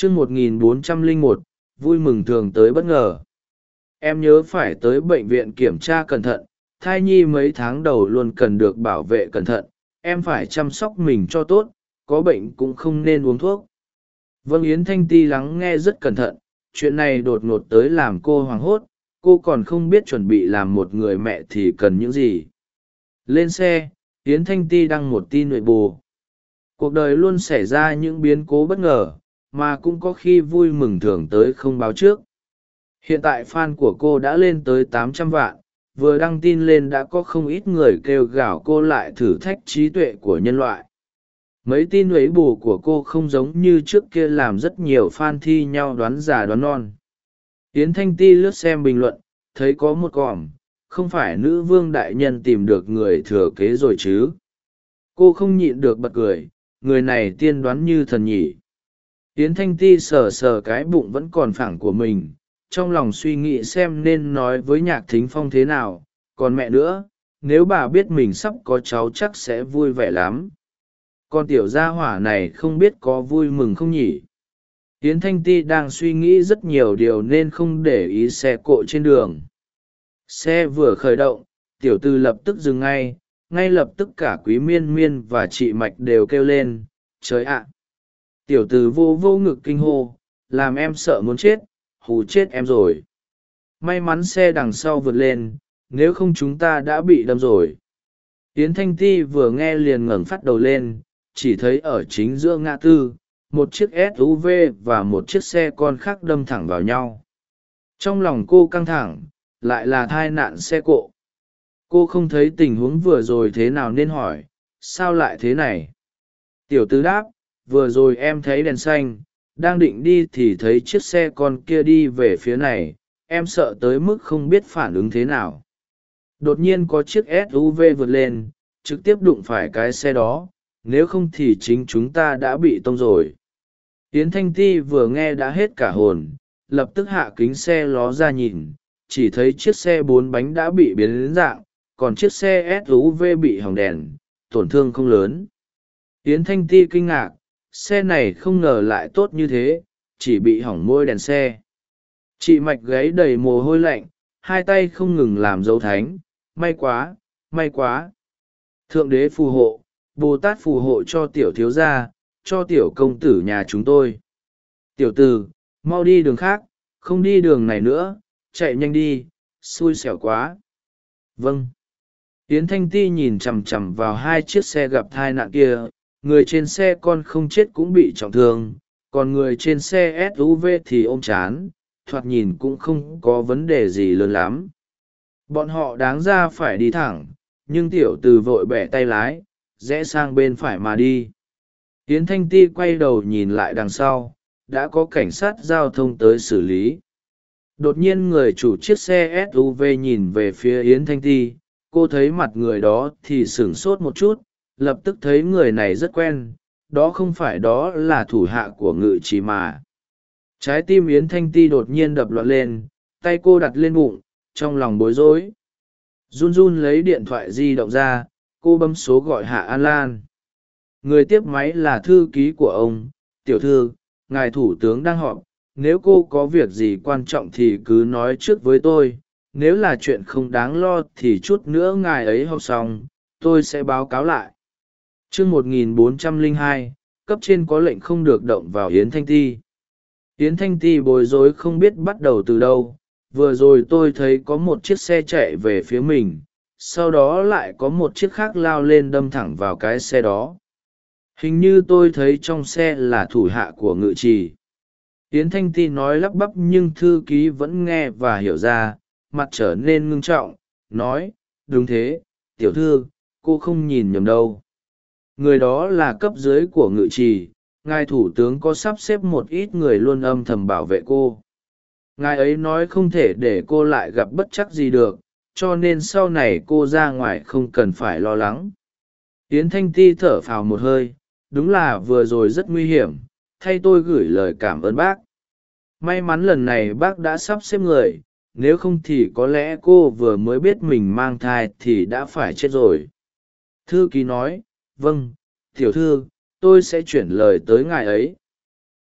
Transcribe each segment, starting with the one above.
chương một nghìn bốn trăm lẻ một, vui mừng thường tới bất ngờ. Em nhớ phải tới bệnh viện kiểm tra cẩn thận, thai nhi mấy tháng đầu luôn cần được bảo vệ cẩn thận, em phải chăm sóc mình cho tốt, có bệnh cũng không nên uống thuốc. Vâng yến thanh ti lắng nghe rất cẩn thận, chuyện này đột ngột tới làm cô hoảng hốt, cô còn không biết chuẩn bị làm một người mẹ thì cần những gì. Lên xe, yến thanh ti đăng một tin nội bù. Cuộc đời luôn xảy ra những biến cố bất ngờ mà cũng có khi vui mừng thường tới không báo trước. Hiện tại fan của cô đã lên tới 800 vạn, vừa đăng tin lên đã có không ít người kêu gào cô lại thử thách trí tuệ của nhân loại. Mấy tin ấy bù của cô không giống như trước kia làm rất nhiều fan thi nhau đoán già đoán non. Yến thanh ti lướt xem bình luận, thấy có một còm, không phải nữ vương đại nhân tìm được người thừa kế rồi chứ. Cô không nhịn được bật cười, người này tiên đoán như thần nhỉ yến thanh ti sờ sờ cái bụng vẫn còn phẳng của mình, trong lòng suy nghĩ xem nên nói với nhạc thính phong thế nào. Còn mẹ nữa, nếu bà biết mình sắp có cháu chắc sẽ vui vẻ lắm. Con tiểu gia hỏa này không biết có vui mừng không nhỉ? Yến thanh ti đang suy nghĩ rất nhiều điều nên không để ý xe cộ trên đường. Xe vừa khởi động, tiểu tư lập tức dừng ngay ngay lập tức cả quý miên miên và chị mạch đều kêu lên, trời ạ tiểu từ vô vô ngực kinh hô, làm em sợ muốn chết, hù chết em rồi. May mắn xe đằng sau vượt lên, nếu không chúng ta đã bị đâm rồi. Tiến thanh ti vừa nghe liền ngẩng phát đầu lên, chỉ thấy ở chính giữa ngã tư, một chiếc suv và một chiếc xe con khác đâm thẳng vào nhau. Trong lòng cô căng thẳng, lại là thai nạn xe cộ. Cô không thấy tình huống vừa rồi thế nào nên hỏi, sao lại thế này? Tiểu tứ đáp vừa rồi em thấy đèn xanh, đang định đi thì thấy chiếc xe con kia đi về phía này, em sợ tới mức không biết phản ứng thế nào. Đột nhiên có chiếc suv vượt lên, trực tiếp đụng phải cái xe đó, nếu không thì chính chúng ta đã bị tông rồi. Tiến thanh ti vừa nghe đã hết cả hồn, lập tức hạ kính xe ló ra nhìn, chỉ thấy chiếc xe bốn bánh đã bị biến đến dạng, còn chiếc xe suv bị hỏng đèn, tổn thương không lớn. Tiến thanh ti kinh ngạc xe này không ngờ lại tốt như thế, chỉ bị hỏng môi đèn xe. Chị mạch gáy đầy mồ hôi lạnh, hai tay không ngừng làm dấu thánh. May quá may quá. Thượng đế phù hộ, bồ tát phù hộ cho tiểu thiếu gia, cho tiểu công tử nhà chúng tôi. Tiểu t ử mau đi đường khác, không đi đường này nữa, chạy nhanh đi, xui xẻo quá. Vâng. Yến thanh ti nhìn chằm chằm vào hai chiếc xe gặp thai nạn kia người trên xe con không chết cũng bị trọng thương, còn người trên xe suv thì ôm chán, thoạt nhìn cũng không có vấn đề gì lớn lắm. Bọn họ đáng ra phải đi thẳng, nhưng tiểu từ vội bẻ tay lái, rẽ sang bên phải mà đi. Yến thanh ti quay đầu nhìn lại đằng sau, đã có cảnh sát giao thông tới xử lý. Đột nhiên người chủ chiếc xe suv nhìn về phía yến thanh ti, cô thấy mặt người đó thì sửng sốt một chút lập tức thấy người này rất quen, đó không phải đó là thủ hạ của ngự trì mà. Trái tim yến thanh ti đột nhiên đập loạn lên, tay cô đặt lên bụng, trong lòng bối rối. Run run lấy điện thoại di động ra, cô bấm số gọi hạ an lan. Người tiếp máy là thư ký của ông, tiểu thư, ngài thủ tướng đang họp, nếu cô có việc gì quan trọng thì cứ nói trước với tôi, nếu là chuyện không đáng lo thì chút nữa ngài ấy học xong, tôi sẽ báo cáo lại chương một nghìn bốn trăm lẻ hai, cấp trên có lệnh không được động vào yến thanh ti. Yến thanh ti bối rối không biết bắt đầu từ đâu. Vừa rồi tôi thấy có một chiếc xe chạy về phía mình, sau đó lại có một chiếc khác lao lên đâm thẳng vào cái xe đó. Hình như tôi thấy trong xe là thủ hạ của ngự trì. Yến thanh ti nói lắp bắp nhưng thư ký vẫn nghe và hiểu ra, mặt trở nên ngưng trọng, nói, đúng thế, tiểu thư, cô không nhìn nhầm đâu người đó là cấp dưới của ngự trì, ngài thủ tướng có sắp xếp một ít người luôn âm thầm bảo vệ cô. Ngài ấy nói không thể để cô lại gặp bất chắc gì được, cho nên sau này cô ra ngoài không cần phải lo lắng. Yến thanh ti thở phào một hơi, đúng là vừa rồi rất nguy hiểm, thay tôi gửi lời cảm ơn bác. May mắn lần này bác đã sắp xếp người, nếu không thì có lẽ cô vừa mới biết mình mang thai thì đã phải chết rồi. Thư ký nói vâng tiểu thư, tôi sẽ chuyển lời tới ngài ấy.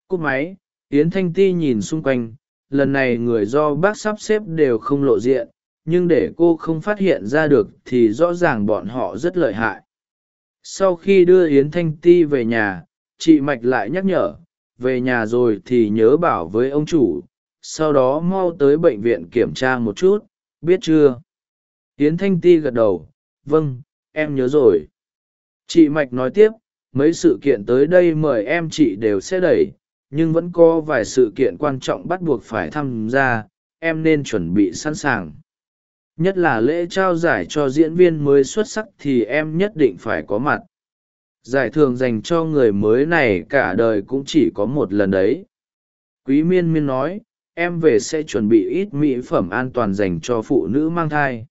Cúp máy, yến thanh ti nhìn xung quanh, lần này người do bác sắp xếp đều không lộ diện, nhưng để cô không phát hiện ra được thì rõ ràng bọn họ rất lợi hại. Sau khi đưa yến thanh ti về nhà, chị mạch lại nhắc nhở, về nhà rồi thì nhớ bảo với ông chủ, sau đó mau tới bệnh viện kiểm tra một chút, biết chưa? Yến thanh ti gật đầu vâng em nhớ rồi chị mạch nói tiếp, mấy sự kiện tới đây mời em chị đều sẽ đẩy, nhưng vẫn có vài sự kiện quan trọng bắt buộc phải tham gia, em nên chuẩn bị sẵn sàng. Nhất là lễ trao giải cho diễn viên mới xuất sắc thì em nhất định phải có mặt. Giải thưởng dành cho người mới này cả đời cũng chỉ có một lần đấy. Quý miên miên nói, em về sẽ chuẩn bị ít mỹ phẩm an toàn dành cho phụ nữ mang thai.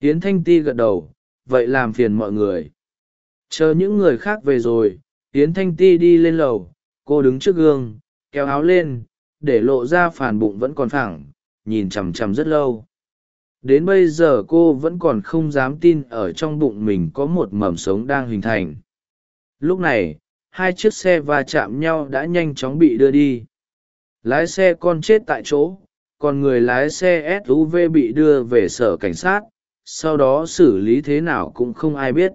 Yến thanh ti gật đầu, vậy làm phiền mọi người chờ những người khác về rồi, yến thanh ti đi lên lầu, cô đứng trước gương, kéo áo lên, để lộ ra phản bụng vẫn còn phẳng, nhìn chằm chằm rất lâu. Đến bây giờ cô vẫn còn không dám tin ở trong bụng mình có một mầm sống đang hình thành. Lúc này, hai chiếc xe va chạm nhau đã nhanh chóng bị đưa đi. Lái xe con chết tại chỗ, còn người lái xe suv bị đưa về sở cảnh sát, sau đó xử lý thế nào cũng không ai biết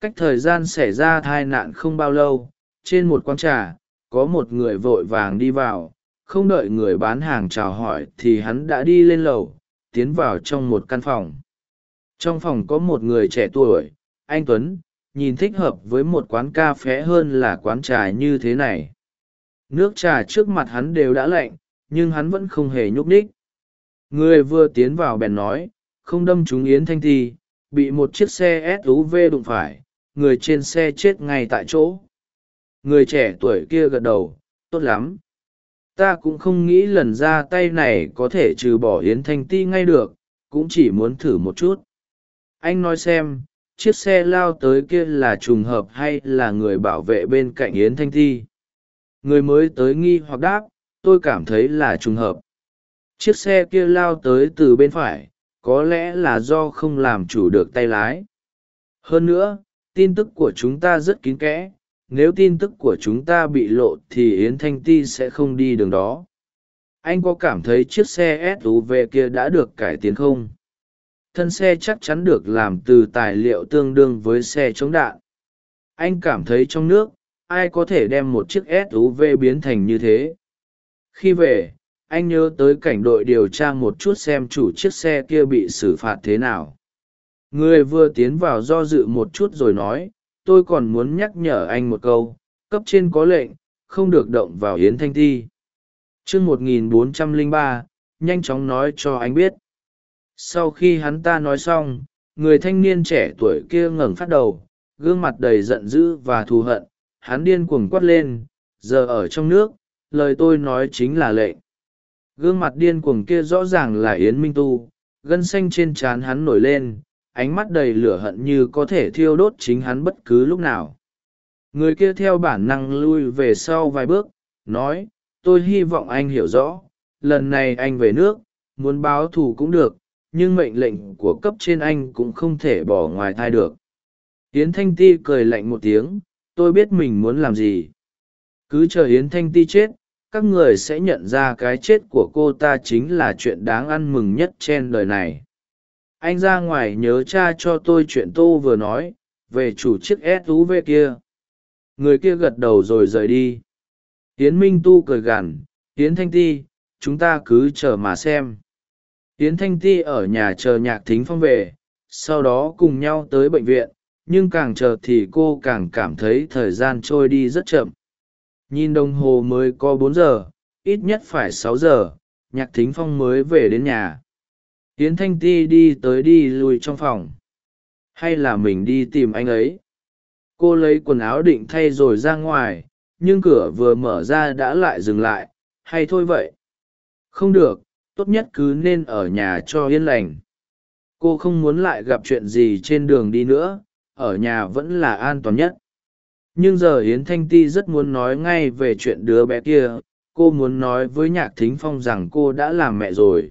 cách thời gian xảy ra tai nạn không bao lâu, trên một quán trà, có một người vội vàng đi vào, không đợi người bán hàng chào hỏi thì hắn đã đi lên lầu, tiến vào trong một căn phòng. Trong phòng có một người trẻ tuổi, anh tuấn, nhìn thích hợp với một quán cà phé hơn là quán trà như thế này. Nước trà trước mặt hắn đều đã lạnh, nhưng hắn vẫn không hề nhúc ních người vừa tiến vào bèn nói, không đâm trúng yến thanh thi bị một chiếc xe suv đụng phải người trên xe chết ngay tại chỗ. Người trẻ tuổi kia gật đầu, tốt lắm. Ta cũng không nghĩ lần ra tay này có thể trừ bỏ yến thanh ti ngay được, cũng chỉ muốn thử một chút. Anh nói xem, chiếc xe lao tới kia là trùng hợp hay là người bảo vệ bên cạnh yến thanh ti? Người mới tới nghi hoặc đáp, tôi cảm thấy là trùng hợp. Chiếc xe kia lao tới từ bên phải, có lẽ là do không làm chủ được tay lái. Hơn nữa tin tức của chúng ta rất kín kẽ, nếu tin tức của chúng ta bị lộ thì yến thanh ti sẽ không đi đường đó. Anh có cảm thấy chiếc xe suv kia đã được cải tiến không? Thân xe chắc chắn được làm từ tài liệu tương đương với xe chống đạn. Anh cảm thấy trong nước, ai có thể đem một chiếc suv biến thành như thế? Khi về, anh nhớ tới cảnh đội điều tra một chút xem chủ chiếc xe kia bị xử phạt thế nào người vừa tiến vào do dự một chút rồi nói, tôi còn muốn nhắc nhở anh một câu, cấp trên có lệnh, không được động vào yến thanh thi chương một nghìn bốn trăm lẻ ba, nhanh chóng nói cho anh biết. Sau khi hắn ta nói xong, người thanh niên trẻ tuổi kia ngẩng phát đầu, gương mặt đầy giận dữ và thù hận, hắn điên cuồng quát lên, giờ ở trong nước, lời tôi nói chính là lệnh. Gương mặt điên cuồng kia rõ ràng là yến minh tu, gân xanh trên trán hắn nổi lên ánh mắt đầy lửa hận như có thể thiêu đốt chính hắn bất cứ lúc nào. Người kia theo bản năng lui về sau vài bước, nói, tôi hy vọng anh hiểu rõ, lần này anh về nước, muốn báo thù cũng được, nhưng mệnh lệnh của cấp trên anh cũng không thể bỏ ngoài thai được. Yến thanh ti cười lạnh một tiếng, tôi biết mình muốn làm gì. Cứ chờ yến thanh ti chết, các người sẽ nhận ra cái chết của cô ta chính là chuyện đáng ăn mừng nhất trên đời này anh ra ngoài nhớ cha cho tôi chuyện tô vừa nói, về chủ chiếc suv kia. Người kia gật đầu rồi rời đi. Tiến minh tu cười gằn, tiến thanh ti, chúng ta cứ chờ mà xem. Tiến thanh ti ở nhà chờ nhạc thính phong về, sau đó cùng nhau tới bệnh viện, nhưng càng chờ thì cô càng cảm thấy thời gian trôi đi rất chậm. Nhìn đồng hồ mới có bốn giờ, ít nhất phải sáu giờ, nhạc thính phong mới về đến nhà yến thanh ti đi tới đi lui trong phòng. Hay là mình đi tìm anh ấy? Cô lấy quần áo định thay rồi ra ngoài, nhưng cửa vừa mở ra đã lại dừng lại. Hay thôi vậy? Không được, tốt nhất cứ nên ở nhà cho yên lành. Cô không muốn lại gặp chuyện gì trên đường đi nữa, ở nhà vẫn là an toàn nhất. Nhưng giờ yến thanh ti rất muốn nói ngay về chuyện đứa bé kia. Cô muốn nói với nhạc thính phong rằng cô đã làm mẹ rồi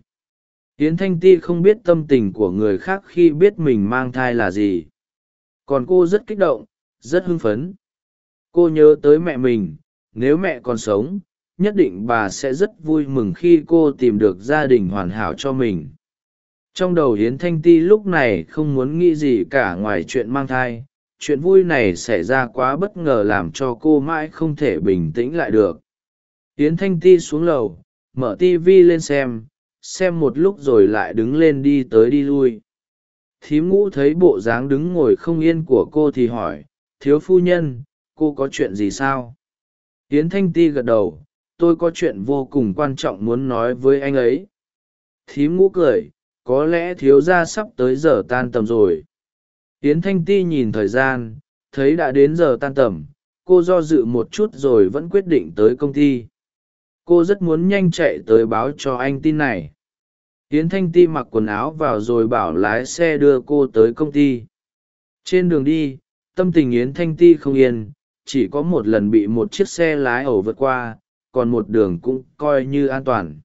yến thanh ti không biết tâm tình của người khác khi biết mình mang thai là gì. Còn cô rất kích động, rất hưng phấn. Cô nhớ tới mẹ mình, nếu mẹ còn sống, nhất định bà sẽ rất vui mừng khi cô tìm được gia đình hoàn hảo cho mình. Trong đầu hiến thanh ti lúc này không muốn nghĩ gì cả ngoài chuyện mang thai, chuyện vui này xảy ra quá bất ngờ làm cho cô mãi không thể bình tĩnh lại được. Hiến thanh ti xuống lầu, mở tv lên xem xem một lúc rồi lại đứng lên đi tới đi lui. Thím ngũ thấy bộ dáng đứng ngồi không yên của cô thì hỏi, thiếu phu nhân, cô có chuyện gì sao? Tiến thanh ti gật đầu, tôi có chuyện vô cùng quan trọng muốn nói với anh ấy. Thím ngũ cười, có lẽ thiếu gia sắp tới giờ tan tầm rồi. Yến thanh ti nhìn thời gian, thấy đã đến giờ tan tầm, cô do dự một chút rồi vẫn quyết định tới công ty. Cô rất muốn nhanh chạy tới báo cho anh tin này yến thanh ti mặc quần áo vào rồi bảo lái xe đưa cô tới công ty. Trên đường đi, tâm tình yến thanh ti không yên, chỉ có một lần bị một chiếc xe lái ẩu vượt qua, còn một đường cũng coi như an toàn.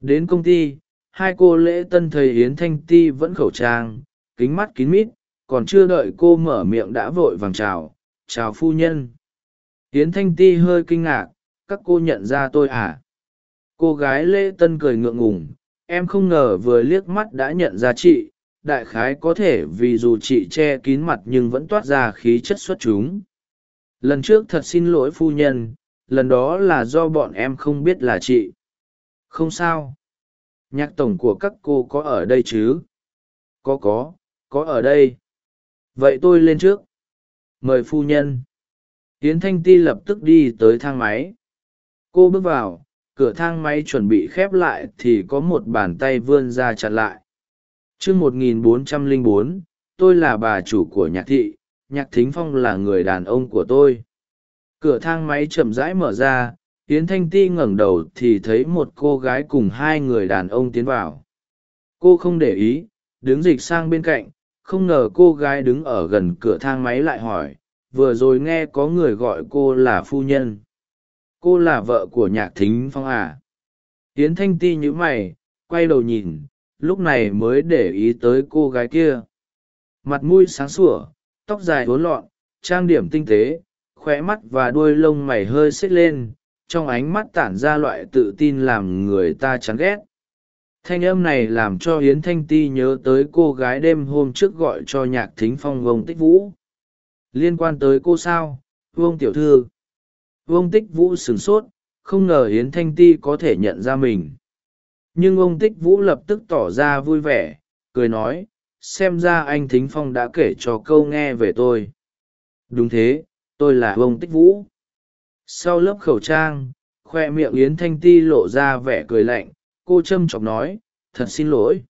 Đến công ty, hai cô lễ tân thầy yến thanh ti vẫn khẩu trang, kính mắt kín mít, còn chưa đợi cô mở miệng đã vội vàng chào chào phu nhân. Yến thanh ti hơi kinh ngạc, các cô nhận ra tôi à? Cô gái lễ tân cười ngượng ngùng em không ngờ vừa liếc mắt đã nhận ra chị, đại khái có thể vì dù chị che kín mặt nhưng vẫn toát ra khí chất xuất chúng. Lần trước thật xin lỗi phu nhân, lần đó là do bọn em không biết là chị. Không sao. Nhạc tổng của các cô có ở đây chứ? Có có có ở đây. Vậy tôi lên trước. Mời phu nhân. Tiến thanh ti lập tức đi tới thang máy. Cô bước vào cửa thang máy chuẩn bị khép lại thì có một bàn tay vươn ra chặn lại. T r ư ớ c 1404, tôi là bà chủ của nhạc thị nhạc thính phong là người đàn ông của tôi. Cửa thang máy chậm rãi mở ra yến thanh ti ngẩng đầu thì thấy một cô gái cùng hai người đàn ông tiến vào. Cô không để ý đứng dịch sang bên cạnh không ngờ cô gái đứng ở gần cửa thang máy lại hỏi vừa rồi nghe có người gọi cô là phu nhân cô là vợ của nhạc thính phong à? Yến thanh ti nhíu mày, quay đầu nhìn, lúc này mới để ý tới cô gái kia. Mặt mũi sáng sủa, tóc dài uốn lọn, trang điểm tinh tế khoe mắt và đuôi lông mày hơi xếch lên, trong ánh mắt tản ra loại tự tin làm người ta chán ghét. Thanh âm này làm cho hiến thanh ti nhớ tới cô gái đêm hôm trước gọi cho nhạc thính phong vông tích vũ. Liên quan tới cô sao? Vương tiểu thư ông tích vũ sửng sốt, không ngờ hiến thanh ti có thể nhận ra mình. Nhưng ông tích vũ lập tức tỏ ra vui vẻ, cười nói, xem ra anh thính phong đã kể cho câu nghe về tôi. Đúng thế, tôi là ông tích vũ. Sau lớp khẩu trang, khoe miệng yến thanh ti lộ ra vẻ cười lạnh, cô châm chọc nói, thật xin lỗi.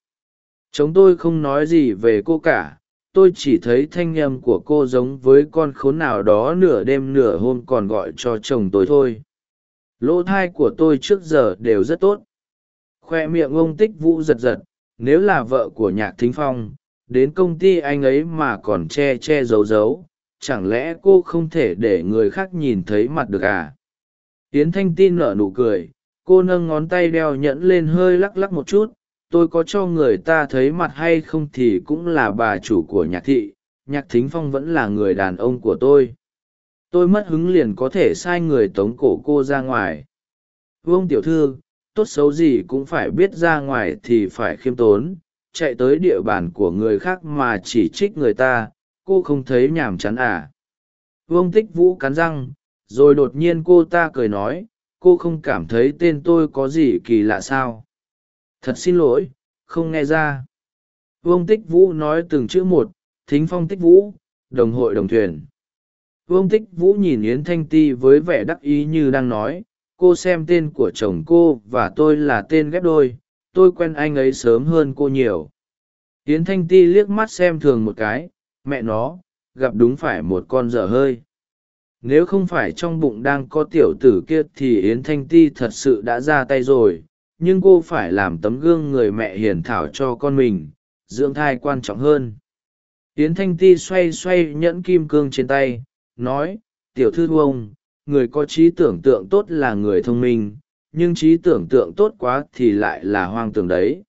Chúng tôi không nói gì về cô cả tôi chỉ thấy thanh â của cô giống với con khốn nào đó nửa đêm nửa hôm còn gọi cho chồng tôi thôi. Lỗ thai của tôi trước giờ đều rất tốt. Khoe miệng ông tích vũ giật giật, nếu là vợ của nhạc thính phong, đến công ty anh ấy mà còn che che giấu giấu, chẳng lẽ cô không thể để người khác nhìn thấy mặt được à? Tiến thanh tin nở nụ cười, cô nâng ngón tay đeo nhẫn lên hơi lắc lắc một chút tôi có cho người ta thấy mặt hay không thì cũng là bà chủ của nhạc thị, nhạc thính phong vẫn là người đàn ông của tôi. Tôi mất hứng liền có thể sai người tống cổ cô ra ngoài. Vương tiểu thư, tốt xấu gì cũng phải biết ra ngoài thì phải khiêm tốn, chạy tới địa bàn của người khác mà chỉ trích người ta, cô không thấy nhàm chán à? Vương tích vũ cắn răng, rồi đột nhiên cô ta cười nói, cô không cảm thấy tên tôi có gì kỳ lạ sao? Thật xin lỗi, không nghe ra. Vương tích vũ nói từng chữ một, thính phong tích vũ, đồng hội đồng thuyền. Vương tích vũ nhìn yến thanh ti với vẻ đắc ý như đang nói, cô xem tên của chồng cô và tôi là tên ghép đôi, tôi quen anh ấy sớm hơn cô nhiều. Yến thanh ti liếc mắt xem thường một cái, mẹ nó, gặp đúng phải một con dở hơi. Nếu không phải trong bụng đang có tiểu tử kia thì yến thanh ti thật sự đã ra tay rồi nhưng cô phải làm tấm gương người mẹ hiền thảo cho con mình, dưỡng thai quan trọng hơn. Yến thanh ti xoay xoay nhẫn kim cương trên tay, nói, tiểu thư ông, người có trí tưởng tượng tốt là người thông minh, nhưng trí tưởng tượng tốt quá thì lại là hoang tưởng đấy.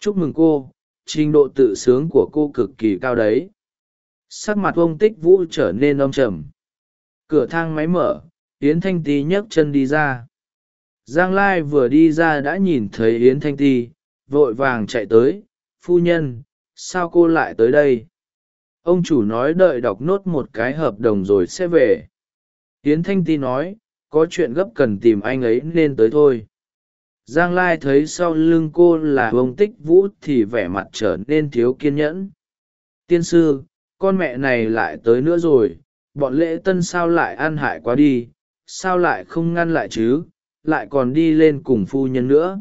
Chúc mừng cô, trình độ tự sướng của cô cực kỳ cao đấy. Sắc mặt ông tích vũ trở nên âm trầm. Cửa thang máy mở, yến thanh Ti nhấc chân đi ra giang lai vừa đi ra đã nhìn thấy yến thanh ti, vội vàng chạy tới, phu nhân, sao cô lại tới đây? Ông chủ nói đợi đọc nốt một cái hợp đồng rồi sẽ về. Yến thanh ti nói, có chuyện gấp cần tìm anh ấy nên tới thôi. Giang lai thấy sau lưng cô là ông tích vũ thì vẻ mặt trở nên thiếu kiên nhẫn. Tiên sư, con mẹ này lại tới nữa rồi, bọn lễ tân sao lại ăn hại quá đi, sao lại không ngăn lại chứ? Lại còn đi lên cùng phu nhân nữa.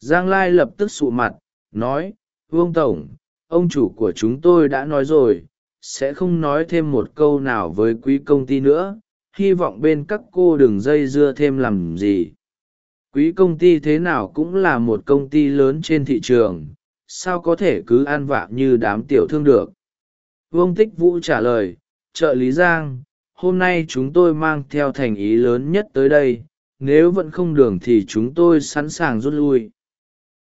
Giang lai lập tức sụ mặt, nói, vương tổng, ông chủ của chúng tôi đã nói rồi, sẽ không nói thêm một câu nào với quý công ty nữa, hy vọng bên các cô đừng dây dưa thêm làm gì. Quý công ty thế nào cũng là một công ty lớn trên thị trường, sao có thể cứ ăn vạ như đám tiểu thương được? Vương tích vũ trả lời, trợ lý giang, hôm nay chúng tôi mang theo thành ý lớn nhất tới đây nếu vẫn không đường thì chúng tôi sẵn sàng rút lui.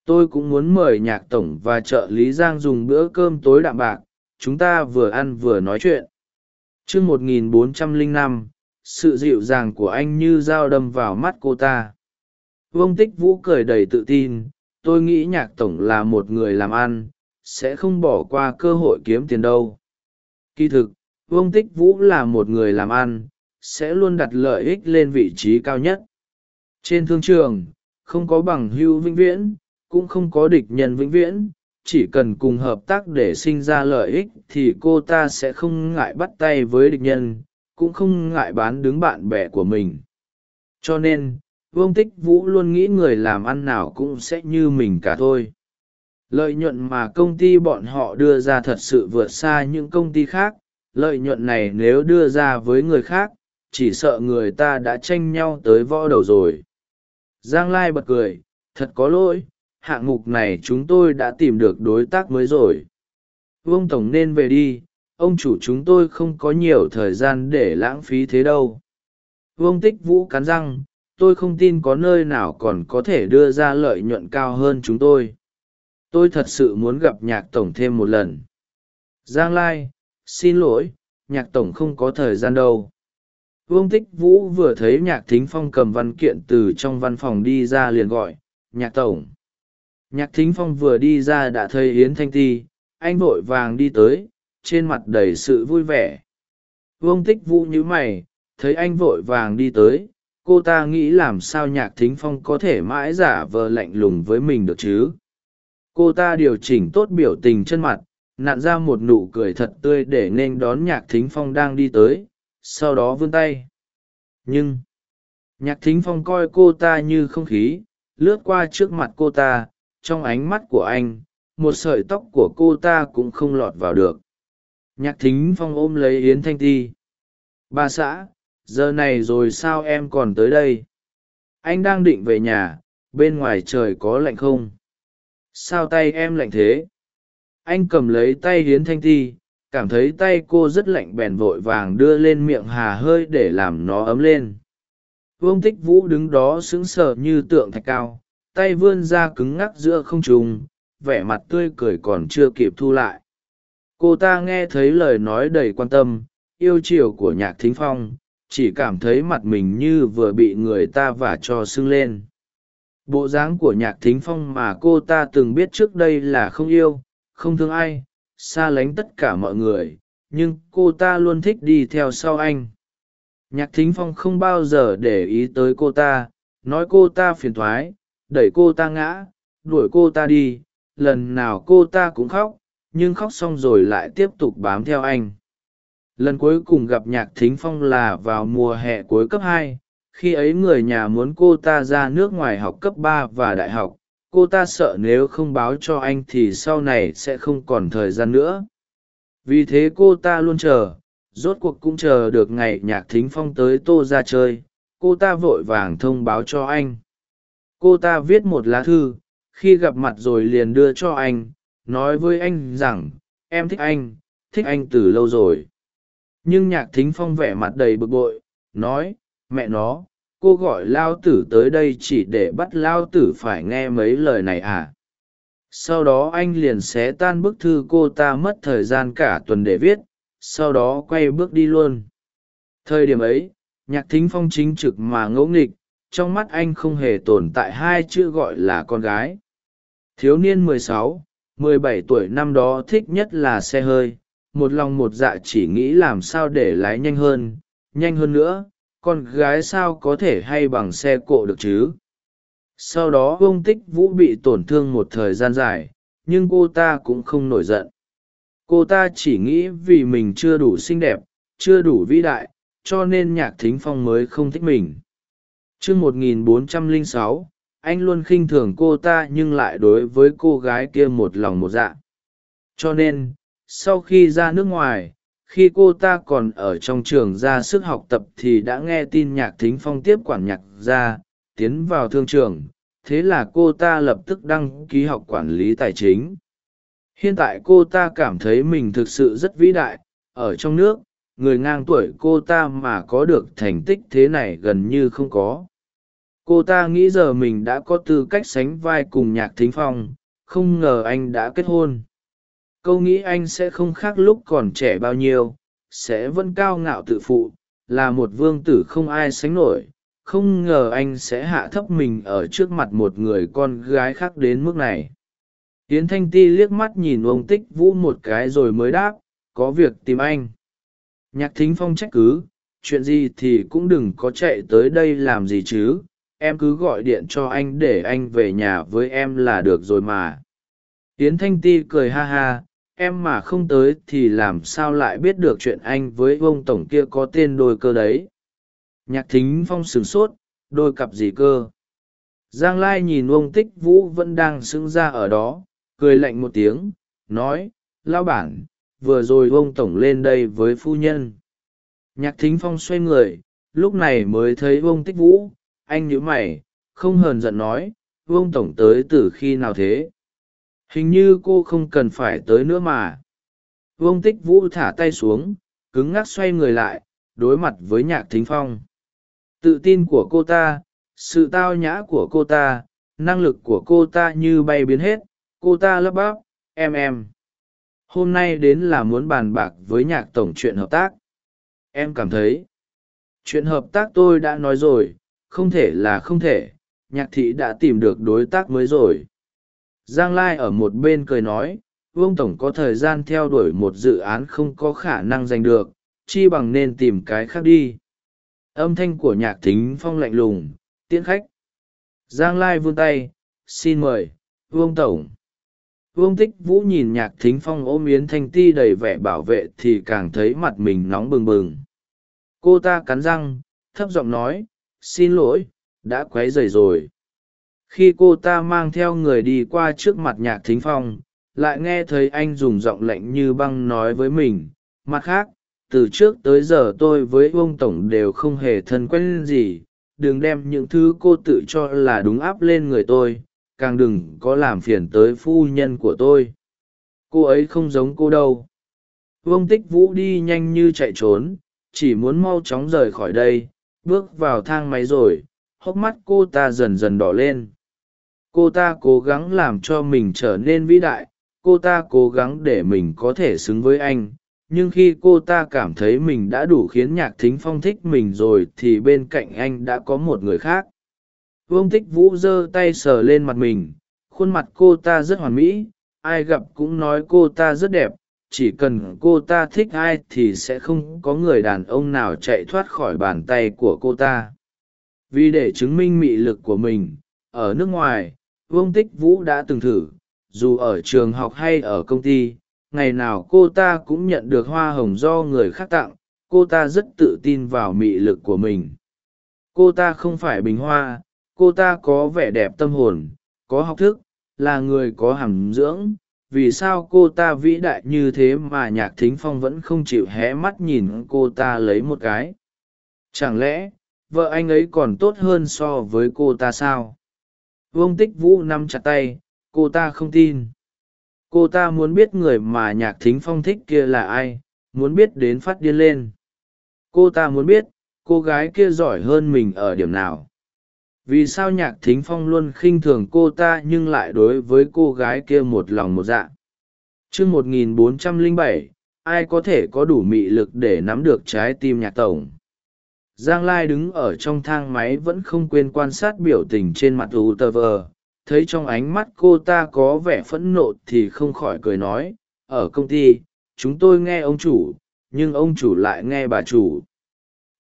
Tôi cũng muốn mời nhạc tổng và trợ lý giang dùng bữa cơm tối đạm bạc chúng ta vừa ăn vừa nói chuyện. T r ư ớ c 1405, sự dịu dàng của anh như dao đâm vào mắt cô ta. Vương tích vũ cười đầy tự tin tôi nghĩ nhạc tổng là một người làm ăn sẽ không bỏ qua cơ hội kiếm tiền đâu. Kỳ thực vương tích vũ là một người làm ăn sẽ luôn đặt lợi ích lên vị trí cao nhất trên thương trường, không có bằng hưu vĩnh viễn, cũng không có địch nhân vĩnh viễn, chỉ cần cùng hợp tác để sinh ra lợi ích thì cô ta sẽ không ngại bắt tay với địch nhân, cũng không ngại bán đứng bạn bè của mình. Cho nên, vương tích vũ luôn nghĩ người làm ăn nào cũng sẽ như mình cả thôi. Lợi nhuận mà công ty bọn họ đưa ra thật sự vượt xa những công ty khác. Lợi nhuận này nếu đưa ra với người khác, chỉ sợ người ta đã tranh nhau tới võ đầu rồi giang lai bật cười, thật có lỗi, hạng mục này chúng tôi đã tìm được đối tác mới rồi. Vương tổng nên về đi, ông chủ chúng tôi không có nhiều thời gian để lãng phí thế đâu. Vương tích vũ cắn răng, tôi không tin có nơi nào còn có thể đưa ra lợi nhuận cao hơn chúng tôi. Tôi thật sự muốn gặp nhạc tổng thêm một lần. Giang lai, xin lỗi, nhạc tổng không có thời gian đâu vương tích vũ vừa thấy nhạc thính phong cầm văn kiện từ trong văn phòng đi ra liền gọi, nhạc tổng. Nhạc thính phong vừa đi ra đã thấy yến thanh ti, anh vội vàng đi tới, trên mặt đầy sự vui vẻ. Vương tích vũ nhíu mày, thấy anh vội vàng đi tới, cô ta nghĩ làm sao nhạc thính phong có thể mãi giả vờ lạnh lùng với mình được chứ? Cô ta điều chỉnh tốt biểu tình chân mặt, nặn ra một nụ cười thật tươi để nên đón nhạc thính phong đang đi tới sau đó vươn tay. Nhưng, nhạc thính phong coi cô ta như không khí, lướt qua trước mặt cô ta, trong ánh mắt của anh, một sợi tóc của cô ta cũng không lọt vào được. Nhạc thính phong ôm lấy yến thanh ti. Bà xã, giờ này rồi sao em còn tới đây? Anh đang định về nhà, bên ngoài trời có lạnh không? Sao tay em lạnh thế? Anh cầm lấy tay hiến thanh ti cảm thấy tay cô rất lạnh bèn vội vàng đưa lên miệng hà hơi để làm nó ấm lên. Vương tích vũ đứng đó sững sờ như tượng thạch cao, tay vươn ra cứng ngắc giữa không trùng vẻ mặt tươi cười còn chưa kịp thu lại. Cô ta nghe thấy lời nói đầy quan tâm, yêu chiều của nhạc thính phong, chỉ cảm thấy mặt mình như vừa bị người ta vả cho sưng lên. Bộ dáng của nhạc thính phong mà cô ta từng biết trước đây là không yêu, không thương ai xa lánh tất cả mọi người, nhưng cô ta luôn thích đi theo sau anh. Nhạc thính phong không bao giờ để ý tới cô ta, nói cô ta phiền thoái, đẩy cô ta ngã, đuổi cô ta đi, lần nào cô ta cũng khóc, nhưng khóc xong rồi lại tiếp tục bám theo anh. Lần cuối cùng gặp nhạc thính phong là vào mùa hè cuối cấp hai, khi ấy người nhà muốn cô ta ra nước ngoài học cấp ba và đại học cô ta sợ nếu không báo cho anh thì sau này sẽ không còn thời gian nữa. Vì thế cô ta luôn chờ, rốt cuộc cũng chờ được ngày nhạc thính phong tới tô ra chơi, cô ta vội vàng thông báo cho anh. Cô ta viết một lá thư, khi gặp mặt rồi liền đưa cho anh, nói với anh rằng, em thích anh thích anh từ lâu rồi. Nhưng nhạc thính phong vẻ mặt đầy bực bội, nói, mẹ nó cô gọi lao tử tới đây chỉ để bắt lao tử phải nghe mấy lời này à? Sau đó anh liền xé tan bức thư cô ta mất thời gian cả tuần để viết, sau đó quay bước đi luôn. Thời điểm ấy, nhạc thính phong chính trực mà ngẫu nghịch, trong mắt anh không hề tồn tại hai chữ gọi là con gái. Thiếu niên mười sáu, mười bảy tuổi năm đó thích nhất là xe hơi, một lòng một dạ chỉ nghĩ làm sao để lái nhanh hơn nhanh hơn nữa con gái sao có thể hay bằng xe cộ được chứ? Sau đó ông tích vũ bị tổn thương một thời gian dài, nhưng cô ta cũng không nổi giận. Cô ta chỉ nghĩ vì mình chưa đủ xinh đẹp, chưa đủ vĩ đại, cho nên nhạc thính phong mới không thích mình. Chương một nghìn bốn trăm lẻ anh luôn khinh thường cô ta nhưng lại đối với cô gái kia một lòng một dạ. Cho nên, sau khi ra nước ngoài khi cô ta còn ở trong trường ra sức học tập thì đã nghe tin nhạc thính phong tiếp quản nhạc ra tiến vào thương trường. Thế là cô ta lập tức đăng ký học quản lý tài chính. Hiện tại cô ta cảm thấy mình thực sự rất vĩ đại. Ở trong nước, người ngang tuổi cô ta mà có được thành tích thế này gần như không có. Cô ta nghĩ giờ mình đã có tư cách sánh vai cùng nhạc thính phong. Không ngờ anh đã kết hôn câu nghĩ anh sẽ không khác lúc còn trẻ bao nhiêu, sẽ vẫn cao ngạo tự phụ, là một vương tử không ai sánh nổi. Không ngờ anh sẽ hạ thấp mình ở trước mặt một người con gái khác đến mức này. Tiến thanh ti liếc mắt nhìn ông tích vũ một cái rồi mới đáp, có việc tìm anh. Nhạc thính phong trách cứ, chuyện gì thì cũng đừng có chạy tới đây làm gì chứ, em cứ gọi điện cho anh để anh về nhà với em là được rồi mà. Tiến thanh ti cười ha ha em mà không tới thì làm sao lại biết được chuyện anh với ông tổng kia có tên đôi cơ đấy? Nhạc thính phong sửng sốt, đôi cặp gì cơ? Giang lai nhìn ông tích vũ vẫn đang sững ra ở đó, cười lạnh một tiếng, nói lao bản, vừa rồi ông tổng lên đây với phu nhân. Nhạc thính phong xoay người, lúc này mới thấy ông tích vũ, anh nhíu mày, không hờn giận nói, ông tổng tới từ khi nào thế? Hình như cô không cần phải tới nữa mà. Vương tích vũ thả tay xuống, cứng ngắc xoay người lại, đối mặt với nhạc thính phong. Tự tin của cô ta, sự tao nhã của cô ta, năng lực của cô ta như bay biến hết. Cô ta lấp bắp, em em. Hôm nay đến là muốn bàn bạc với nhạc tổng chuyện hợp tác. Em cảm thấy, chuyện hợp tác tôi đã nói rồi, không thể là không thể. Nhạc thị đã tìm được đối tác mới rồi giang lai ở một bên cười nói, vương tổng có thời gian theo đuổi một dự án không có khả năng giành được, chi bằng nên tìm cái khác đi. Âm thanh của nhạc thính phong lạnh lùng, tiễn khách. Giang lai vươn tay, xin mời, vương tổng. Vương tích vũ nhìn nhạc thính phong ôm yến thanh ti đầy vẻ bảo vệ thì càng thấy mặt mình nóng bừng bừng. Cô ta cắn răng, thấp giọng nói, xin lỗi, đã quấy rầy rồi khi cô ta mang theo người đi qua trước mặt nhạc thính phong, lại nghe thấy anh dùng giọng lạnh như băng nói với mình, mặt khác, từ trước tới giờ tôi với ông tổng đều không hề thân quen gì, đừng đem những thứ cô tự cho là đúng áp lên người tôi, càng đừng có làm phiền tới phu nhân của tôi. Cô ấy không giống cô đâu. Vương tích vũ đi nhanh như chạy trốn, chỉ muốn mau chóng rời khỏi đây, bước vào thang máy rồi, hốc mắt cô ta dần dần đỏ lên cô ta cố gắng làm cho mình trở nên vĩ đại, cô ta cố gắng để mình có thể xứng với anh. Nhưng khi cô ta cảm thấy mình đã đủ khiến nhạc thính phong thích mình rồi thì bên cạnh anh đã có một người khác. Vương tích vũ giơ tay sờ lên mặt mình, khuôn mặt cô ta rất hoàn mỹ, ai gặp cũng nói cô ta rất đẹp, chỉ cần cô ta thích ai thì sẽ không có người đàn ông nào chạy thoát khỏi bàn tay của cô ta. Vì để chứng minh mị lực của mình, ở nước ngoài vương tích vũ đã từng thử, dù ở trường học hay ở công ty, ngày nào cô ta cũng nhận được hoa hồng do người khác tặng, cô ta rất tự tin vào mị lực của mình. Cô ta không phải bình hoa, cô ta có vẻ đẹp tâm hồn, có học thức, là người có hàm dưỡng. Vì sao cô ta vĩ đại như thế mà nhạc thính phong vẫn không chịu hé mắt nhìn cô ta lấy một cái? Chẳng lẽ, vợ anh ấy còn tốt hơn so với cô ta sao? Vương tích vũ nắm chặt tay, cô ta không tin. Cô ta muốn biết người mà nhạc thính phong thích kia là ai, muốn biết đến phát điên lên. Cô ta muốn biết, cô gái kia giỏi hơn mình ở điểm nào. Vì sao nhạc thính phong luôn khinh thường cô ta nhưng lại đối với cô gái kia một lòng một dạ? Chương một nghìn bốn trăm lẻ bảy, ai có thể có đủ mị lực để nắm được trái tim nhạc tổng? Giang lai đứng ở trong thang máy vẫn không quên quan sát biểu tình trên mặt u tờ vờ thấy trong ánh mắt cô ta có vẻ phẫn nộ thì không khỏi cười nói, ở công ty, chúng tôi nghe ông chủ, nhưng ông chủ lại nghe bà chủ.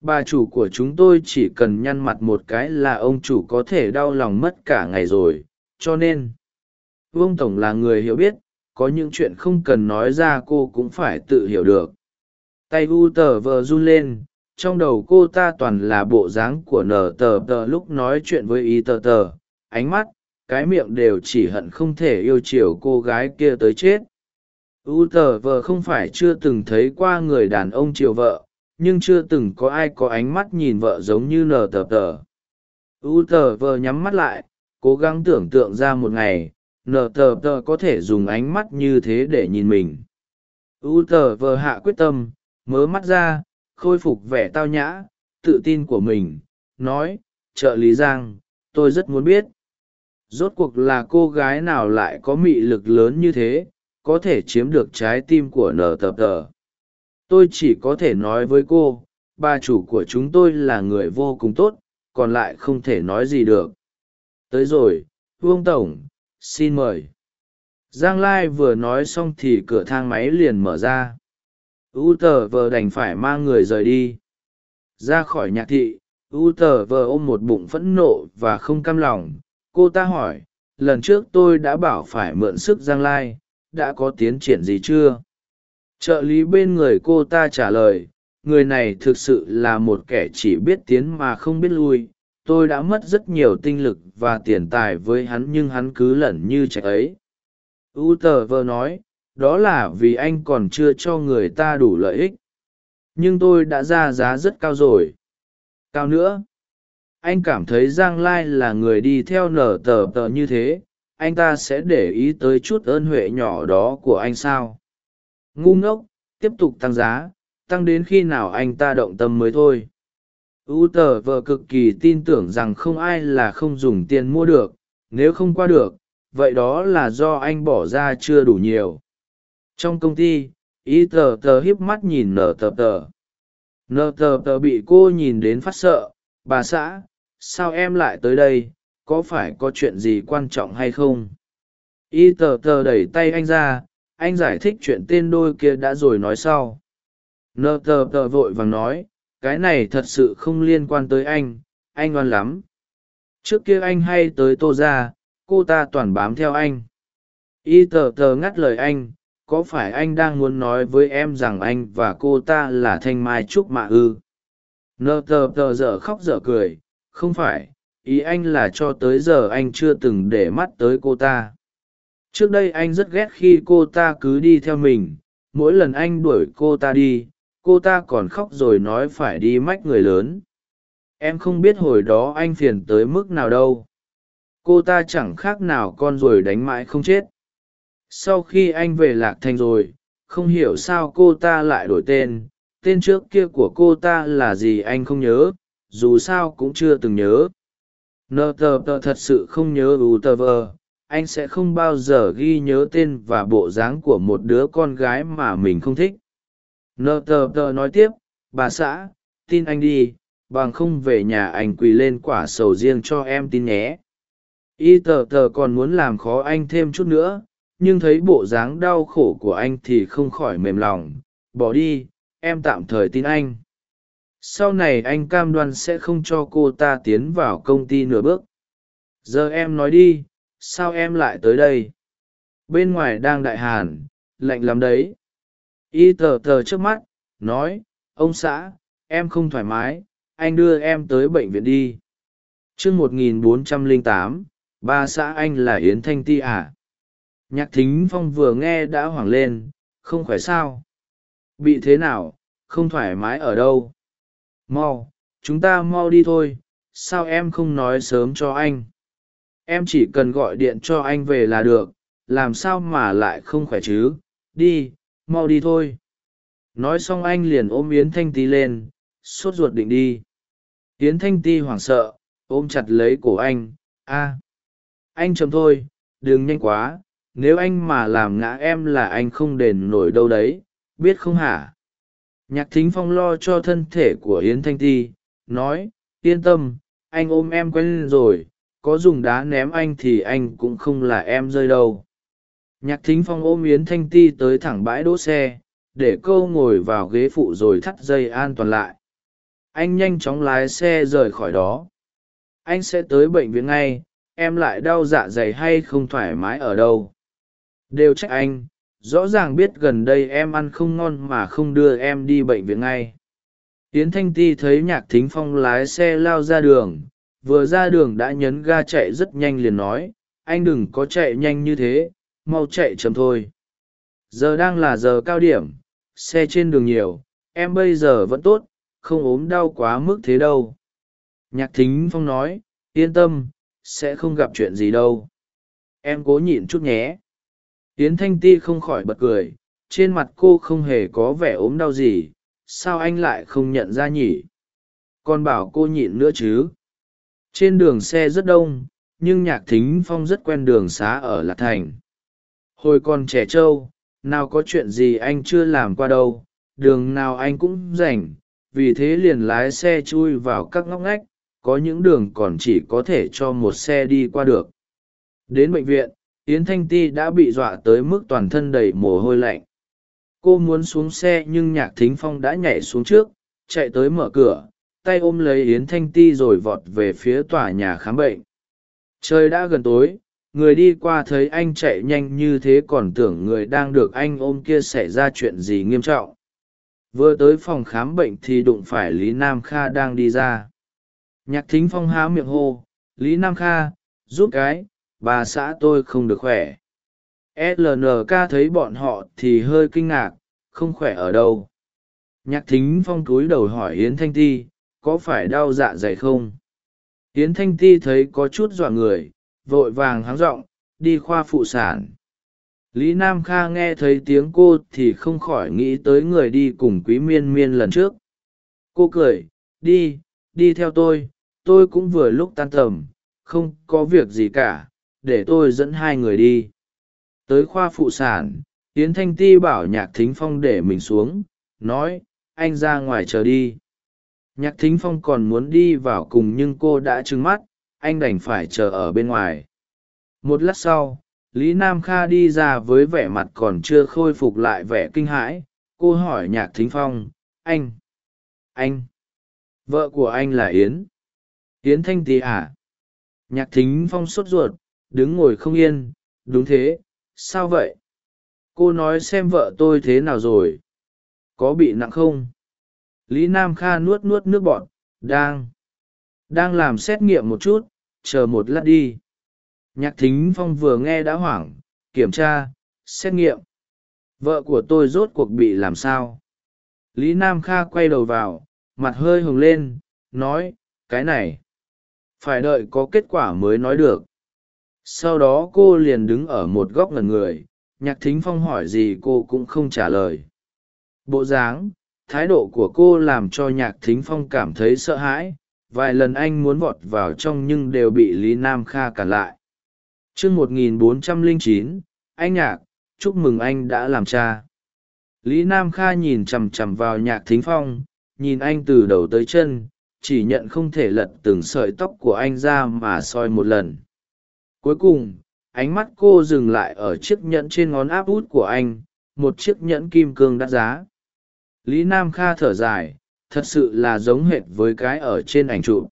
Bà chủ của chúng tôi chỉ cần nhăn mặt một cái là ông chủ có thể đau lòng mất cả ngày rồi, cho nên vương tổng là người hiểu biết, có những chuyện không cần nói ra cô cũng phải tự hiểu được. Tay u tờ vờ run lên trong đầu cô ta toàn là bộ dáng của nờ tờ tờ lúc nói chuyện với y tờ tờ. Ánh mắt, cái miệng đều chỉ hận không thể yêu chiều cô gái kia tới chết. U tờ vờ không phải chưa từng thấy qua người đàn ông chiều vợ, nhưng chưa từng có ai có ánh mắt nhìn vợ giống như nờ tờ tờ. U tờ vờ nhắm mắt lại, cố gắng tưởng tượng ra một ngày, nờ tờ tờ có thể dùng ánh mắt như thế để nhìn mình. U tờ vờ hạ quyết tâm, mớ mắt ra khôi phục vẻ tao nhã, tự tin của mình, nói, trợ lý giang, tôi rất muốn biết, rốt cuộc là cô gái nào lại có mị lực lớn như thế, có thể chiếm được trái tim của nờ tờ tờ? Tôi chỉ có thể nói với cô, bà chủ của chúng tôi là người vô cùng tốt, còn lại không thể nói gì được. Tới rồi, vương tổng, xin mời. Giang lai vừa nói xong thì cửa thang máy liền mở ra u tờ vờ đành phải mang người rời đi. Ra khỏi nhạc thị, u tờ vờ ôm một bụng phẫn nộ và không cam lòng. Cô ta hỏi, lần trước tôi đã bảo phải mượn sức giang lai, đã có tiến triển gì chưa? Trợ lý bên người cô ta trả lời, người này thực sự là một kẻ chỉ biết tiến mà không biết lui. Tôi đã mất rất nhiều tinh lực và tiền tài với hắn nhưng hắn cứ lẩn như chạy ấy. U tờ vờ nói đó là vì anh còn chưa cho người ta đủ lợi ích. Nhưng tôi đã ra giá rất cao rồi. Cao nữa. Anh cảm thấy giang lai là người đi theo nở tờ tờ như thế. Anh ta sẽ để ý tới chút ơn huệ nhỏ đó của anh sao? Ngu ngốc, tiếp tục tăng giá. Tăng đến khi nào anh ta động tâm mới thôi? U tờ vợ cực kỳ tin tưởng rằng không ai là không dùng tiền mua được. Nếu không qua được, vậy đó là do anh bỏ ra chưa đủ nhiều trong công ty, ý tờ tờ híp mắt nhìn nở tờ tờ. Nở tờ tờ bị cô nhìn đến phát sợ, bà xã, sao em lại tới đây? Có phải có chuyện gì quan trọng hay không? Y tờ tờ đẩy tay anh ra, anh giải thích chuyện tên đôi kia đã rồi nói sau. Nợ tờ tờ vội vàng nói, cái này thật sự không liên quan tới anh anh oan lắm. Trước kia anh hay tới tô ra cô ta toàn bám theo anh. Y tờ tờ ngắt lời anh có phải anh đang muốn nói với em rằng anh và cô ta là thanh mai trúc mạ ư? Nơ tờ tờ dở khóc dở cười, không phải, ý anh là cho tới giờ anh chưa từng để mắt tới cô ta. Trước đây anh rất ghét khi cô ta cứ đi theo mình, mỗi lần anh đuổi cô ta đi, cô ta còn khóc rồi nói phải đi mách người lớn. Em không biết hồi đó anh phiền tới mức nào đâu. Cô ta chẳng khác nào con ruồi đánh mãi không chết sau khi anh về lạc thành rồi, không hiểu sao cô ta lại đổi tên tên trước kia của cô ta là gì anh không nhớ, dù sao cũng chưa từng nhớ. Nờ tờ tờ thật sự không nhớ u tờ vờ anh sẽ không bao giờ ghi nhớ tên và bộ dáng của một đứa con gái mà mình không thích. Nờ tờ tờ nói tiếp, bà xã, tin anh đi, bằng không về nhà anh quỳ lên quả sầu riêng cho em tin nhé. Y tờ tờ còn muốn làm khó anh thêm chút nữa nhưng thấy bộ dáng đau khổ của anh thì không khỏi mềm lòng, bỏ đi, em tạm thời tin anh. Sau này anh cam đoan sẽ không cho cô ta tiến vào công ty nửa bước. Giờ em nói đi, sao em lại tới đây? Bên ngoài đang đại hàn, lạnh lắm đấy. Y tờ tờ trước mắt, nói, ông xã, em không thoải mái, anh đưa em tới bệnh viện đi. T r ư ơ n g một nghìn bốn trăm lẻ tám, ba xã anh là yến thanh ti à nhạc thính phong vừa nghe đã hoảng lên, không khỏe sao? Bị thế nào? Không thoải mái ở đâu? Mau, chúng ta mau đi thôi, sao em không nói sớm cho anh? Em chỉ cần gọi điện cho anh về là được, làm sao mà lại không khỏe chứ? Đi, mau đi thôi. Nói xong anh liền ôm yến thanh ti lên, sốt ruột định đi. Yến thanh ti hoảng sợ, ôm chặt lấy cổ anh. A, anh chấm thôi, đừng nhanh quá nếu anh mà làm ngã em là anh không đền nổi đâu đấy, biết không hả? Nhạc thính phong lo cho thân thể của yến thanh ti, nói, yên tâm, anh ôm em quen lên rồi, có dùng đá ném anh thì anh cũng không là em rơi đâu. Nhạc thính phong ôm yến thanh ti tới thẳng bãi đỗ xe, để câu ngồi vào ghế phụ rồi thắt dây an toàn lại. Anh nhanh chóng lái xe rời khỏi đó. Anh sẽ tới bệnh viện ngay, em lại đau dạ dày hay không thoải mái ở đâu? Đều trách anh, rõ ràng biết gần đây em ăn không ngon mà không đưa em đi bệnh viện ngay. Yến thanh ti thấy nhạc thính phong lái xe lao ra đường, vừa ra đường đã nhấn ga chạy rất nhanh liền nói, anh đừng có chạy nhanh như thế, mau chạy chậm thôi. Giờ đang là giờ cao điểm, xe trên đường nhiều, em bây giờ vẫn tốt, không ốm đau quá mức thế đâu. Nhạc thính phong nói, yên tâm, sẽ không gặp chuyện gì đâu. Em cố nhịn chút nhé yến thanh ti không khỏi bật cười, trên mặt cô không hề có vẻ ốm đau gì, sao anh lại không nhận ra nhỉ? Còn bảo cô nhịn nữa chứ. Trên đường xe rất đông, nhưng nhạc thính phong rất quen đường xá ở lạc thành. Hồi còn trẻ trâu, nào có chuyện gì anh chưa làm qua đâu, đường nào anh cũng rảnh, vì thế liền lái xe chui vào các ngóc ngách, có những đường còn chỉ có thể cho một xe đi qua được. Đến bệnh viện yến thanh ti đã bị dọa tới mức toàn thân đầy mồ hôi lạnh. Cô muốn xuống xe nhưng nhạc thính phong đã nhảy xuống trước, chạy tới mở cửa, tay ôm lấy yến thanh ti rồi vọt về phía tòa nhà khám bệnh. Trời đã gần tối, người đi qua thấy anh chạy nhanh như thế còn tưởng người đang được anh ôm kia xảy ra chuyện gì nghiêm trọng. Vừa tới phòng khám bệnh thì đụng phải lý nam kha đang đi ra. Nhạc thính phong há miệng hô, lý nam kha, giúp cái bà xã tôi không được khỏe. Lnk thấy bọn họ thì hơi kinh ngạc, không khỏe ở đâu. Nhạc thính phong cúi đầu hỏi yến thanh ti, có phải đau dạ dày không? Yến thanh ti thấy có chút dọa người, vội vàng háng r ộ n g đi khoa phụ sản. Lý nam kha nghe thấy tiếng cô thì không khỏi nghĩ tới người đi cùng quý miên miên lần trước. Cô cười, đi đi theo tôi tôi cũng vừa lúc tan tầm, không có việc gì cả để tôi dẫn hai người đi. Tới khoa phụ sản, yến thanh ti bảo nhạc thính phong để mình xuống, nói, anh ra ngoài chờ đi. Nhạc thính phong còn muốn đi vào cùng nhưng cô đã trừng mắt, anh đành phải chờ ở bên ngoài. Một lát sau, lý nam kha đi ra với vẻ mặt còn chưa khôi phục lại vẻ kinh hãi. Cô hỏi nhạc thính phong, anh anh, vợ của anh là yến? Yến thanh Ti à? Nhạc thính phong sốt ruột đứng ngồi không yên. Đúng thế, sao vậy? Cô nói xem vợ tôi thế nào rồi? Có bị nặng không? Lý nam kha nuốt nuốt nước bọn đang đang làm xét nghiệm một chút, chờ một lát đi. Nhạc thính phong vừa nghe đã hoảng, kiểm tra, xét nghiệm. Vợ của tôi rốt cuộc bị làm sao? Lý nam kha quay đầu vào, mặt hơi hồng lên, nói, cái này, phải đợi có kết quả mới nói được sau đó cô liền đứng ở một góc ngần người, nhạc thính phong hỏi gì cô cũng không trả lời. Bộ dáng, thái độ của cô làm cho nhạc thính phong cảm thấy sợ hãi, vài lần anh muốn vọt vào trong nhưng đều bị lý nam kha cản lại. T một nghìn bốn trăm lẻ chín, anh nhạc, chúc mừng anh đã làm cha. Lý nam kha nhìn chằm chằm vào nhạc thính phong, nhìn anh từ đầu tới chân, chỉ nhận không thể lật từng sợi tóc của anh ra mà soi một lần cuối cùng, ánh mắt cô dừng lại ở chiếc nhẫn trên ngón áp út của anh, một chiếc nhẫn kim cương đắt giá. Lý nam kha thở dài, thật sự là giống hệt với cái ở trên ảnh chụp.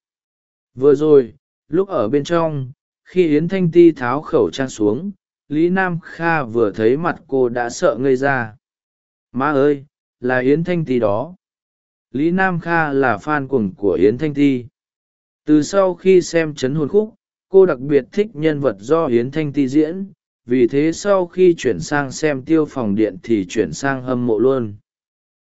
Vừa rồi, lúc ở bên trong, khi yến thanh ti tháo khẩu trang xuống, lý nam kha vừa thấy mặt cô đã sợ ngây ra. Má ơi, là yến thanh ti đó. Lý nam kha là fan cuồng của yến thanh ti. Từ sau khi xem Trấn hồn khúc cô đặc biệt thích nhân vật do yến thanh ti diễn, vì thế sau khi chuyển sang xem tiêu phòng điện thì chuyển sang hâm mộ luôn.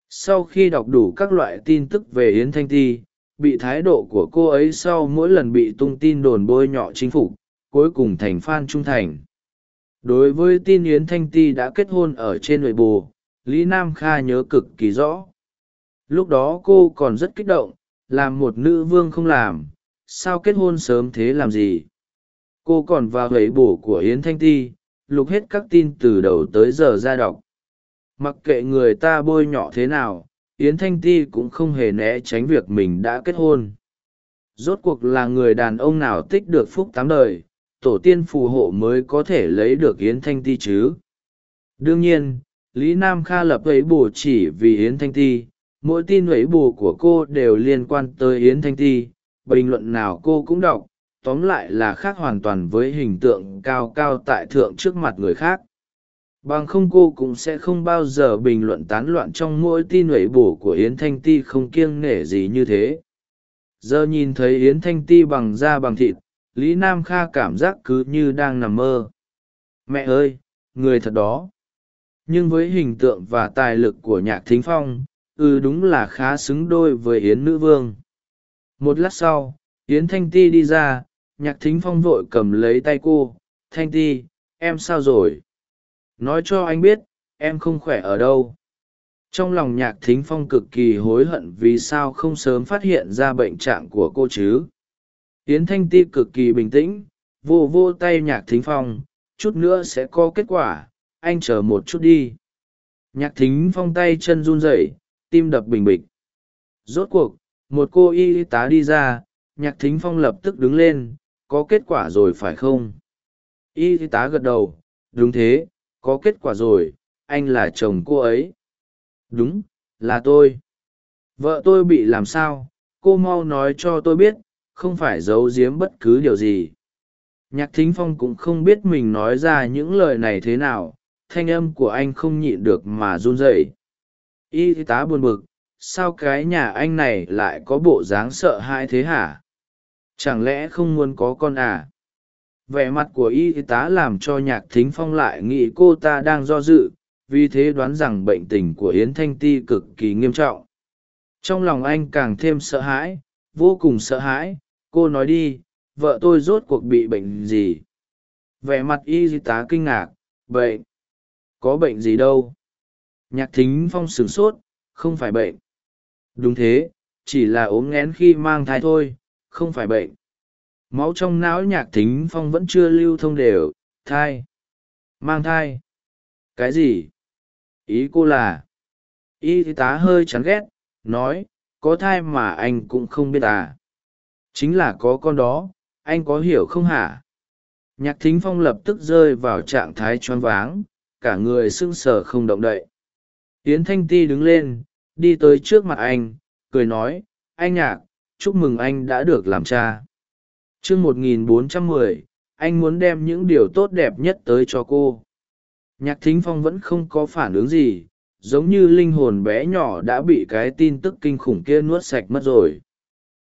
Sau khi đọc đủ các loại tin tức về yến thanh ti, bị thái độ của cô ấy sau mỗi lần bị tung tin đồn bôi nhọ chính phủ cuối cùng thành f trung thành. Đối với tin yến thanh ti đã kết hôn ở trên nội bồ lý nam kha nhớ cực kỳ rõ. Lúc đó cô còn rất kích động, làm một nữ vương không làm, sao kết hôn sớm thế làm gì? Cô còn vào gậy bổ của yến thanh ti, lục hết các tin từ đầu tới giờ ra đọc. Mặc kệ người ta bôi nhọ thế nào, yến thanh ti cũng không hề né tránh việc mình đã kết hôn. Rốt cuộc là người đàn ông nào tích được phúc tám đời, tổ tiên phù hộ mới có thể lấy được yến thanh ti chứ? Đương nhiên, lý nam kha lập ấy bù chỉ vì yến thanh ti, mỗi tin ấy bù của cô đều liên quan tới yến thanh ti, bình luận nào cô cũng đọc tóm lại là khác hoàn toàn với hình tượng cao cao tại thượng trước mặt người khác. Bằng không cô cũng sẽ không bao giờ bình luận tán loạn trong mỗi tin ấy bổ của yến thanh ti không kiêng nể gì như thế. Giờ nhìn thấy yến thanh ti bằng da bằng thịt, lý nam kha cảm giác cứ như đang nằm mơ. Mẹ ơi, người thật đó. Nhưng với hình tượng và tài lực của nhạc thính phong ừ đúng là khá xứng đôi với yến nữ vương. Một lát sau, yến thanh ti đi ra nhạc thính phong vội cầm lấy tay cô, thanh ti, em sao rồi? Nói cho anh biết, em không khỏe ở đâu. Trong lòng nhạc thính phong cực kỳ hối hận vì sao không sớm phát hiện ra bệnh trạng của cô chứ. Yến thanh ti cực kỳ bình tĩnh, vô vô tay nhạc thính phong, chút nữa sẽ có kết quả, anh chờ một chút đi. Nhạc thính phong tay chân run rẩy, tim đập bình bịch. Rốt cuộc, một cô y tá đi ra, nhạc thính phong lập tức đứng lên có kết quả rồi phải không? Y tá gật đầu, đúng thế, có kết quả rồi, anh là chồng cô ấy. Đúng, là tôi. Vợ tôi bị làm sao? Cô mau nói cho tôi biết, không phải giấu giếm bất cứ điều gì. Nhạc thính phong cũng không biết mình nói ra những lời này thế nào, thanh âm của anh không nhịn được mà run rẩy. Y tá buồn bực, sao cái nhà anh này lại có bộ dáng sợ hãi thế hả? Chẳng lẽ không muốn có con à? Vẻ mặt của y tá làm cho nhạc thính phong lại nghĩ cô ta đang do dự, vì thế đoán rằng bệnh tình của yến thanh ti cực kỳ nghiêm trọng. Trong lòng anh càng thêm sợ hãi, vô cùng sợ hãi, cô nói đi, vợ tôi rốt cuộc bị bệnh gì? Vẻ mặt y tá kinh ngạc, bệnh? Có bệnh gì đâu? Nhạc thính phong sửng sốt, không phải bệnh. Đúng thế, chỉ là ốm nghén khi mang thai thôi không phải bệnh. Máu trong não nhạc thính phong vẫn chưa lưu thông đều, thai. Mang thai. Cái gì? Ý cô là? Y tá hơi chán ghét, nói, có thai mà anh cũng không biết à. Chính là có con đó, anh có hiểu không hả? Nhạc thính phong lập tức rơi vào trạng thái choáng váng, cả người sưng sờ không động đậy. Yến thanh ti đứng lên, đi tới trước mặt anh, cười nói, anh nhạc chúc mừng anh đã được làm cha. Chương một nghìn bốn trăm mười, anh muốn đem những điều tốt đẹp nhất tới cho cô. Nhạc thính phong vẫn không có phản ứng gì, giống như linh hồn bé nhỏ đã bị cái tin tức kinh khủng kia nuốt sạch mất rồi.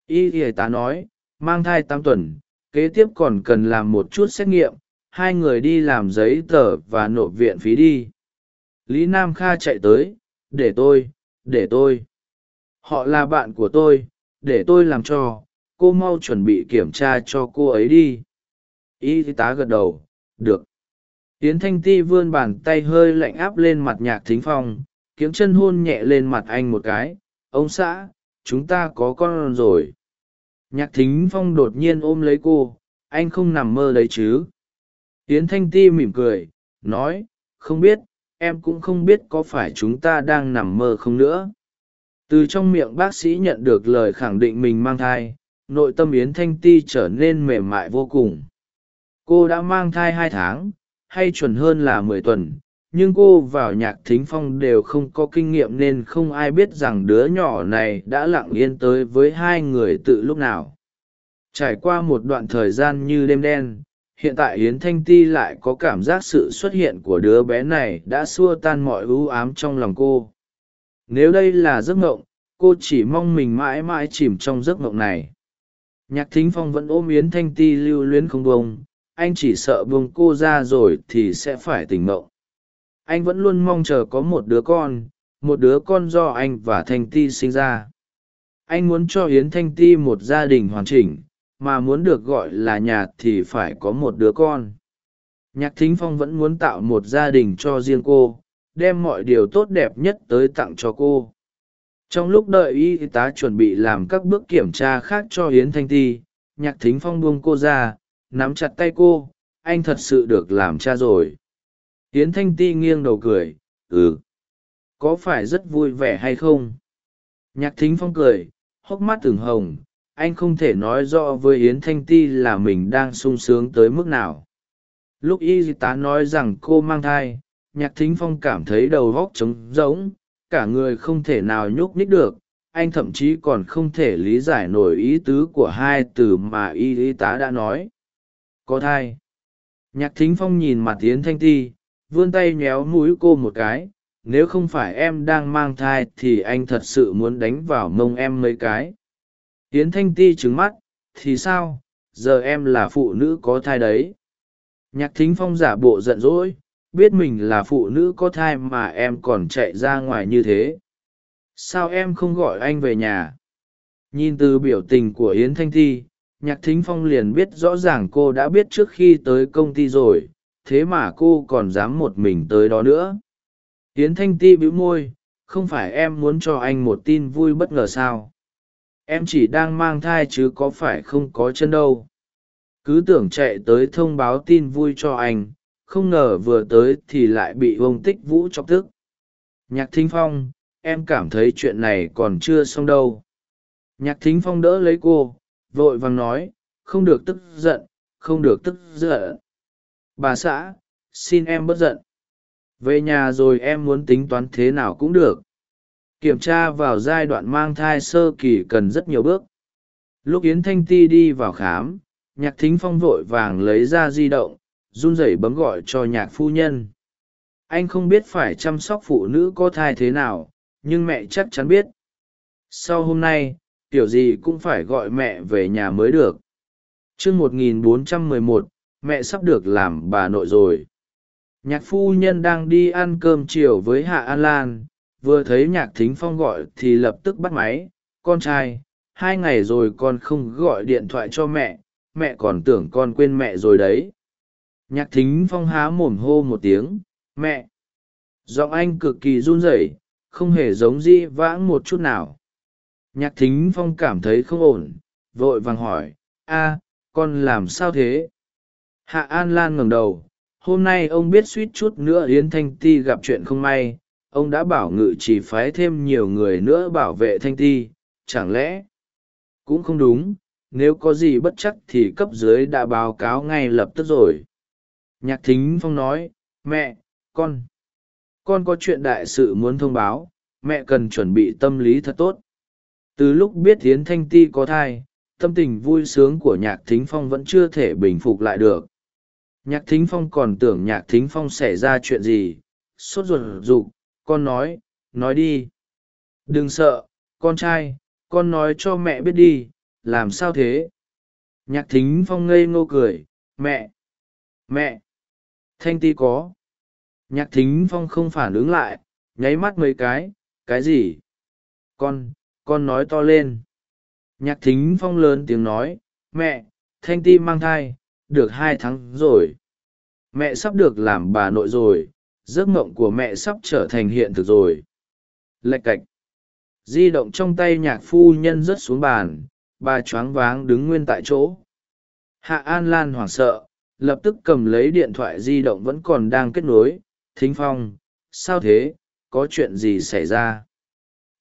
Y y tá nói, mang thai tám tuần, kế tiếp còn cần làm một chút xét nghiệm, hai người đi làm giấy tờ và nộp viện phí đi. Lý nam kha chạy tới, để tôi để tôi. Họ là bạn của tôi để tôi làm cho, cô mau chuẩn bị kiểm tra cho cô ấy đi. Y tá gật đầu, được. Tiến thanh ti vươn bàn tay hơi lạnh áp lên mặt nhạc thính phong kiếm chân hôn nhẹ lên mặt anh một cái. Ông xã, chúng ta có con rồi. Nhạc thính phong đột nhiên ôm lấy cô, anh không nằm mơ đấy chứ? Yến thanh ti mỉm cười, nói, không biết, em cũng không biết có phải chúng ta đang nằm mơ không nữa từ trong miệng bác sĩ nhận được lời khẳng định mình mang thai, nội tâm yến thanh ti trở nên mềm mại vô cùng. Cô đã mang thai hai tháng, hay chuẩn hơn là mười tuần, nhưng cô vào nhạc thính phong đều không có kinh nghiệm nên không ai biết rằng đứa nhỏ này đã lặng yên tới với hai người tự lúc nào. Trải qua một đoạn thời gian như đêm đen, hiện tại yến thanh ti lại có cảm giác sự xuất hiện của đứa bé này đã xua tan mọi ưu ám trong lòng cô nếu đây là giấc ngộng, cô chỉ mong mình mãi mãi chìm trong giấc ngộng này. Nhạc thính phong vẫn ôm yến thanh ti lưu luyến không bông anh chỉ sợ buông cô ra rồi thì sẽ phải tỉnh ngộng. Anh vẫn luôn mong chờ có một đứa con, một đứa con do anh và thanh ti sinh ra. Anh muốn cho yến thanh ti một gia đình hoàn chỉnh, mà muốn được gọi là nhà thì phải có một đứa con. Nhạc thính phong vẫn muốn tạo một gia đình cho riêng cô đem mọi điều tốt đẹp nhất tới tặng cho cô. Trong lúc đợi y tá chuẩn bị làm các bước kiểm tra khác cho hiến thanh ti, nhạc thính phong buông cô ra, nắm chặt tay cô, anh thật sự được làm cha rồi. Hiến thanh ti nghiêng đầu cười ừ có phải rất vui vẻ hay không? Nhạc thính phong cười, hốc mắt từng hồng, anh không thể nói rõ với yến thanh ti là mình đang sung sướng tới mức nào. Lúc y tá nói rằng cô mang thai nhạc thính phong cảm thấy đầu vóc trống rỗng, cả người không thể nào nhúc nhích được, anh thậm chí còn không thể lý giải nổi ý tứ của hai từ mà y tá đã nói. Có thai. Nhạc thính phong nhìn mặt yến thanh ti, vươn tay nhéo mũi cô một cái, nếu không phải em đang mang thai thì anh thật sự muốn đánh vào mông em mấy cái. Yến thanh ti trứng mắt, thì sao, giờ em là phụ nữ có thai đấy. Nhạc thính phong giả bộ giận dỗi biết mình là phụ nữ có thai mà em còn chạy ra ngoài như thế. Sao em không gọi anh về nhà? Nhìn từ biểu tình của yến thanh Thi, nhạc thính phong liền biết rõ ràng cô đã biết trước khi tới công ty rồi thế mà cô còn dám một mình tới đó nữa. Yến thanh ti bĩu môi không phải em muốn cho anh một tin vui bất ngờ sao? Em chỉ đang mang thai chứ có phải không có chân đâu? Cứ tưởng chạy tới thông báo tin vui cho anh không ngờ vừa tới thì lại bị ông tích vũ chọc tức. Nhạc thính phong, em cảm thấy chuyện này còn chưa xong đâu. Nhạc thính phong đỡ lấy cô, vội vàng nói, không được tức giận, không được tức giận. Bà xã, xin em bất giận. Về nhà rồi em muốn tính toán thế nào cũng được. Kiểm tra vào giai đoạn mang thai sơ kỳ cần rất nhiều bước. Lúc yến thanh ti đi vào khám, nhạc thính phong vội vàng lấy ra di động run rẩy bấm gọi cho nhạc phu nhân. Anh không biết phải chăm sóc phụ nữ có thai thế nào, nhưng mẹ chắc chắn biết. Sau hôm nay, kiểu gì cũng phải gọi mẹ về nhà mới được. T r ư ơ n g một nghìn bốn trăm mười một, mẹ sắp được làm bà nội rồi. Nhạc phu nhân đang đi ăn cơm chiều với hạ an lan, vừa thấy nhạc thính phong gọi thì lập tức bắt máy. Con trai, hai ngày rồi con không gọi điện thoại cho mẹ mẹ còn tưởng con quên mẹ rồi đấy nhạc thính phong há mồm hô một tiếng, mẹ! Giọng anh cực kỳ run rẩy, không hề giống di vãng một chút nào. Nhạc thính phong cảm thấy không ổn, vội vàng hỏi, a, con làm sao thế? Hạ an lan ngẩng đầu, hôm nay ông biết suýt chút nữa yến thanh ti gặp chuyện không may, ông đã bảo ngự chỉ phái thêm nhiều người nữa bảo vệ thanh ti, chẳng lẽ? Cũng không đúng, nếu có gì bất chắc thì cấp dưới đã báo cáo ngay lập tức rồi nhạc thính phong nói, mẹ, con con có chuyện đại sự muốn thông báo, mẹ cần chuẩn bị tâm lý thật tốt. Từ lúc biết tiến thanh ti có thai, tâm tình vui sướng của nhạc thính phong vẫn chưa thể bình phục lại được. Nhạc thính phong còn tưởng nhạc thính phong xảy ra chuyện gì, sốt ruột rục con nói nói đi. Đừng sợ, con trai, con nói cho mẹ biết đi, làm sao thế? Nhạc thính phong ngây ngô cười, mẹ mẹ thanh ti có. Nhạc thính phong không phản ứng lại, nháy mắt mấy cái cái gì? Con con nói to lên. Nhạc thính phong lớn tiếng nói, mẹ, thanh ti mang thai, được hai tháng rồi. Mẹ sắp được làm bà nội rồi, giấc mộng của mẹ sắp trở thành hiện thực rồi. Lạch cạch. Di động trong tay nhạc phu nhân rớt xuống bàn, bà choáng váng đứng nguyên tại chỗ. Hạ an lan hoảng sợ lập tức cầm lấy điện thoại di động vẫn còn đang kết nối. Thính phong, sao thế? Có chuyện gì xảy ra?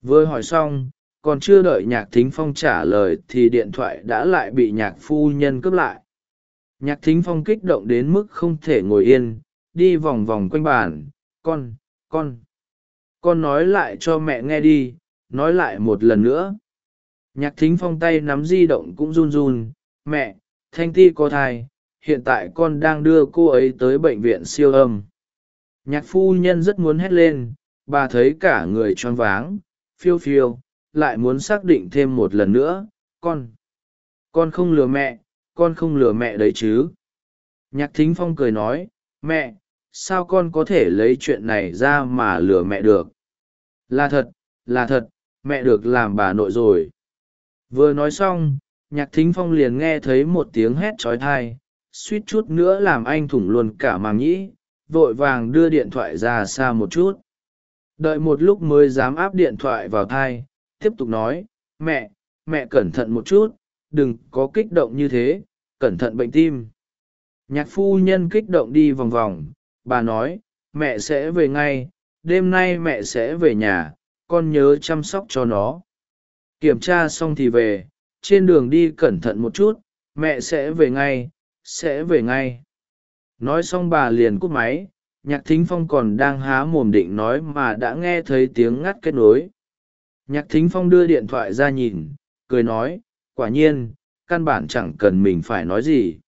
Vừa hỏi xong, còn chưa đợi nhạc thính phong trả lời thì điện thoại đã lại bị nhạc phu nhân cướp lại. Nhạc thính phong kích động đến mức không thể ngồi yên, đi vòng vòng quanh bàn. Con con con nói lại cho mẹ nghe đi, nói lại một lần nữa. Nhạc thính phong tay nắm di động cũng run run. Mẹ, thanh ti có thai hiện tại con đang đưa cô ấy tới bệnh viện siêu âm. Nhạc phu nhân rất muốn hét lên, bà thấy cả người choáng váng, phiêu phiêu, lại muốn xác định thêm một lần nữa, con con không lừa mẹ, con không lừa mẹ đấy chứ. Nhạc thính phong cười nói, mẹ, sao con có thể lấy chuyện này ra mà lừa mẹ được? Là thật là thật, mẹ được làm bà nội rồi. Vừa nói xong, nhạc thính phong liền nghe thấy một tiếng hét trói thai suýt chút nữa làm anh thủng luôn cả màng nhĩ, vội vàng đưa điện thoại ra xa một chút. Đợi một lúc mới dám áp điện thoại vào thai, tiếp tục nói, mẹ mẹ cẩn thận một chút, đừng có kích động như thế, cẩn thận bệnh tim. Nhạc phu nhân kích động đi vòng vòng, bà nói, mẹ sẽ về ngay, đêm nay mẹ sẽ về nhà, con nhớ chăm sóc cho nó. Kiểm tra xong thì về, trên đường đi cẩn thận một chút, mẹ sẽ về ngay sẽ về ngay. Nói xong bà liền cúp máy, nhạc thính phong còn đang há mồm định nói mà đã nghe thấy tiếng ngắt kết nối. Nhạc thính phong đưa điện thoại ra nhìn, cười nói, quả nhiên, căn bản chẳng cần mình phải nói gì.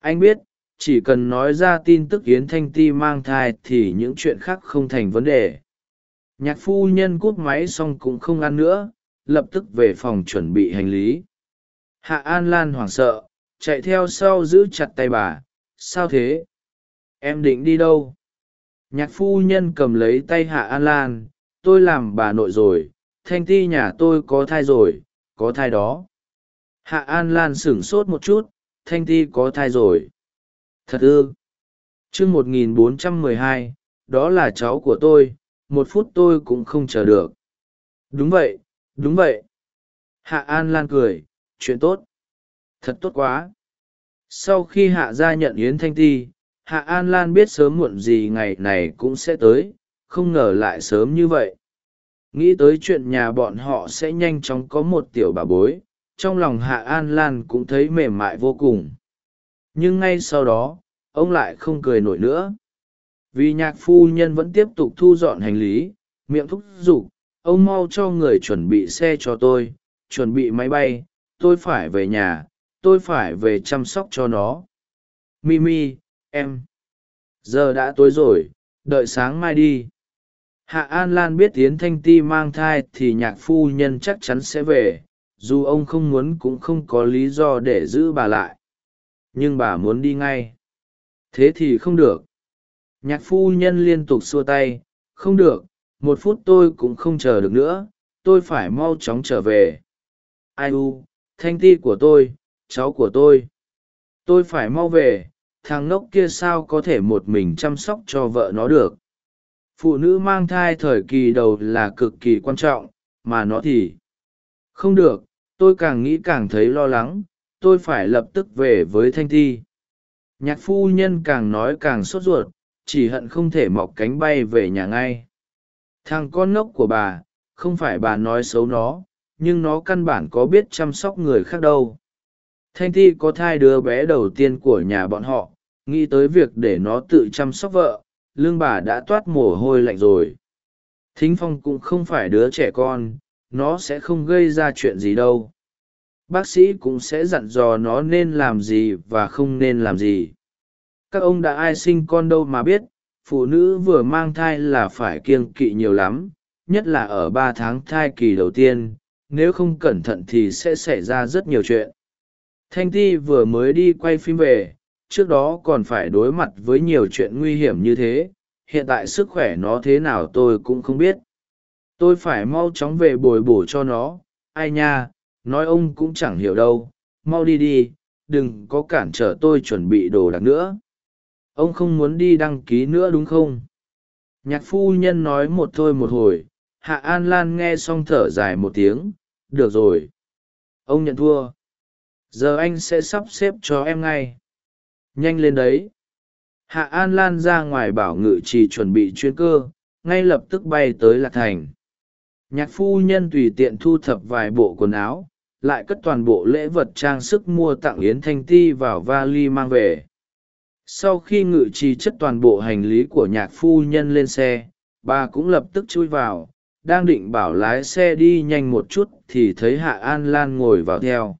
Anh biết, chỉ cần nói ra tin tức yến thanh ti mang thai thì những chuyện khác không thành vấn đề. Nhạc phu nhân cúp máy xong cũng không ăn nữa, lập tức về phòng chuẩn bị hành lý. Hạ an lan hoảng sợ chạy theo sau giữ chặt tay bà. Sao thế? Em định đi đâu? Nhạc phu nhân cầm lấy tay hạ an lan. Tôi làm bà nội rồi. Thanh ti nhà tôi có thai rồi. Có thai đó. Hạ an lan sửng sốt một chút. Thanh ti có thai rồi. Thật ư? Chương một nghìn bốn trăm mười hai, đó là cháu của tôi. Một phút tôi cũng không chờ được. Đúng vậy. Đúng vậy. Hạ an lan cười. Chuyện tốt thật tốt quá. Sau khi hạ gia nhận yến thanh ti, hạ an lan biết sớm muộn gì ngày này cũng sẽ tới, không ngờ lại sớm như vậy. Nghĩ tới chuyện nhà bọn họ sẽ nhanh chóng có một tiểu bà bối, trong lòng hạ an lan cũng thấy mềm mại vô cùng. Nhưng ngay sau đó, ông lại không cười nổi nữa. Vì nhạc phu nhân vẫn tiếp tục thu dọn hành lý, miệng thúc giục, ông mau cho người chuẩn bị xe cho tôi, chuẩn bị máy bay, tôi phải về nhà tôi phải về chăm sóc cho nó. Mimi, em. Giờ đã tối rồi, đợi sáng mai đi. Hạ an lan biết tiến thanh ti mang thai thì nhạc phu nhân chắc chắn sẽ về, dù ông không muốn cũng không có lý do để giữ bà lại. Nhưng bà muốn đi ngay. Thế thì không được. Nhạc phu nhân liên tục xua tay, không được, một phút tôi cũng không chờ được nữa, tôi phải mau chóng trở về. Ai u, thanh ti của tôi cháu của tôi. Tôi phải mau về, thằng ngốc kia sao có thể một mình chăm sóc cho vợ nó được? Phụ nữ mang thai thời kỳ đầu là cực kỳ quan trọng, mà nó thì không được. Tôi càng nghĩ càng thấy lo lắng, tôi phải lập tức về với thanh thi. Nhạc phu nhân càng nói càng sốt ruột, chỉ hận không thể mọc cánh bay về nhà ngay. Thằng con ngốc của bà, không phải bà nói xấu nó, nhưng nó căn bản có biết chăm sóc người khác đâu thanh thi có thai đứa bé đầu tiên của nhà bọn họ, nghĩ tới việc để nó tự chăm sóc vợ, lương bà đã toát mồ hôi lạnh rồi. Thính phong cũng không phải đứa trẻ con, nó sẽ không gây ra chuyện gì đâu. Bác sĩ cũng sẽ dặn dò nó nên làm gì và không nên làm gì. Các ông đã ai sinh con đâu mà biết, phụ nữ vừa mang thai là phải kiêng kỵ nhiều lắm, nhất là ở ba tháng thai kỳ đầu tiên, nếu không cẩn thận thì sẽ xảy ra rất nhiều chuyện thanh ti vừa mới đi quay phim về, trước đó còn phải đối mặt với nhiều chuyện nguy hiểm như thế, hiện tại sức khỏe nó thế nào tôi cũng không biết. Tôi phải mau chóng về bồi bổ cho nó, ai nha, nói ông cũng chẳng hiểu đâu, mau đi đi, đừng có cản trở tôi chuẩn bị đồ đạc nữa. Ông không muốn đi đăng ký nữa đúng không? Nhạc phu nhân nói một thôi một hồi, hạ an lan nghe xong thở dài một tiếng, được rồi. Ông nhận thua giờ anh sẽ sắp xếp cho em ngay. Nhanh lên đấy. Hạ an lan ra ngoài bảo ngự trì chuẩn bị chuyên cơ, ngay lập tức bay tới lạc thành. Nhạc phu nhân tùy tiện thu thập vài bộ quần áo, lại cất toàn bộ lễ vật trang sức mua tặng yến thanh ti vào vali mang về. Sau khi ngự trì chất toàn bộ hành lý của nhạc phu nhân lên xe, bà cũng lập tức chui vào, đang định bảo lái xe đi nhanh một chút thì thấy hạ an lan ngồi vào theo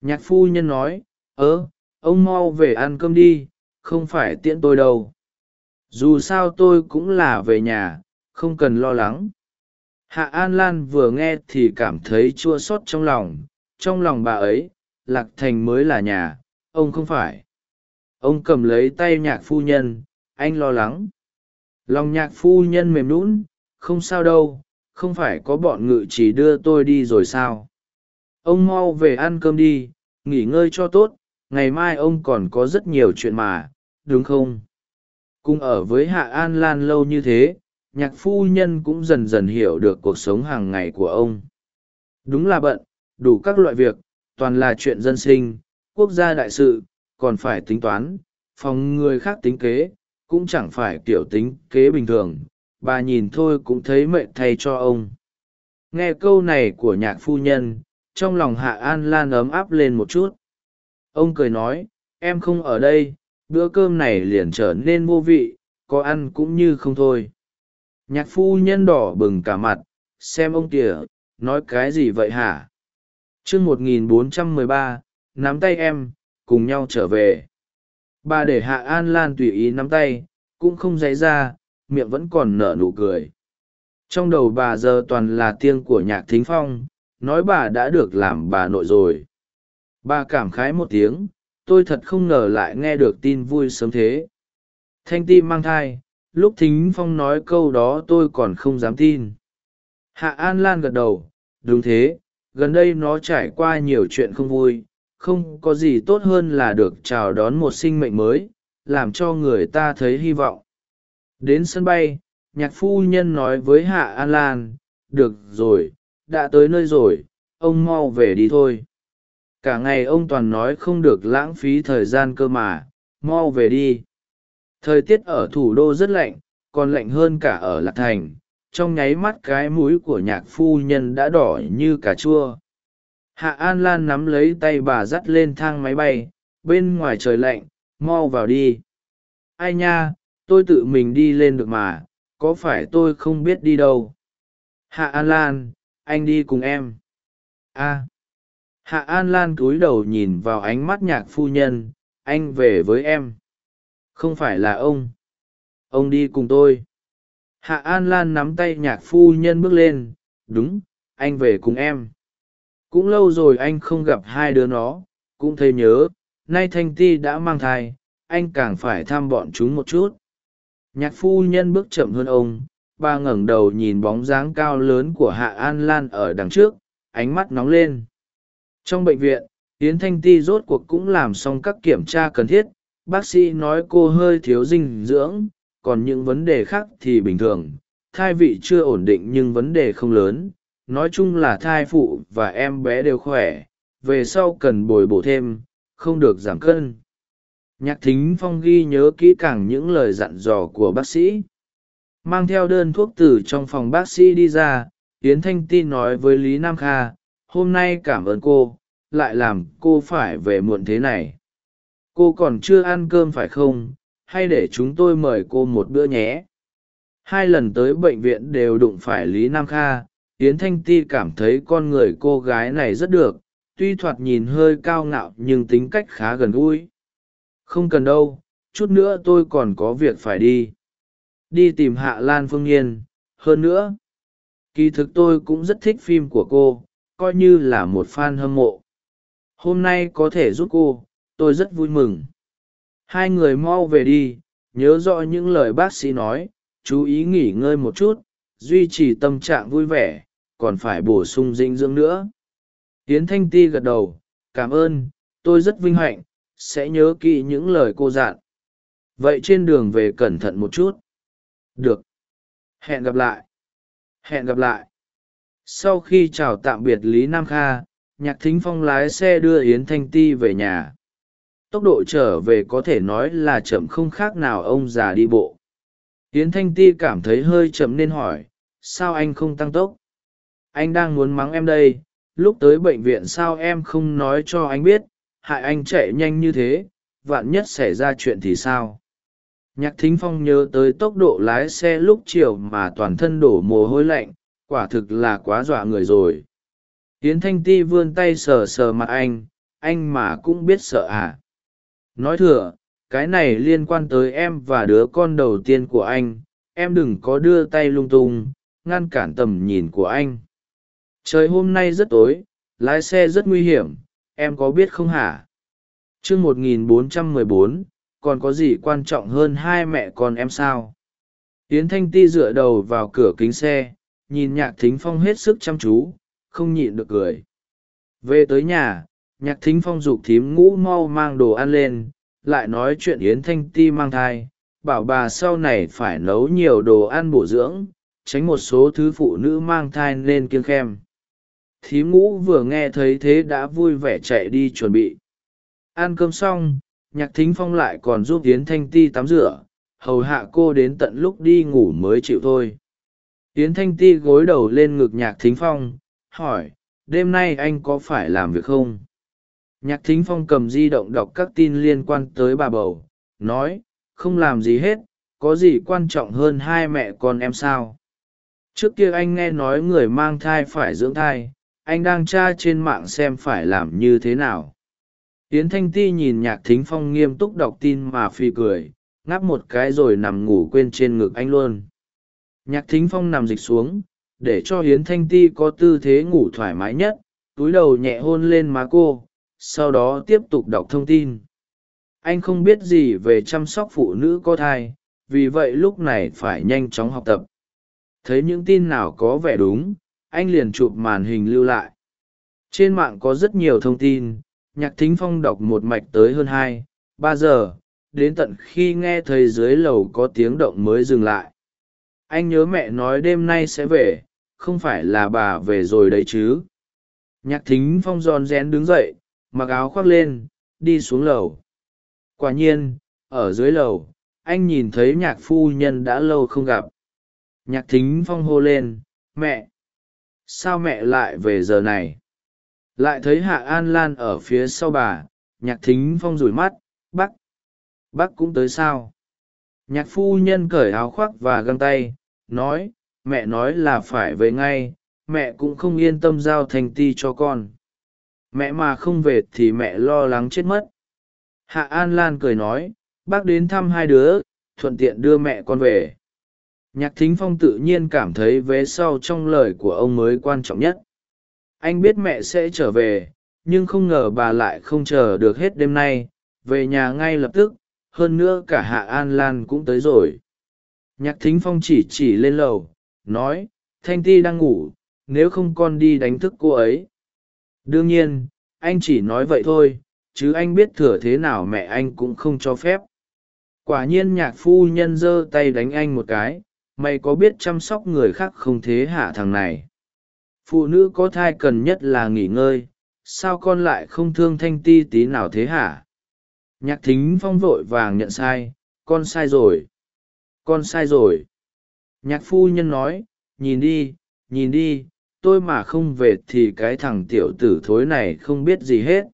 nhạc phu nhân nói ớ ông mau về ăn cơm đi, không phải tiễn tôi đâu. Dù sao tôi cũng là về nhà, không cần lo lắng. Hạ an lan vừa nghe thì cảm thấy chua xót trong lòng. Trong lòng bà ấy, lạc thành mới là nhà, ông không phải. Ông cầm lấy tay nhạc phu nhân, anh lo lắng. Lòng nhạc phu nhân mềm lún không sao đâu, không phải có bọn ngự chỉ đưa tôi đi rồi sao? Ông mau về ăn cơm đi, nghỉ ngơi cho tốt, ngày mai ông còn có rất nhiều chuyện mà, đúng không? Cùng ở với hạ an lan lâu như thế, nhạc phu nhân cũng dần dần hiểu được cuộc sống hàng ngày của ông. Đúng là bận, đủ các loại việc, toàn là chuyện dân sinh, quốc gia đại sự, còn phải tính toán, phòng người khác tính kế, cũng chẳng phải kiểu tính kế bình thường, bà nhìn thôi cũng thấy mệnh thay cho ông. Nghe câu này của nhạc phu nhân trong lòng hạ an lan ấm áp lên một chút. Ông cười nói, em không ở đây, bữa cơm này liền trở nên vô vị, có ăn cũng như không thôi. Nhạc phu nhân đỏ bừng cả mặt, xem ông kìa, nói cái gì vậy hả? T r ư ơ n g một nghìn bốn trăm mười ba, nắm tay em, cùng nhau trở về. Bà để hạ an lan tùy ý nắm tay, cũng không dãy ra, miệng vẫn còn nở nụ cười. Trong đầu bà giờ toàn là tiếng của nhạc thính phong nói bà đã được làm bà nội rồi. Bà cảm khái một tiếng, tôi thật không ngờ lại nghe được tin vui sớm thế. Thanh ti mang thai, lúc thính phong nói câu đó tôi còn không dám tin. Hạ an lan gật đầu, đúng thế, gần đây nó trải qua nhiều chuyện không vui, không có gì tốt hơn là được chào đón một sinh mệnh mới, làm cho người ta thấy hy vọng. Đến sân bay, nhạc phu nhân nói với hạ an lan, được rồi đã tới nơi rồi, ông mau về đi thôi. Cả ngày ông toàn nói không được lãng phí thời gian cơ mà, mau về đi. Thời tiết ở thủ đô rất lạnh, còn lạnh hơn cả ở lạc thành. Trong nháy mắt cái mũi của nhạc phu nhân đã đỏ như cà chua. Hạ an lan nắm lấy tay bà dắt lên thang máy bay, bên ngoài trời lạnh, mau vào đi. Ai nha, tôi tự mình đi lên được mà, có phải tôi không biết đi đâu? Hạ an lan anh đi cùng em. A. Hạ an lan cúi đầu nhìn vào ánh mắt nhạc phu nhân, anh về với em. Không phải là ông. Ông đi cùng tôi. Hạ an lan nắm tay nhạc phu nhân bước lên, đúng, anh về cùng em. Cũng lâu rồi anh không gặp hai đứa nó, cũng thấy nhớ, nay thanh ti đã mang thai, anh càng phải thăm bọn chúng một chút. Nhạc phu nhân bước chậm hơn ông bà ngẩng đầu nhìn bóng dáng cao lớn của hạ an lan ở đằng trước, ánh mắt nóng lên. Trong bệnh viện, yến thanh ti rốt cuộc cũng làm xong các kiểm tra cần thiết, bác sĩ nói cô hơi thiếu dinh dưỡng, còn những vấn đề khác thì bình thường, thai vị chưa ổn định nhưng vấn đề không lớn, nói chung là thai phụ và em bé đều khỏe, về sau cần bồi bổ thêm, không được giảm cân. Nhạc thính phong ghi nhớ kỹ càng những lời dặn dò của bác sĩ mang theo đơn thuốc từ trong phòng bác sĩ đi ra, yến thanh ti nói với lý nam kha, hôm nay cảm ơn cô, lại làm cô phải về muộn thế này. Cô còn chưa ăn cơm phải không? Hay để chúng tôi mời cô một bữa nhé? Hai lần tới bệnh viện đều đụng phải lý nam kha, yến thanh ti cảm thấy con người cô gái này rất được, tuy thoạt nhìn hơi cao ngạo nhưng tính cách khá gần gũi. Không cần đâu, chút nữa tôi còn có việc phải đi đi tìm hạ lan phương nhiên hơn nữa, kỳ thực tôi cũng rất thích phim của cô, coi như là một fan hâm mộ. Hôm nay có thể giúp cô, tôi rất vui mừng. Hai người mau về đi, nhớ rõ những lời bác sĩ nói, chú ý nghỉ ngơi một chút, duy trì tâm trạng vui vẻ, còn phải bổ sung dinh dưỡng nữa. Tiến thanh ti gật đầu, cảm ơn, tôi rất vinh hạnh, sẽ nhớ kỹ những lời cô dặn. Vậy trên đường về cẩn thận một chút được. Hẹn gặp lại. Hẹn gặp lại. Sau khi chào tạm biệt lý nam kha, nhạc thính phong lái xe đưa yến thanh ti về nhà. Tốc độ trở về có thể nói là chậm không khác nào ông già đi bộ. Yến thanh ti cảm thấy hơi chậm nên hỏi, sao anh không tăng tốc? Anh đang muốn mắng em đây. Lúc tới bệnh viện sao em không nói cho anh biết? Hại anh chạy nhanh như thế, vạn nhất xảy ra chuyện thì sao? nhạc thính phong nhớ tới tốc độ lái xe lúc chiều mà toàn thân đổ mồ hôi lạnh quả thực là quá dọa người rồi. Tiến thanh ti vươn tay sờ sờ mặt anh anh mà cũng biết sợ à. Nói thừa cái này liên quan tới em và đứa con đầu tiên của anh em đừng có đưa tay lung tung ngăn cản tầm nhìn của anh. Trời hôm nay rất tối lái xe rất nguy hiểm em có biết không hả? T r ư ơ n g 1414, còn có gì quan trọng hơn hai mẹ con em sao? Yến thanh ti dựa đầu vào cửa kính xe, nhìn nhạc thính phong hết sức chăm chú, không nhịn được cười. Về tới nhà, nhạc thính phong giục thím ngũ mau mang đồ ăn lên, lại nói chuyện yến thanh ti mang thai, bảo bà sau này phải nấu nhiều đồ ăn bổ dưỡng, tránh một số thứ phụ nữ mang thai nên kiêng khem. Thím ngũ vừa nghe thấy thế đã vui vẻ chạy đi chuẩn bị. Ăn cơm xong nhạc thính phong lại còn giúp yến thanh ti tắm rửa, hầu hạ cô đến tận lúc đi ngủ mới chịu thôi. Yến thanh ti gối đầu lên ngực nhạc thính phong, hỏi, đêm nay anh có phải làm việc không? Nhạc thính phong cầm di động đọc các tin liên quan tới bà bầu, nói, không làm gì hết, có gì quan trọng hơn hai mẹ con em sao? Trước kia anh nghe nói người mang thai phải dưỡng thai, anh đang tra trên mạng xem phải làm như thế nào yến thanh ti nhìn nhạc thính phong nghiêm túc đọc tin mà phi cười, ngáp một cái rồi nằm ngủ quên trên ngực anh luôn. Nhạc thính phong nằm dịch xuống, để cho Yến thanh ti có tư thế ngủ thoải mái nhất, túi đầu nhẹ hôn lên má cô, sau đó tiếp tục đọc thông tin. Anh không biết gì về chăm sóc phụ nữ có thai, vì vậy lúc này phải nhanh chóng học tập. Thấy những tin nào có vẻ đúng, anh liền chụp màn hình lưu lại. Trên mạng có rất nhiều thông tin nhạc thính phong đọc một mạch tới hơn hai, ba giờ, đến tận khi nghe thấy dưới lầu có tiếng động mới dừng lại. Anh nhớ mẹ nói đêm nay sẽ về, không phải là bà về rồi đấy chứ. Nhạc thính phong giòn rén đứng dậy, mặc áo khoác lên, đi xuống lầu. Quả nhiên, ở dưới lầu, anh nhìn thấy nhạc phu nhân đã lâu không gặp. Nhạc thính phong hô lên, mẹ! Sao mẹ lại về giờ này? Lại thấy hạ an lan ở phía sau bà, nhạc thính phong rủi mắt, bác bác cũng tới sao? Nhạc phu nhân cởi áo khoác và găng tay, nói, mẹ nói là phải về ngay, mẹ cũng không yên tâm giao thành ti cho con. Mẹ mà không về thì mẹ lo lắng chết mất. Hạ an lan cười nói, bác đến thăm hai đứa, thuận tiện đưa mẹ con về. Nhạc thính phong tự nhiên cảm thấy vế sau trong lời của ông mới quan trọng nhất anh biết mẹ sẽ trở về, nhưng không ngờ bà lại không chờ được hết đêm nay, về nhà ngay lập tức, hơn nữa cả hạ an lan cũng tới rồi. Nhạc thính phong chỉ chỉ lên lầu, nói, thanh ti đang ngủ, nếu không con đi đánh thức cô ấy. Đương nhiên, anh chỉ nói vậy thôi, chứ anh biết thừa thế nào mẹ anh cũng không cho phép. Quả nhiên nhạc phu nhân giơ tay đánh anh một cái, mày có biết chăm sóc người khác không thế hả thằng này? Phụ nữ có thai cần nhất là nghỉ ngơi, sao con lại không thương thanh ti tí nào thế hả? Nhạc thính phong vội vàng nhận sai, con sai rồi. Con sai rồi. Nhạc phu nhân nói, nhìn đi nhìn đi, tôi mà không về thì cái thằng tiểu tử thối này không biết gì hết.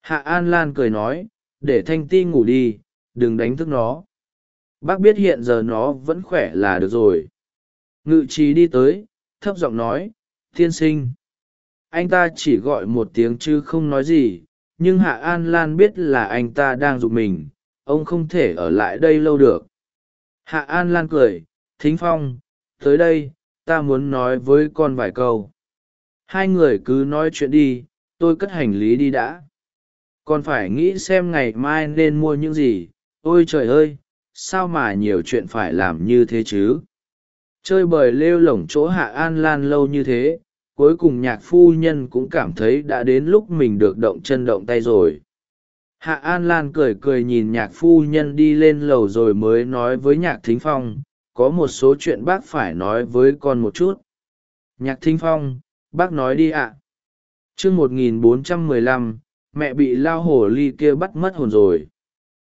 Hạ an lan cười nói, để thanh ti ngủ đi, đừng đánh thức nó. Bác biết hiện giờ nó vẫn khỏe là được rồi. Ngự trí đi tới, thấp giọng nói tiên sinh. Anh ta chỉ gọi một tiếng chứ không nói gì, nhưng hạ an lan biết là anh ta đang giục mình, ông không thể ở lại đây lâu được. Hạ an lan cười, thính phong, tới đây, ta muốn nói với con vài câu. Hai người cứ nói chuyện đi, tôi cất hành lý đi đã. Còn phải nghĩ xem ngày mai nên mua những gì. Ôi trời ơi, sao mà nhiều chuyện phải làm như thế chứ? Chơi bời lêu lổng chỗ hạ an lan lâu như thế cuối cùng nhạc phu nhân cũng cảm thấy đã đến lúc mình được động chân động tay rồi. Hạ an lan cười cười nhìn nhạc phu nhân đi lên lầu rồi mới nói với nhạc thính phong, có một số chuyện bác phải nói với con một chút. Nhạc thính phong, bác nói đi ạ. À. chương một nghìn bốn trăm mười lăm, mẹ bị lao hổ ly kia bắt mất hồn rồi.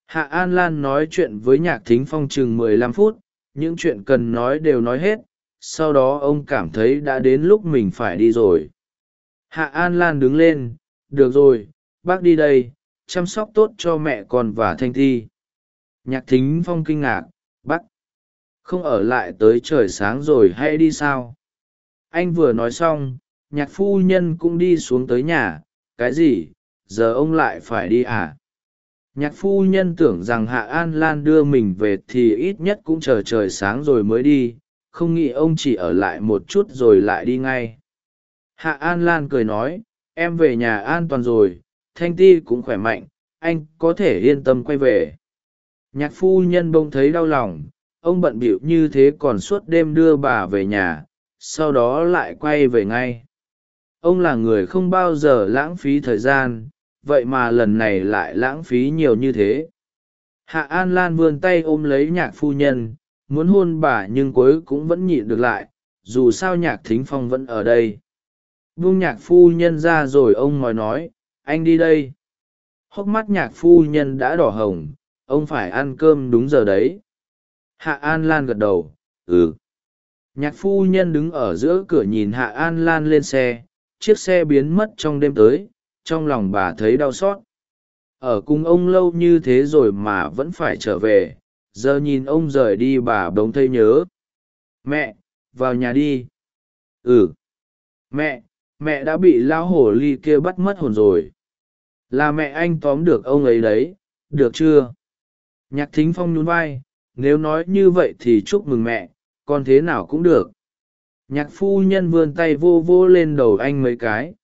Hạ an lan nói chuyện với nhạc thính phong chừng mười lăm phút, những chuyện cần nói đều nói hết sau đó ông cảm thấy đã đến lúc mình phải đi rồi. Hạ an lan đứng lên, được rồi, bác đi đây, chăm sóc tốt cho mẹ con và thanh thi. Nhạc thính phong kinh ngạc, bác, không ở lại tới trời sáng rồi hay đi sao? Anh vừa nói xong, nhạc phu nhân cũng đi xuống tới nhà, cái gì, giờ ông lại phải đi à? Nhạc phu nhân tưởng rằng hạ an lan đưa mình về thì ít nhất cũng chờ trời sáng rồi mới đi không nghĩ ông chỉ ở lại một chút rồi lại đi ngay. Hạ an lan cười nói, em về nhà an toàn rồi, thanh ti cũng khỏe mạnh, anh có thể yên tâm quay về. Nhạc phu nhân bông thấy đau lòng, ông bận bịu như thế còn suốt đêm đưa bà về nhà, sau đó lại quay về ngay. Ông là người không bao giờ lãng phí thời gian, vậy mà lần này lại lãng phí nhiều như thế. Hạ an lan vươn tay ôm lấy nhạc phu nhân muốn hôn bà nhưng cuối cũng vẫn nhịn được lại, dù sao nhạc thính phong vẫn ở đây. Buông nhạc phu nhân ra rồi, ông ngồi nói, anh đi đây. Hốc mắt nhạc phu nhân đã đỏ hồng, ông phải ăn cơm đúng giờ đấy. Hạ an lan gật đầu ừ. Nhạc phu nhân đứng ở giữa cửa nhìn hạ an lan lên xe, chiếc xe biến mất trong đêm tới, trong lòng bà thấy đau xót. Ở cùng ông lâu như thế rồi mà vẫn phải trở về giờ nhìn ông rời đi bà bỗng thấy nhớ. Mẹ, vào nhà đi. Ừ. Mẹ mẹ đã bị lão hổ ly kia bắt mất hồn rồi. Là mẹ anh tóm được ông ấy đấy. Được chưa? Nhạc thính phong nhún vai. Nếu nói như vậy thì chúc mừng mẹ. Con thế nào cũng được. Nhạc phu nhân vươn tay vô vô lên đầu anh mấy cái.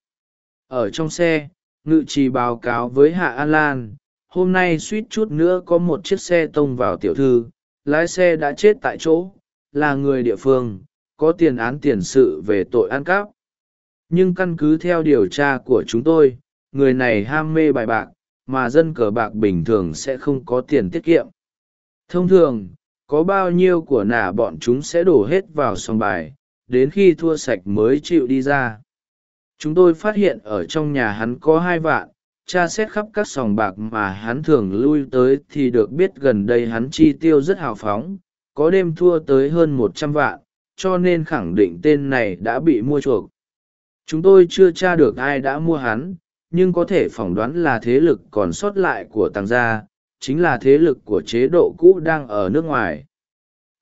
Ở trong xe, ngự trì báo cáo với hạ an lan hôm nay suýt chút nữa có một chiếc xe tông vào tiểu thư, lái xe đã chết tại chỗ, là người địa phương, có tiền án tiền sự về tội ăn cắp. Nhưng căn cứ theo điều tra của chúng tôi, người này ham mê bài bạc, mà dân cờ bạc bình thường sẽ không có tiền tiết kiệm. Thông thường, có bao nhiêu của nả bọn chúng sẽ đổ hết vào sòng bài, đến khi thua sạch mới chịu đi ra. Chúng tôi phát hiện ở trong nhà hắn có hai vạn tra xét khắp các sòng bạc mà hắn thường lui tới thì được biết gần đây hắn chi tiêu rất hào phóng, có đêm thua tới hơn một trăm vạn, cho nên khẳng định tên này đã bị mua chuộc. Chúng tôi chưa tra được ai đã mua hắn, nhưng có thể phỏng đoán là thế lực còn sót lại của tàng gia, chính là thế lực của chế độ cũ đang ở nước ngoài.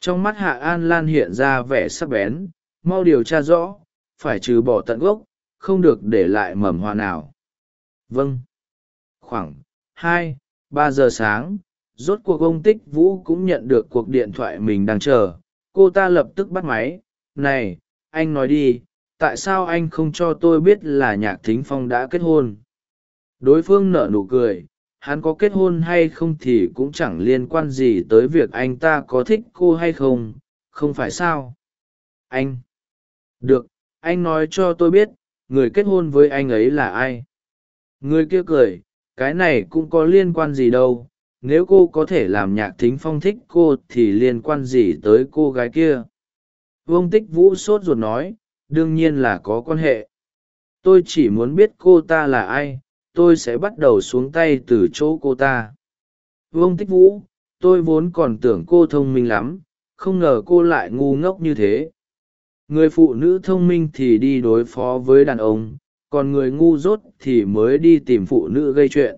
Trong mắt hạ an lan hiện ra vẻ sắc bén, mau điều tra rõ, phải trừ bỏ tận gốc, không được để lại mầm hoa nào. Vâng khoảng hai, ba giờ sáng, rốt cuộc ông tích vũ cũng nhận được cuộc điện thoại mình đang chờ. Cô ta lập tức bắt máy. Này, anh nói đi, tại sao anh không cho tôi biết là nhạc thính phong đã kết hôn? Đối phương nở nụ cười. Hắn có kết hôn hay không thì cũng chẳng liên quan gì tới việc anh ta có thích cô hay không. Không phải sao? Anh. Được, anh nói cho tôi biết, người kết hôn với anh ấy là ai? Người kia cười cái này cũng có liên quan gì đâu, nếu cô có thể làm nhạc thính phong thích cô thì liên quan gì tới cô gái kia? Vương tích vũ sốt ruột nói, đương nhiên là có quan hệ. Tôi chỉ muốn biết cô ta là ai, tôi sẽ bắt đầu xuống tay từ chỗ cô ta. Vương tích vũ, tôi vốn còn tưởng cô thông minh lắm, không ngờ cô lại ngu ngốc như thế. Người phụ nữ thông minh thì đi đối phó với đàn ông còn người ngu dốt thì mới đi tìm phụ nữ gây chuyện.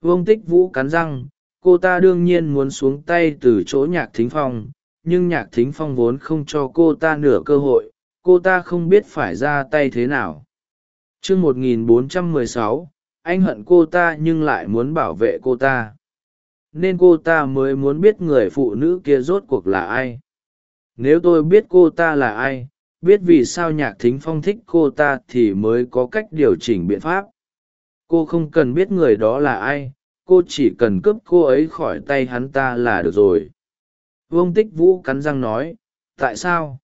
Vương tích vũ cắn răng cô ta đương nhiên muốn xuống tay từ chỗ nhạc thính phong nhưng nhạc thính phong vốn không cho cô ta nửa cơ hội cô ta không biết phải ra tay thế nào. T r ư ơ n g 1416, anh hận cô ta nhưng lại muốn bảo vệ cô ta. Nên cô ta mới muốn biết người phụ nữ kia rốt cuộc là ai. Nếu tôi biết cô ta là ai biết vì sao nhạc thính phong thích cô ta thì mới có cách điều chỉnh biện pháp. Cô không cần biết người đó là ai, cô chỉ cần cướp cô ấy khỏi tay hắn ta là được rồi. Vương tích vũ cắn răng nói, tại sao?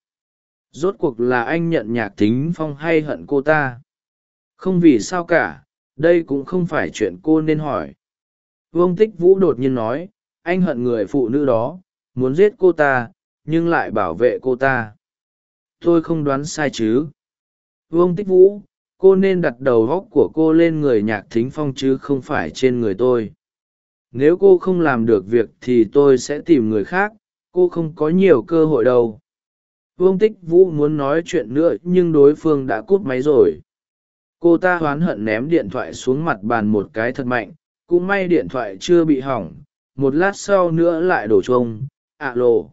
Rốt cuộc là anh nhận nhạc thính phong hay hận cô ta? Không vì sao cả, đây cũng không phải chuyện cô nên hỏi. Vương tích vũ đột nhiên nói, anh hận người phụ nữ đó, muốn giết cô ta, nhưng lại bảo vệ cô ta tôi không đoán sai chứ. Vương tích vũ, cô nên đặt đầu góc của cô lên người nhạc thính phong chứ không phải trên người tôi. Nếu cô không làm được việc thì tôi sẽ tìm người khác, cô không có nhiều cơ hội đâu. Vương tích vũ muốn nói chuyện nữa nhưng đối phương đã cút máy rồi. Cô ta oán hận ném điện thoại xuống mặt bàn một cái thật mạnh, cũng may điện thoại chưa bị hỏng, một lát sau nữa lại đổ chuông. ạ lộ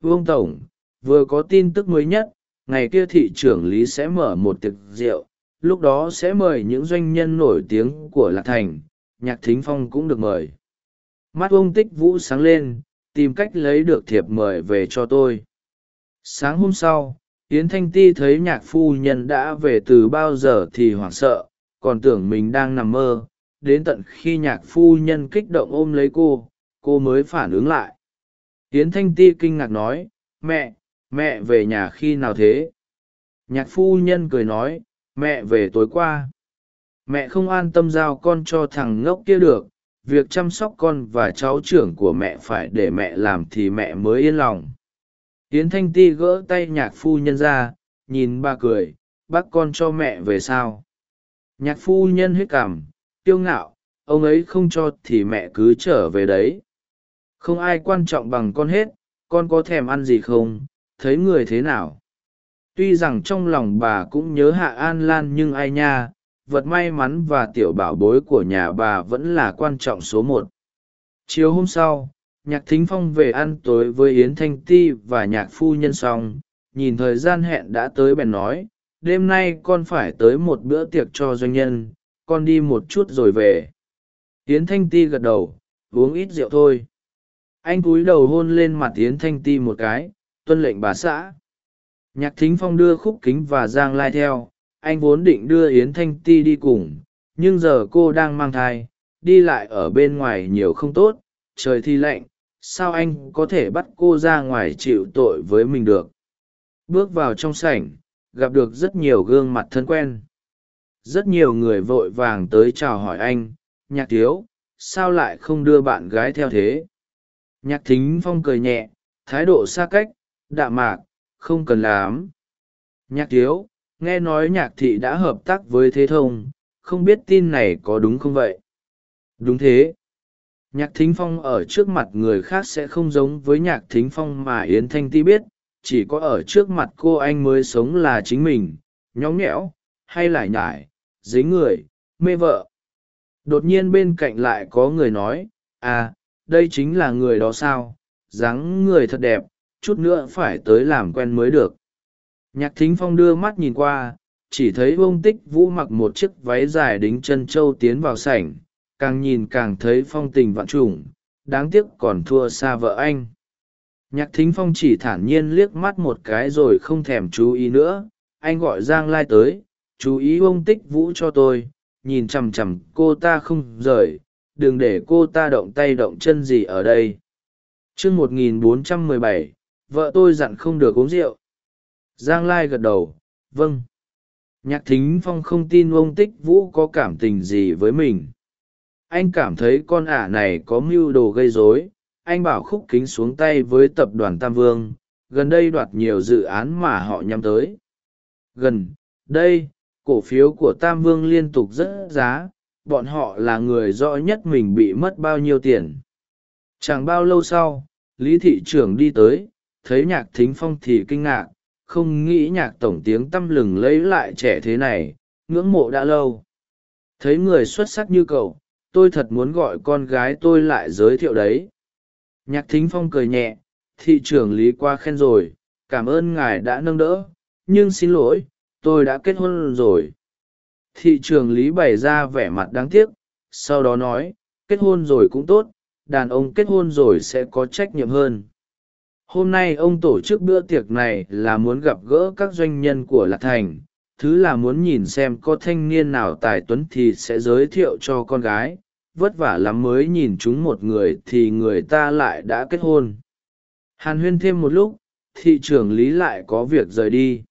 vương tổng vừa có tin tức mới nhất, ngày kia thị trưởng lý sẽ mở một tiệc rượu, lúc đó sẽ mời những doanh nhân nổi tiếng của lạc thành, nhạc thính phong cũng được mời. Mắt ông tích vũ sáng lên, tìm cách lấy được thiệp mời về cho tôi. Sáng hôm sau, yến thanh ti thấy nhạc phu nhân đã về từ bao giờ thì hoảng sợ, còn tưởng mình đang nằm mơ, đến tận khi nhạc phu nhân kích động ôm lấy cô cô mới phản ứng lại. Yến thanh ti kinh ngạc nói, mẹ mẹ về nhà khi nào thế? Nhạc phu nhân cười nói, mẹ về tối qua. Mẹ không an tâm giao con cho thằng ngốc kia được, việc chăm sóc con và cháu trưởng của mẹ phải để mẹ làm thì mẹ mới yên lòng. Yến thanh ti gỡ tay nhạc phu nhân ra, nhìn bà cười, bác con cho mẹ về sao? Nhạc phu nhân hết cảm, kiêu ngạo, ông ấy không cho thì mẹ cứ trở về đấy. Không ai quan trọng bằng con hết, con có thèm ăn gì không? Thấy người thế nào? Tuy rằng trong lòng bà cũng nhớ hạ an lan nhưng ai nha, vật may mắn và tiểu bảo bối của nhà bà vẫn là quan trọng số một. Chiều hôm sau, nhạc thính phong về ăn tối với yến thanh ti và nhạc phu nhân xong, nhìn thời gian hẹn đã tới bèn nói, đêm nay con phải tới một bữa tiệc cho doanh nhân, con đi một chút rồi về. Yến thanh ti gật đầu, uống ít rượu thôi. Anh cúi đầu hôn lên mặt yến thanh ti một cái tuân lệnh bà xã. Nhạc thính phong đưa khúc kính và giang lai theo, anh vốn định đưa yến thanh ti đi cùng, nhưng giờ cô đang mang thai, đi lại ở bên ngoài nhiều không tốt, trời thì lạnh, sao anh có thể bắt cô ra ngoài chịu tội với mình được? Bước vào trong sảnh, gặp được rất nhiều gương mặt thân quen. Rất nhiều người vội vàng tới chào hỏi anh, nhạc thiếu, sao lại không đưa bạn gái theo thế? Nhạc thính phong cười nhẹ, thái độ xa cách đạ mạc, không cần làm. Nhạc thiếu, nghe nói nhạc thị đã hợp tác với thế thông, không biết tin này có đúng không vậy? Đúng thế. Nhạc thính phong ở trước mặt người khác sẽ không giống với nhạc thính phong mà yến thanh ti biết, chỉ có ở trước mặt cô anh mới sống là chính mình nhóng nhẽo, hay lải nhải dính người, mê vợ. Đột nhiên bên cạnh lại có người nói à đây chính là người đó sao, dáng người thật đẹp chút nữa phải tới làm quen mới được. Nhạc thính phong đưa mắt nhìn qua, chỉ thấy bông tích vũ mặc một chiếc váy dài đính chân trâu tiến vào sảnh, càng nhìn càng thấy phong tình vạn trùng, đáng tiếc còn thua xa vợ anh. Nhạc thính phong chỉ thản nhiên liếc mắt một cái rồi không thèm chú ý nữa, anh gọi giang lai tới, chú ý bông tích vũ cho tôi, nhìn chằm chằm cô ta không rời, đừng để cô ta động tay động chân gì ở đây. Chương một nghìn bốn trăm mười bảy vợ tôi dặn không được uống rượu. Giang lai gật đầu vâng. Nhạc thính phong không tin ông tích vũ có cảm tình gì với mình. Anh cảm thấy con ả này có mưu đồ gây rối. Anh bảo khúc kính xuống tay với tập đoàn tam vương. Gần đây đoạt nhiều dự án mà họ nhắm tới. Gần, đây, cổ phiếu của tam vương liên tục rớt giá. Bọn họ là người rõ nhất mình bị mất bao nhiêu tiền. Chẳng bao lâu sau, lý thị trưởng đi tới thấy nhạc thính phong thì kinh ngạc, không nghĩ nhạc tổng tiếng tăm lừng lấy lại trẻ thế này, ngưỡng mộ đã lâu. Thấy người xuất sắc như cậu, tôi thật muốn gọi con gái tôi lại giới thiệu đấy. Nhạc thính phong cười nhẹ, thị trưởng lý qua khen rồi, cảm ơn ngài đã nâng đỡ, nhưng xin lỗi, tôi đã kết hôn rồi. Thị trưởng lý bày ra vẻ mặt đáng tiếc, sau đó nói, kết hôn rồi cũng tốt, đàn ông kết hôn rồi sẽ có trách nhiệm hơn hôm nay ông tổ chức bữa tiệc này là muốn gặp gỡ các doanh nhân của lạc thành. Thứ là muốn nhìn xem có thanh niên nào tài tuấn thì sẽ giới thiệu cho con gái. Vất vả lắm mới nhìn chúng một người thì người ta lại đã kết hôn. Hàn huyên thêm một lúc, thị trưởng lý lại có việc rời đi.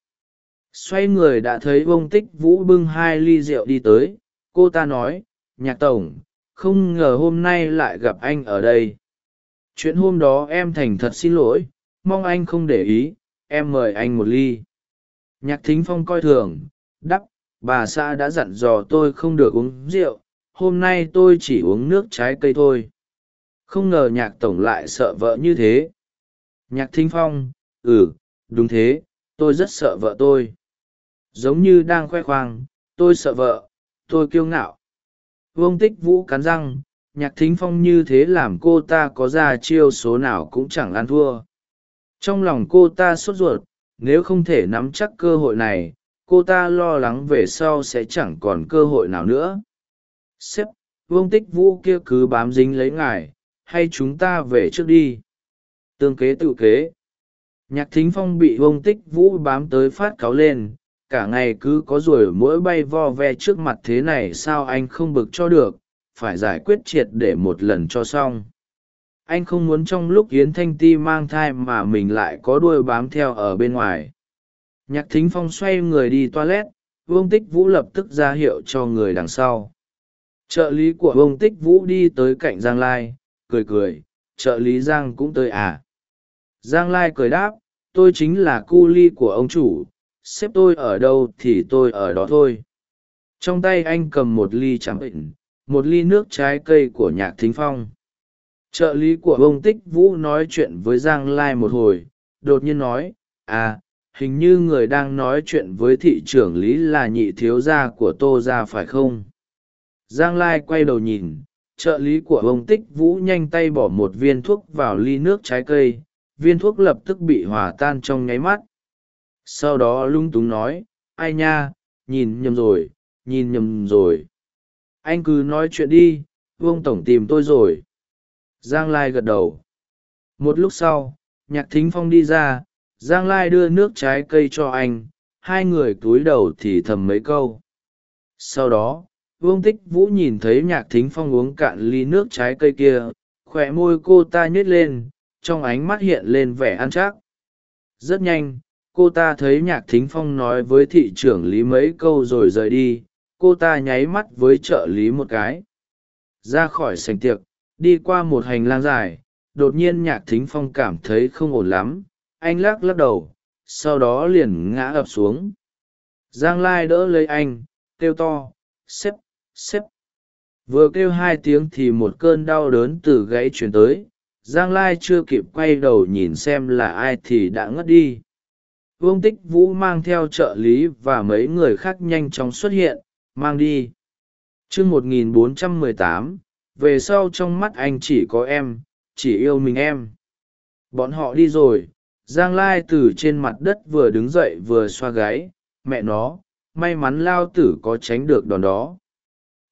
Xoay người đã thấy bông tích vũ bưng hai ly rượu đi tới. Cô ta nói, nhạc tổng, không ngờ hôm nay lại gặp anh ở đây chuyện hôm đó em thành thật xin lỗi, mong anh không để ý, em mời anh một ly. Nhạc thính phong coi thường, đắp, bà xã đã dặn dò tôi không được uống rượu, hôm nay tôi chỉ uống nước trái cây thôi. Không ngờ nhạc tổng lại sợ vợ như thế. Nhạc thính phong ừ đúng thế, tôi rất sợ vợ tôi. Giống như đang khoe khoang, tôi sợ vợ, tôi kiêu ngạo. Vương tích vũ cắn răng nhạc thính phong như thế làm cô ta có ra chiêu số nào cũng chẳng ăn thua. Trong lòng cô ta sốt ruột, nếu không thể nắm chắc cơ hội này, cô ta lo lắng về sau sẽ chẳng còn cơ hội nào nữa. Sếp, vương tích vũ kia cứ bám dính lấy ngài, hay chúng ta về trước đi? Tương kế tự kế. Nhạc thính phong bị vương tích vũ bám tới phát cáu lên, cả ngày cứ có ruồi mỗi bay vo ve trước mặt thế này sao anh không bực cho được? Phải giải quyết triệt để một lần cho xong. Anh không muốn trong lúc yến thanh ti mang thai mà mình lại có đuôi bám theo ở bên ngoài. Nhạc thính phong xoay người đi toilet, vương tích vũ lập tức ra hiệu cho người đằng sau. Trợ lý của vương tích vũ đi tới cạnh giang lai, cười cười, trợ lý giang cũng tới à? Giang lai cười đáp, tôi chính là cu ly của ông chủ, xếp tôi ở đâu thì tôi ở đó thôi. Trong tay anh cầm một ly trắng bệnh một ly nước trái cây của nhạc thính phong. Trợ lý của ông tích vũ nói chuyện với giang lai một hồi, đột nhiên nói à hình như người đang nói chuyện với thị trưởng lý là nhị thiếu gia của tô gia phải không? Giang lai quay đầu nhìn, trợ lý của ông tích vũ nhanh tay bỏ một viên thuốc vào ly nước trái cây, viên thuốc lập tức bị hòa tan trong nháy mắt. Sau đó lung túng nói, ai nha, nhìn nhầm rồi, nhìn nhầm rồi anh cứ nói chuyện đi, vương tổng tìm tôi rồi. Giang lai gật đầu. Một lúc sau, nhạc thính phong đi ra, giang lai đưa nước trái cây cho anh, hai người cúi đầu thì thầm mấy câu. Sau đó, vương tích vũ nhìn thấy nhạc thính phong uống cạn ly nước trái cây kia, khỏe môi cô ta nhếch lên, trong ánh mắt hiện lên vẻ ăn chắc. Rất nhanh, cô ta thấy nhạc thính phong nói với thị trưởng lý mấy câu rồi rời đi cô ta nháy mắt với trợ lý một cái. Ra khỏi sành tiệc, đi qua một hành lang dài, đột nhiên nhạc thính phong cảm thấy không ổn lắm. Anh lắc lắc đầu, sau đó liền ngã ập xuống. Giang lai đỡ lấy anh, kêu to xếp xếp vừa kêu hai tiếng thì một cơn đau đớn từ gãy chuyển tới. Giang lai chưa kịp quay đầu nhìn xem là ai thì đã ngất đi. Vương tích vũ mang theo trợ lý và mấy người khác nhanh chóng xuất hiện mang đi. Chương một nghìn bốn trăm mười tám, về sau trong mắt anh chỉ có em, chỉ yêu mình em. Bọn họ đi rồi, giang lai từ trên mặt đất vừa đứng dậy vừa xoa gáy, mẹ nó, may mắn lao tử có tránh được đòn đó.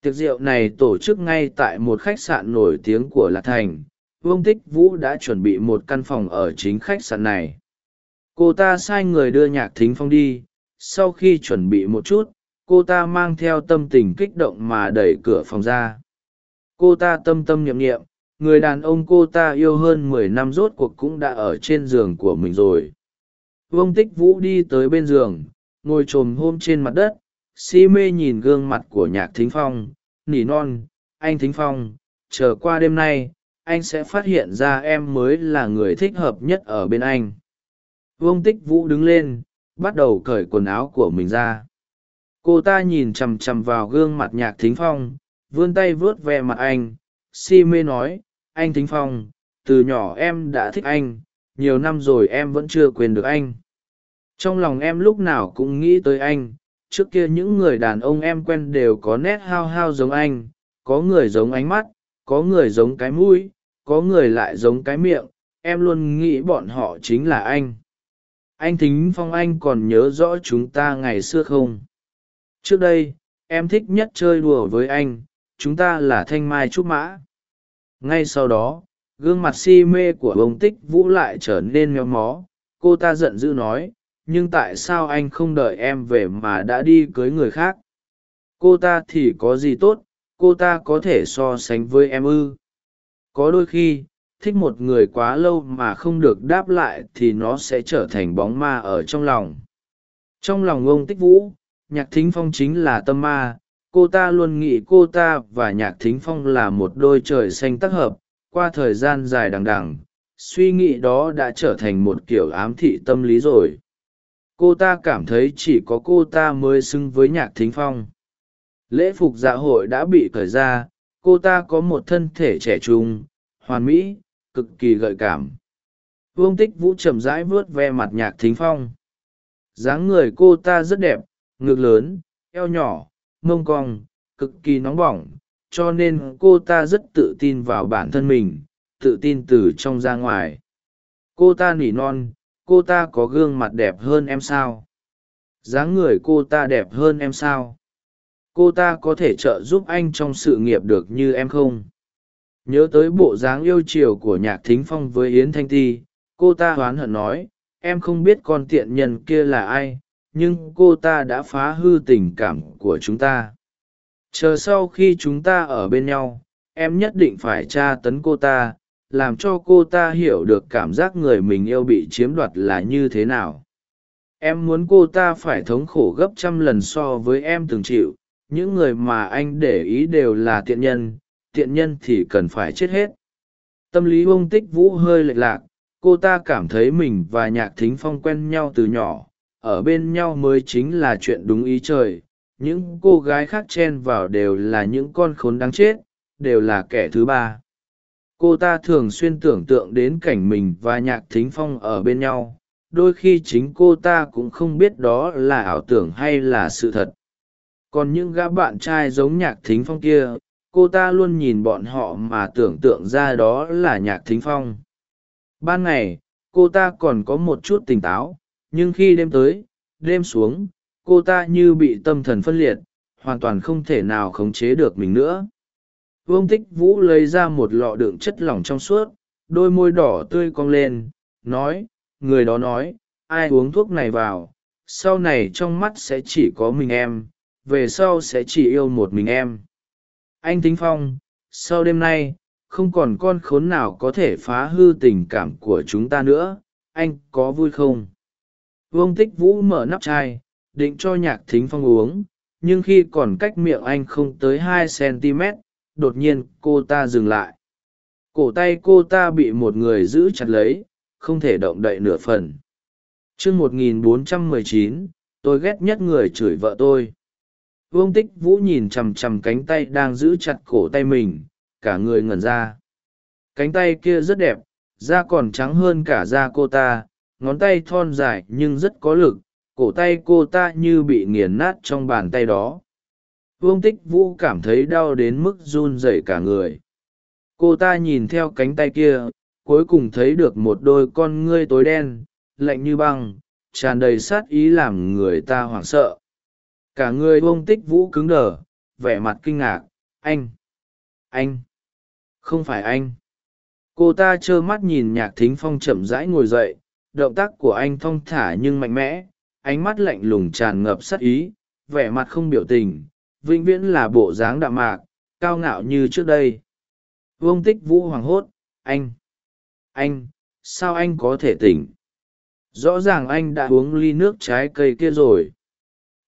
Tiệc rượu này tổ chức ngay tại một khách sạn nổi tiếng của lạc thành. Vương tích vũ đã chuẩn bị một căn phòng ở chính khách sạn này. Cô ta sai người đưa nhạc thính phong đi, sau khi chuẩn bị một chút cô ta mang theo tâm tình kích động mà đẩy cửa phòng ra. Cô ta tâm tâm niệm niệm, người đàn ông cô ta yêu hơn mười năm rốt cuộc cũng đã ở trên giường của mình rồi. Vương tích vũ đi tới bên giường, ngồi t r ồ m hôm trên mặt đất, si mê nhìn gương mặt của nhạc thính phong. Nỉ non, anh thính phong, chờ qua đêm nay, anh sẽ phát hiện ra em mới là người thích hợp nhất ở bên anh. Vương tích vũ đứng lên, bắt đầu cởi quần áo của mình ra cô ta nhìn chằm chằm vào gương mặt nhạc thính phong, vươn tay vuốt ve mặt anh. Si mê nói, anh thính phong, từ nhỏ em đã thích anh, nhiều năm rồi em vẫn chưa quên được anh. Trong lòng em lúc nào cũng nghĩ tới anh, trước kia những người đàn ông em quen đều có nét hao hao giống anh, có người giống ánh mắt, có người giống cái mũi, có người lại giống cái miệng, em luôn nghĩ bọn họ chính là anh. Anh thính phong, anh còn nhớ rõ chúng ta ngày xưa không? Trước đây, em thích nhất chơi đùa với anh, chúng ta là thanh mai trúc mã. Ngay sau đó, gương mặt si mê của ông tích vũ lại trở nên méo mó. Cô ta giận dữ nói, nhưng tại sao anh không đợi em về mà đã đi cưới người khác? Cô ta thì có gì tốt, cô ta có thể so sánh với em ư? Có đôi khi, thích một người quá lâu mà không được đáp lại thì nó sẽ trở thành bóng ma ở trong lòng. Trong lòng ông tích vũ nhạc thính phong chính là tâm ma, cô ta luôn nghĩ cô ta và nhạc thính phong là một đôi trời xanh tác hợp, qua thời gian dài đằng đằng, suy nghĩ đó đã trở thành một kiểu ám thị tâm lý rồi. Cô ta cảm thấy chỉ có cô ta mới xứng với nhạc thính phong. Lễ phục dạ hội đã bị khởi ra, cô ta có một thân thể trẻ trung, hoàn mỹ, cực kỳ gợi cảm. Vương tích vũ chậm rãi vuốt ve mặt nhạc thính phong. Dáng người cô ta rất đẹp ngực lớn, eo nhỏ, mông cong, cực kỳ nóng bỏng, cho nên cô ta rất tự tin vào bản thân mình, tự tin từ trong ra ngoài. Cô ta nỉ non, cô ta có gương mặt đẹp hơn em sao? Dáng người cô ta đẹp hơn em sao? Cô ta có thể trợ giúp anh trong sự nghiệp được như em không? Nhớ tới bộ dáng yêu chiều của nhạc thính phong với yến thanh ti, cô ta oán hận nói, em không biết con tiện nhân kia là ai nhưng cô ta đã phá hư tình cảm của chúng ta. Chờ sau khi chúng ta ở bên nhau, em nhất định phải tra tấn cô ta, làm cho cô ta hiểu được cảm giác người mình yêu bị chiếm đoạt là như thế nào. Em muốn cô ta phải thống khổ gấp trăm lần so với em từng chịu, những người mà anh để ý đều là tiện nhân tiện nhân thì cần phải chết hết. Tâm lý ông tích vũ hơi lệch lạc, cô ta cảm thấy mình và nhạc thính phong quen nhau từ nhỏ ở bên nhau mới chính là chuyện đúng ý trời. Những cô gái khác chen vào đều là những con khốn đáng chết, đều là kẻ thứ ba. Cô ta thường xuyên tưởng tượng đến cảnh mình và nhạc thính phong ở bên nhau. Đôi khi chính cô ta cũng không biết đó là ảo tưởng hay là sự thật. Còn những gã bạn trai giống nhạc thính phong kia, cô ta luôn nhìn bọn họ mà tưởng tượng ra đó là nhạc thính phong. Ban ngày, cô ta còn có một chút tỉnh táo nhưng khi đêm tới, đêm xuống, cô ta như bị tâm thần phân liệt, hoàn toàn không thể nào khống chế được mình nữa. Vương tích vũ lấy ra một lọ đựng chất lỏng trong suốt, đôi môi đỏ tươi cong lên, nói, người đó nói, ai uống thuốc này vào, sau này trong mắt sẽ chỉ có mình em, về sau sẽ chỉ yêu một mình em. Anh thính phong, sau đêm nay, không còn con khốn nào có thể phá hư tình cảm của chúng ta nữa, anh có vui không? Vương tích vũ mở nắp chai, định cho nhạc thính phong uống, nhưng khi còn cách miệng anh không tới hai cm đột nhiên cô ta dừng lại. Cổ tay cô ta bị một người giữ chặt lấy, không thể động đậy nửa phần. Chương một nghìn bốn trăm mười chín, tôi ghét nhất người chửi vợ tôi. Vương tích vũ nhìn chằm chằm cánh tay đang giữ chặt cổ tay mình, cả người ngẩn ra. Cánh tay kia rất đẹp, da còn trắng hơn cả da cô ta ngón tay thon dài nhưng rất có lực, cổ tay cô ta như bị nghiền nát trong bàn tay đó. Vương tích vũ cảm thấy đau đến mức run rẩy cả người. Cô ta nhìn theo cánh tay kia, cuối cùng thấy được một đôi con ngươi tối đen, lạnh như băng, tràn đầy sát ý làm người ta hoảng sợ. Cả người vương tích vũ cứng đờ, vẻ mặt kinh ngạc, anh anh, không phải anh. Cô ta trơ mắt nhìn nhạc thính phong chậm rãi ngồi dậy động tác của anh thong thả nhưng mạnh mẽ, ánh mắt lạnh lùng tràn ngập sắc ý, vẻ mặt không biểu tình, vĩnh viễn là bộ dáng đạm mạc, cao ngạo như trước đây. Vương tích vũ hoảng hốt, anh anh, sao anh có thể tỉnh? Rõ ràng anh đã uống ly nước trái cây kia rồi.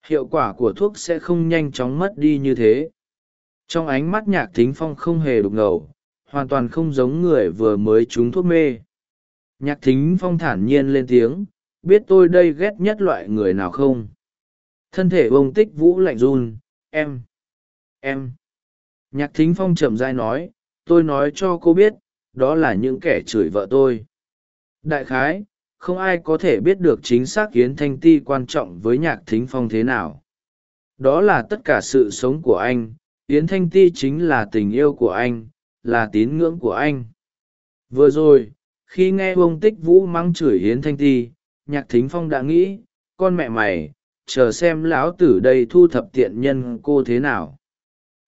Hiệu quả của thuốc sẽ không nhanh chóng mất đi như thế. Trong ánh mắt nhạc thính phong không hề đục ngầu, hoàn toàn không giống người vừa mới trúng thuốc mê nhạc thính phong thản nhiên lên tiếng, biết tôi đây ghét nhất loại người nào không? Thân thể bông tích vũ lạnh run, em em. Nhạc thính phong chậm dai nói, tôi nói cho cô biết, đó là những kẻ chửi vợ tôi. Đại khái, không ai có thể biết được chính xác yến thanh ti quan trọng với nhạc thính phong thế nào. Đó là tất cả sự sống của anh, yến thanh ti chính là tình yêu của anh, là tín ngưỡng của anh. Vừa rồi khi nghe ông tích vũ mắng chửi yến thanh ti, nhạc thính phong đã nghĩ, con mẹ mày, chờ xem lão tử đây thu thập tiện nhân cô thế nào.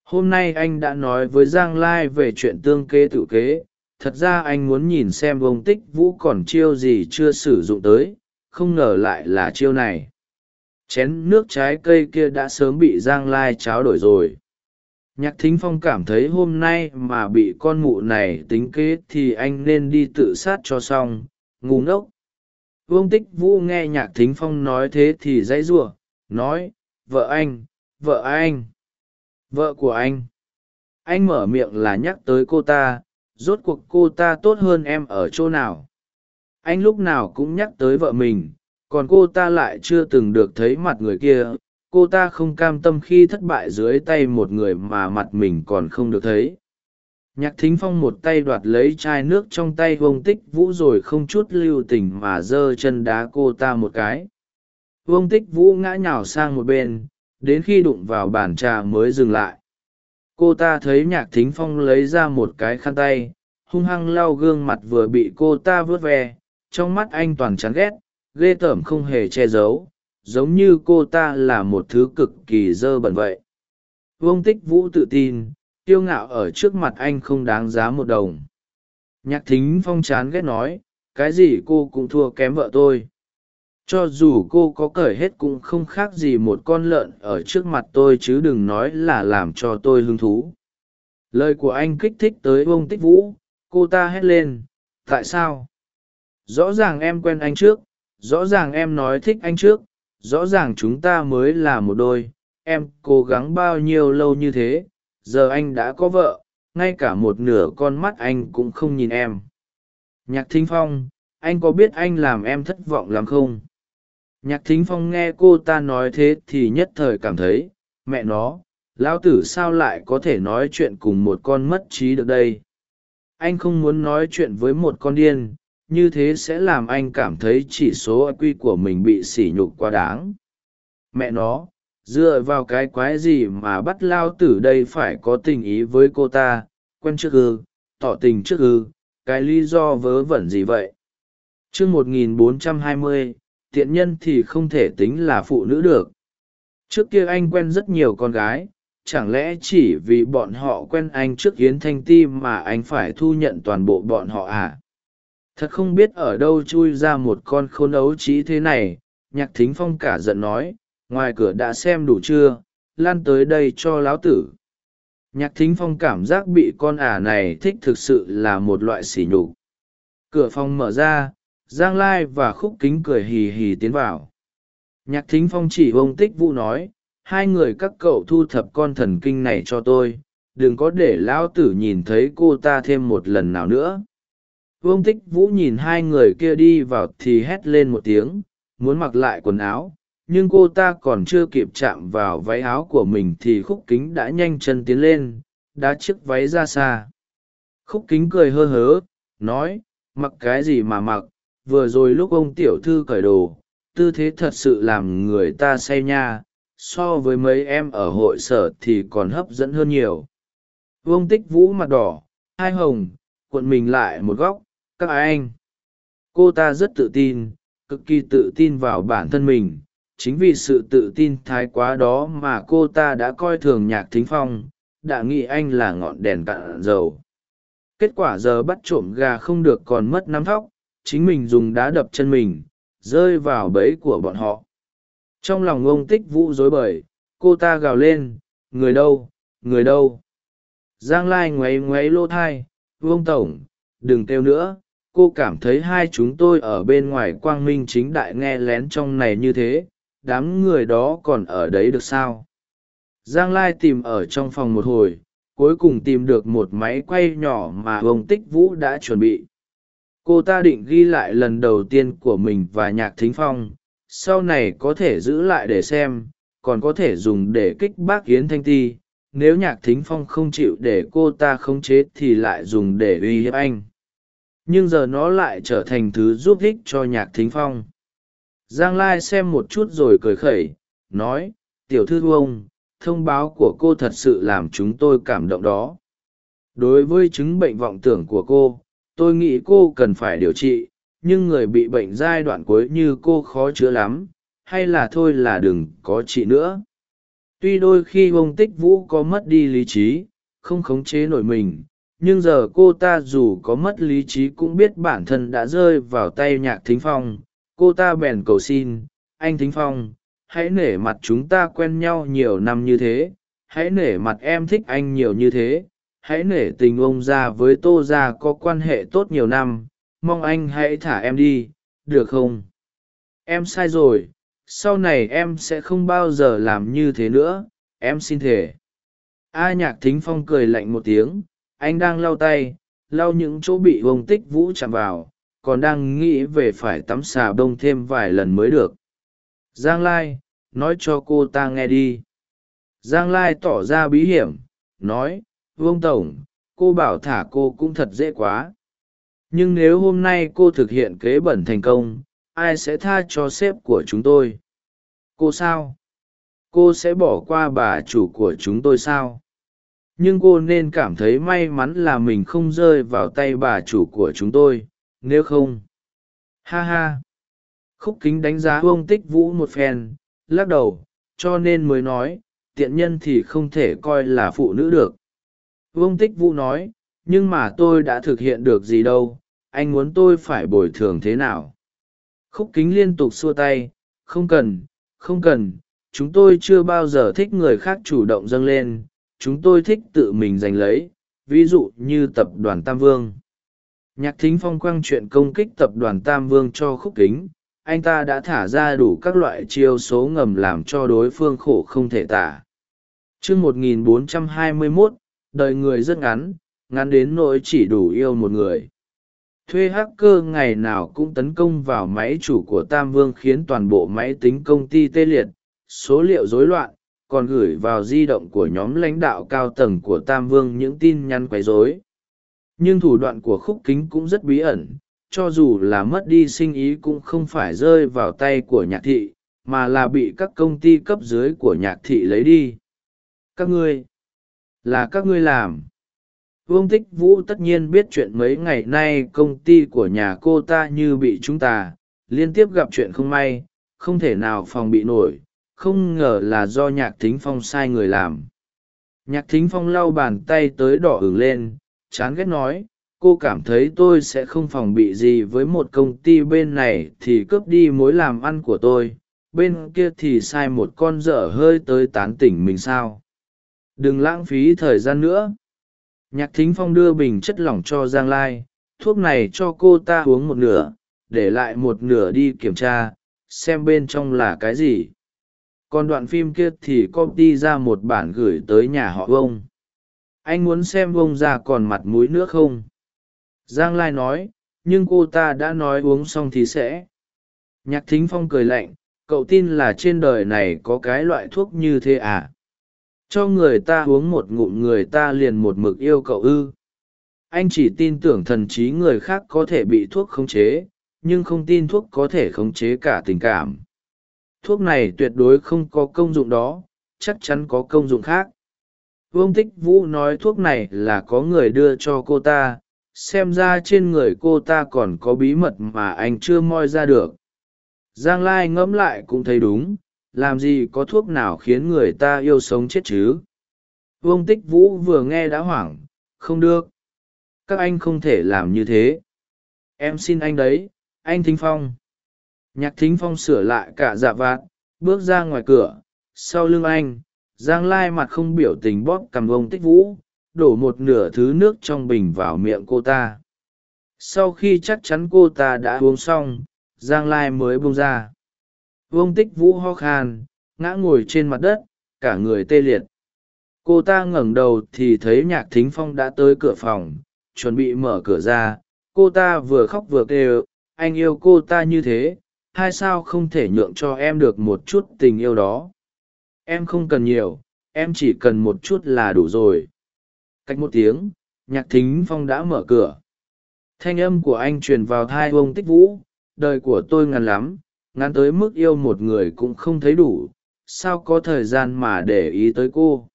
Hôm nay anh đã nói với giang lai về chuyện tương kế tự kế, thật ra anh muốn nhìn xem ông tích vũ còn chiêu gì chưa sử dụng tới, không ngờ lại là chiêu này. Chén nước trái cây kia đã sớm bị giang lai cháo đổi rồi nhạc thính phong cảm thấy hôm nay mà bị con mụ này tính kế thì anh nên đi tự sát cho xong. Ngu ngốc. Vương tích vũ nghe nhạc thính phong nói thế thì dãy giụa nói, vợ anh vợ anh, vợ của anh. Anh mở miệng là nhắc tới cô ta, rốt cuộc cô ta tốt hơn em ở chỗ nào? Anh lúc nào cũng nhắc tới vợ mình, còn cô ta lại chưa từng được thấy mặt người kia cô ta không cam tâm khi thất bại dưới tay một người mà mặt mình còn không được thấy. Nhạc thính phong một tay đoạt lấy chai nước trong tay vông tích vũ rồi không chút lưu tình mà giơ chân đá cô ta một cái. Vông tích vũ ngã nhào sang một bên, đến khi đụng vào bàn trà mới dừng lại. Cô ta thấy nhạc thính phong lấy ra một cái khăn tay, hung hăng lau gương mặt vừa bị cô ta vớt ve, trong mắt anh toàn chán ghét, ghê tởm không hề che giấu giống như cô ta là một thứ cực kỳ dơ bẩn vậy. Vương tích vũ tự tin, kiêu ngạo ở trước mặt anh không đáng giá một đồng. Nhạc thính phong chán ghét nói, cái gì cô cũng thua kém vợ tôi. Cho dù cô có cởi hết cũng không khác gì một con lợn ở trước mặt tôi chứ đừng nói là làm cho tôi hứng thú. Lời của anh kích thích tới Vương tích vũ, cô ta hét lên, tại sao? Rõ ràng em quen anh trước, rõ ràng em nói thích anh trước rõ ràng chúng ta mới là một đôi, em cố gắng bao nhiêu lâu như thế, giờ anh đã có vợ, ngay cả một nửa con mắt anh cũng không nhìn em. Nhạc thính phong, anh có biết anh làm em thất vọng lắm không? Nhạc thính phong nghe cô ta nói thế thì nhất thời cảm thấy, mẹ nó, lão tử sao lại có thể nói chuyện cùng một con mất trí được đây? Anh không muốn nói chuyện với một con điên như thế sẽ làm anh cảm thấy chỉ số q của mình bị sỉ nhục quá đáng. Mẹ nó, dựa vào cái quái gì mà bắt lao tử đây phải có tình ý với cô ta? Quen trước ư, tỏ tình trước ư, cái lý do vớ vẩn gì vậy? T một nghìn bốn trăm hai mươi, tiện nhân thì không thể tính là phụ nữ được. Trước kia anh quen rất nhiều con gái, chẳng lẽ chỉ vì bọn họ quen anh trước yến thanh ti mà anh phải thu nhận toàn bộ bọn họ à? Thật không biết ở đâu chui ra một con khôn ấu trí thế này, nhạc thính phong cả giận nói, ngoài cửa đã xem đủ chưa, lan tới đây cho láo tử. Nhạc thính phong cảm giác bị con ả này thích thực sự là một loại sỉ nhục. Cửa phòng mở ra, giang lai và khúc kính cười hì hì tiến vào. Nhạc thính phong chỉ ông tích vũ nói, hai người các cậu thu thập con thần kinh này cho tôi, đừng có để lão tử nhìn thấy cô ta thêm một lần nào nữa vương tích vũ nhìn hai người kia đi vào thì hét lên một tiếng, muốn mặc lại quần áo, nhưng cô ta còn chưa kịp chạm vào váy áo của mình thì khúc kính đã nhanh chân tiến lên đá chiếc váy ra xa. Khúc kính cười hơ hớ, nói, mặc cái gì mà mặc, vừa rồi lúc ông tiểu thư cởi đồ, tư thế thật sự làm người ta say nha, so với mấy em ở hội sở thì còn hấp dẫn hơn nhiều. Vương tích vũ mặt đỏ, hai hồng cuộn mình lại một góc các anh? Cô ta rất tự tin, cực kỳ tự tin vào bản thân mình. Chính vì sự tự tin thái quá đó mà cô ta đã coi thường nhạc thính phong, đã nghĩ anh là ngọn đèn cạn dầu. Kết quả giờ bắt trộm gà không được còn mất nắm thóc, chính mình dùng đá đập chân mình, rơi vào bẫy của bọn họ. Trong lòng ông tích vũ rối bời, cô ta gào lên, người đâu? Người đâu? Giang lai ngoáy ngoáy lô thai, vương tổng, đừng kêu nữa cô cảm thấy hai chúng tôi ở bên ngoài quang minh chính đại nghe lén trong này như thế, đám người đó còn ở đấy được sao? Giang lai tìm ở trong phòng một hồi, cuối cùng tìm được một máy quay nhỏ mà ông tích vũ đã chuẩn bị. Cô ta định ghi lại lần đầu tiên của mình và nhạc thính phong, sau này có thể giữ lại để xem, còn có thể dùng để kích bác yến thanh ti, nếu nhạc thính phong không chịu để cô ta khống chế thì lại dùng để uy hiếp anh nhưng giờ nó lại trở thành thứ giúp ích cho nhạc thính phong. Giang lai xem một chút rồi cười khẩy, nói, tiểu thư ông, thông báo của cô thật sự làm chúng tôi cảm động đó. Đối với chứng bệnh vọng tưởng của cô, tôi nghĩ cô cần phải điều trị, nhưng người bị bệnh giai đoạn cuối như cô khó chữa lắm, hay là thôi là đừng có trị nữa. Tuy đôi khi ông tích vũ có mất đi lý trí, không khống chế nổi mình nhưng giờ cô ta dù có mất lý trí cũng biết bản thân đã rơi vào tay nhạc thính phong. Cô ta bèn cầu xin, anh thính phong, hãy nể mặt chúng ta quen nhau nhiều năm như thế. Hãy nể mặt em thích anh nhiều như thế. Hãy nể tình ông ra với tô ra có quan hệ tốt nhiều năm. Mong anh hãy thả em đi, được không? Em sai rồi. Sau này em sẽ không bao giờ làm như thế nữa. Em xin thể a nhạc thính phong cười lạnh một tiếng anh đang lau tay, lau những chỗ bị bông tích vũ chạm vào, còn đang nghĩ về phải tắm xà bông thêm vài lần mới được. Giang lai, nói cho cô ta nghe đi. Giang lai tỏ ra bí hiểm, nói, vương tổng, cô bảo thả cô cũng thật dễ quá. Nhưng nếu hôm nay cô thực hiện kế bẩn thành công, ai sẽ tha cho sếp của chúng tôi? Cô sao? Cô sẽ bỏ qua bà chủ của chúng tôi sao? Nhưng cô nên cảm thấy may mắn là mình không rơi vào tay bà chủ của chúng tôi, nếu không. Ha ha. Khúc kính đánh giá ông tích vũ một phen, lắc đầu, cho nên mới nói, tiện nhân thì không thể coi là phụ nữ được. Vương tích vũ nói, nhưng mà tôi đã thực hiện được gì đâu, anh muốn tôi phải bồi thường thế nào? Khúc kính liên tục xua tay, không cần không cần, chúng tôi chưa bao giờ thích người khác chủ động dâng lên chúng tôi thích tự mình giành lấy ví dụ như tập đoàn tam vương. Nhạc thính phong quăng chuyện công kích tập đoàn tam vương cho khúc kính anh ta đã thả ra đủ các loại chiêu số ngầm làm cho đối phương khổ không thể tả. Chương 1421, đời người rất ngắn ngắn đến nỗi chỉ đủ yêu một người. Thuê hacker ngày nào cũng tấn công vào máy chủ của tam vương khiến toàn bộ máy tính công ty tê liệt số liệu rối loạn còn gửi vào di động của nhóm lãnh đạo cao tầng của tam vương những tin nhắn quấy rối. Nhưng thủ đoạn của khúc kính cũng rất bí ẩn, cho dù là mất đi sinh ý cũng không phải rơi vào tay của nhạc thị, mà là bị các công ty cấp dưới của nhạc thị lấy đi. Các ngươi, là các ngươi làm. Vương tích vũ tất nhiên biết chuyện mấy ngày nay công ty của nhà cô ta như bị chúng ta, liên tiếp gặp chuyện không may, không thể nào phòng bị nổi không ngờ là do nhạc thính phong sai người làm. Nhạc thính phong lau bàn tay tới đỏ ửng lên, chán ghét nói, cô cảm thấy tôi sẽ không phòng bị gì với một công ty bên này thì cướp đi mối làm ăn của tôi, bên kia thì sai một con dở hơi tới tán tỉnh mình sao? Đừng lãng phí thời gian nữa. Nhạc thính phong đưa bình chất lỏng cho giang lai, thuốc này cho cô ta uống một nửa, để lại một nửa đi kiểm tra, xem bên trong là cái gì còn đoạn phim kia thì copy ra một bản gửi tới nhà họ vông anh muốn xem vông ra còn mặt mũi nữa không? Giang lai nói, nhưng cô ta đã nói uống xong thì sẽ. Nhạc thính phong cười lạnh, cậu tin là trên đời này có cái loại thuốc như thế à? Cho người ta uống một ngụm người ta liền một mực yêu cậu ư. Anh chỉ tin tưởng thần trí người khác có thể bị thuốc khống chế, nhưng không tin thuốc có thể khống chế cả tình cảm thuốc này tuyệt đối không có công dụng đó, chắc chắn có công dụng khác. Vương tích vũ nói thuốc này là có người đưa cho cô ta, xem ra trên người cô ta còn có bí mật mà anh chưa moi ra được. Giang lai ngẫm lại cũng thấy đúng, làm gì có thuốc nào khiến người ta yêu sống chết chứ? Vương tích vũ vừa nghe đã hoảng, không được. Các anh không thể làm như thế. Em xin anh đấy, anh thính phong nhạc thính phong sửa lại cả dạ vạt, bước ra ngoài cửa. Sau lưng anh, giang lai mặt không biểu tình bóp cầm ông tích vũ, đổ một nửa thứ nước trong bình vào miệng cô ta. Sau khi chắc chắn cô ta đã uống xong, giang lai mới bông ra. Vương tích vũ ho khan, ngã ngồi trên mặt đất, cả người tê liệt. Cô ta ngẩng đầu thì thấy nhạc thính phong đã tới cửa phòng, chuẩn bị mở cửa ra. Cô ta vừa khóc vừa kêu, anh yêu cô ta như thế hai sao không thể nhượng cho em được một chút tình yêu đó? Em không cần nhiều, em chỉ cần một chút là đủ rồi. Cách một tiếng, nhạc thính phong đã mở cửa. Thanh âm của anh truyền vào thai ông tích vũ. Đời của tôi ngắn lắm, ngắn tới mức yêu một người cũng không thấy đủ. Sao có thời gian mà để ý tới cô?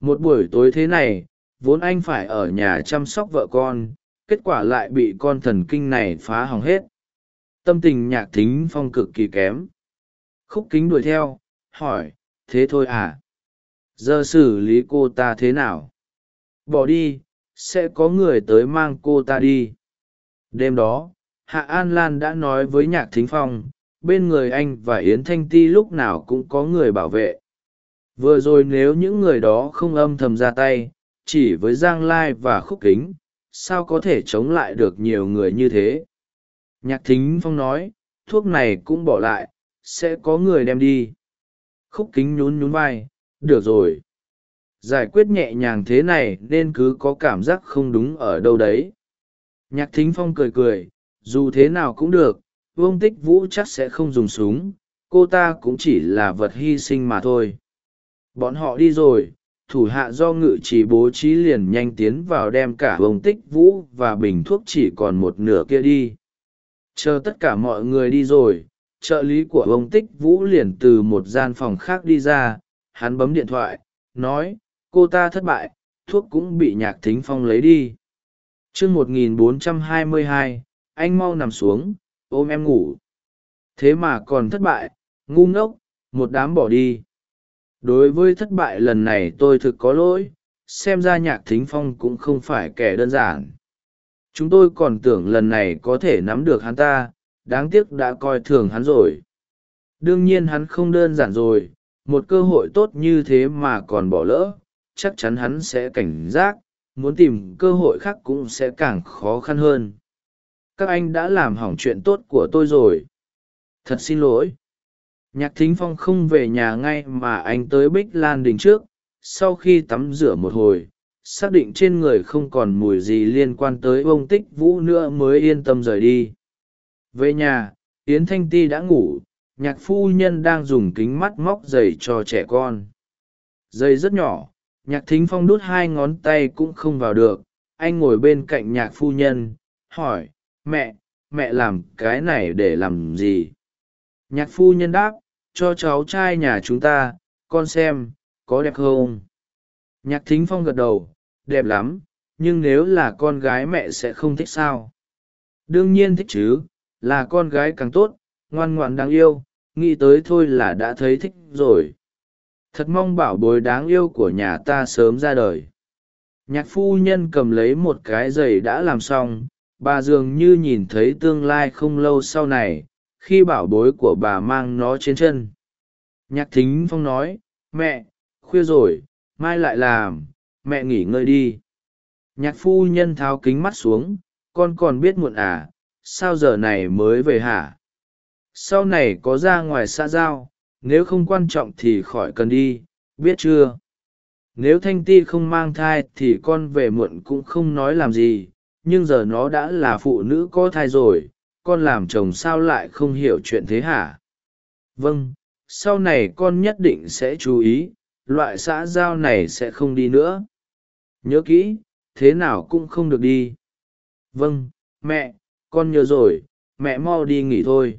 Một buổi tối thế này, vốn anh phải ở nhà chăm sóc vợ con, kết quả lại bị con thần kinh này phá hỏng hết tâm tình nhạc thính phong cực kỳ kém. Khúc kính đuổi theo, hỏi, thế thôi à? Giờ xử lý cô ta thế nào? Bỏ đi, sẽ có người tới mang cô ta đi. Đêm đó, hạ an lan đã nói với nhạc thính phong, bên người anh và yến thanh ti lúc nào cũng có người bảo vệ. Vừa rồi nếu những người đó không âm thầm ra tay, chỉ với giang lai và khúc kính, sao có thể chống lại được nhiều người như thế? Nhạc thính phong nói, thuốc này cũng bỏ lại, sẽ có người đem đi. Khúc kính nhún nhún vai, được rồi. Giải quyết nhẹ nhàng thế này nên cứ có cảm giác không đúng ở đâu đấy. Nhạc thính phong cười cười, dù thế nào cũng được, vương tích vũ chắc sẽ không dùng súng, cô ta cũng chỉ là vật hy sinh mà thôi. Bọn họ đi rồi, thủ hạ do ngự chỉ bố trí liền nhanh tiến vào đem cả vương tích vũ và bình thuốc chỉ còn một nửa kia đi chờ tất cả mọi người đi rồi, trợ lý của ông tích vũ liền từ một gian phòng khác đi ra, hắn bấm điện thoại, nói, cô ta thất bại, thuốc cũng bị nhạc thính phong lấy đi. Chương một nghìn bốn trăm hai mươi hai, anh mau nằm xuống, ôm em ngủ. Thế mà còn thất bại, ngu ngốc, một đám bỏ đi. Đối với thất bại lần này tôi thực có lỗi, xem ra nhạc thính phong cũng không phải kẻ đơn giản chúng tôi còn tưởng lần này có thể nắm được hắn ta, đáng tiếc đã coi thường hắn rồi. Đương nhiên hắn không đơn giản rồi, một cơ hội tốt như thế mà còn bỏ lỡ, chắc chắn hắn sẽ cảnh giác, muốn tìm cơ hội khác cũng sẽ càng khó khăn hơn. Các anh đã làm hỏng chuyện tốt của tôi rồi. Thật xin lỗi. Nhạc thính phong không về nhà ngay mà anh tới bích lan đình trước, sau khi tắm rửa một hồi xác định trên người không còn mùi gì liên quan tới ông tích vũ nữa mới yên tâm rời đi. Về nhà, yến thanh ti đã ngủ, nhạc phu nhân đang dùng kính mắt móc giày cho trẻ con. Giày rất nhỏ, nhạc thính phong đút hai ngón tay cũng không vào được. Anh ngồi bên cạnh nhạc phu nhân, hỏi, mẹ mẹ làm cái này để làm gì? Nhạc phu nhân đáp, cho cháu trai nhà chúng ta, con xem, có đẹp không? Nhạc thính phong gật đầu đẹp lắm, nhưng nếu là con gái mẹ sẽ không thích sao? Đương nhiên thích chứ, là con gái càng tốt, ngoan ngoãn đáng yêu, nghĩ tới thôi là đã thấy thích rồi. Thật mong bảo bối đáng yêu của nhà ta sớm ra đời. Nhạc phu nhân cầm lấy một cái giày đã làm xong, bà dường như nhìn thấy tương lai không lâu sau này, khi bảo bối của bà mang nó trên chân. Nhạc thính phong nói, mẹ, khuya rồi, mai lại làm mẹ nghỉ ngơi đi. Nhạc phu nhân tháo kính mắt xuống, con còn biết muộn à sao giờ này mới về hả? Sau này có ra ngoài xã giao, nếu không quan trọng thì khỏi cần đi, biết chưa? Nếu thanh ti không mang thai thì con về muộn cũng không nói làm gì, nhưng giờ nó đã là phụ nữ có thai rồi, con làm chồng sao lại không hiểu chuyện thế hả? Vâng sau này con nhất định sẽ chú ý, loại xã giao này sẽ không đi nữa nhớ kỹ, thế nào cũng không được đi. Vâng mẹ, con nhớ rồi, mẹ mau đi nghỉ thôi.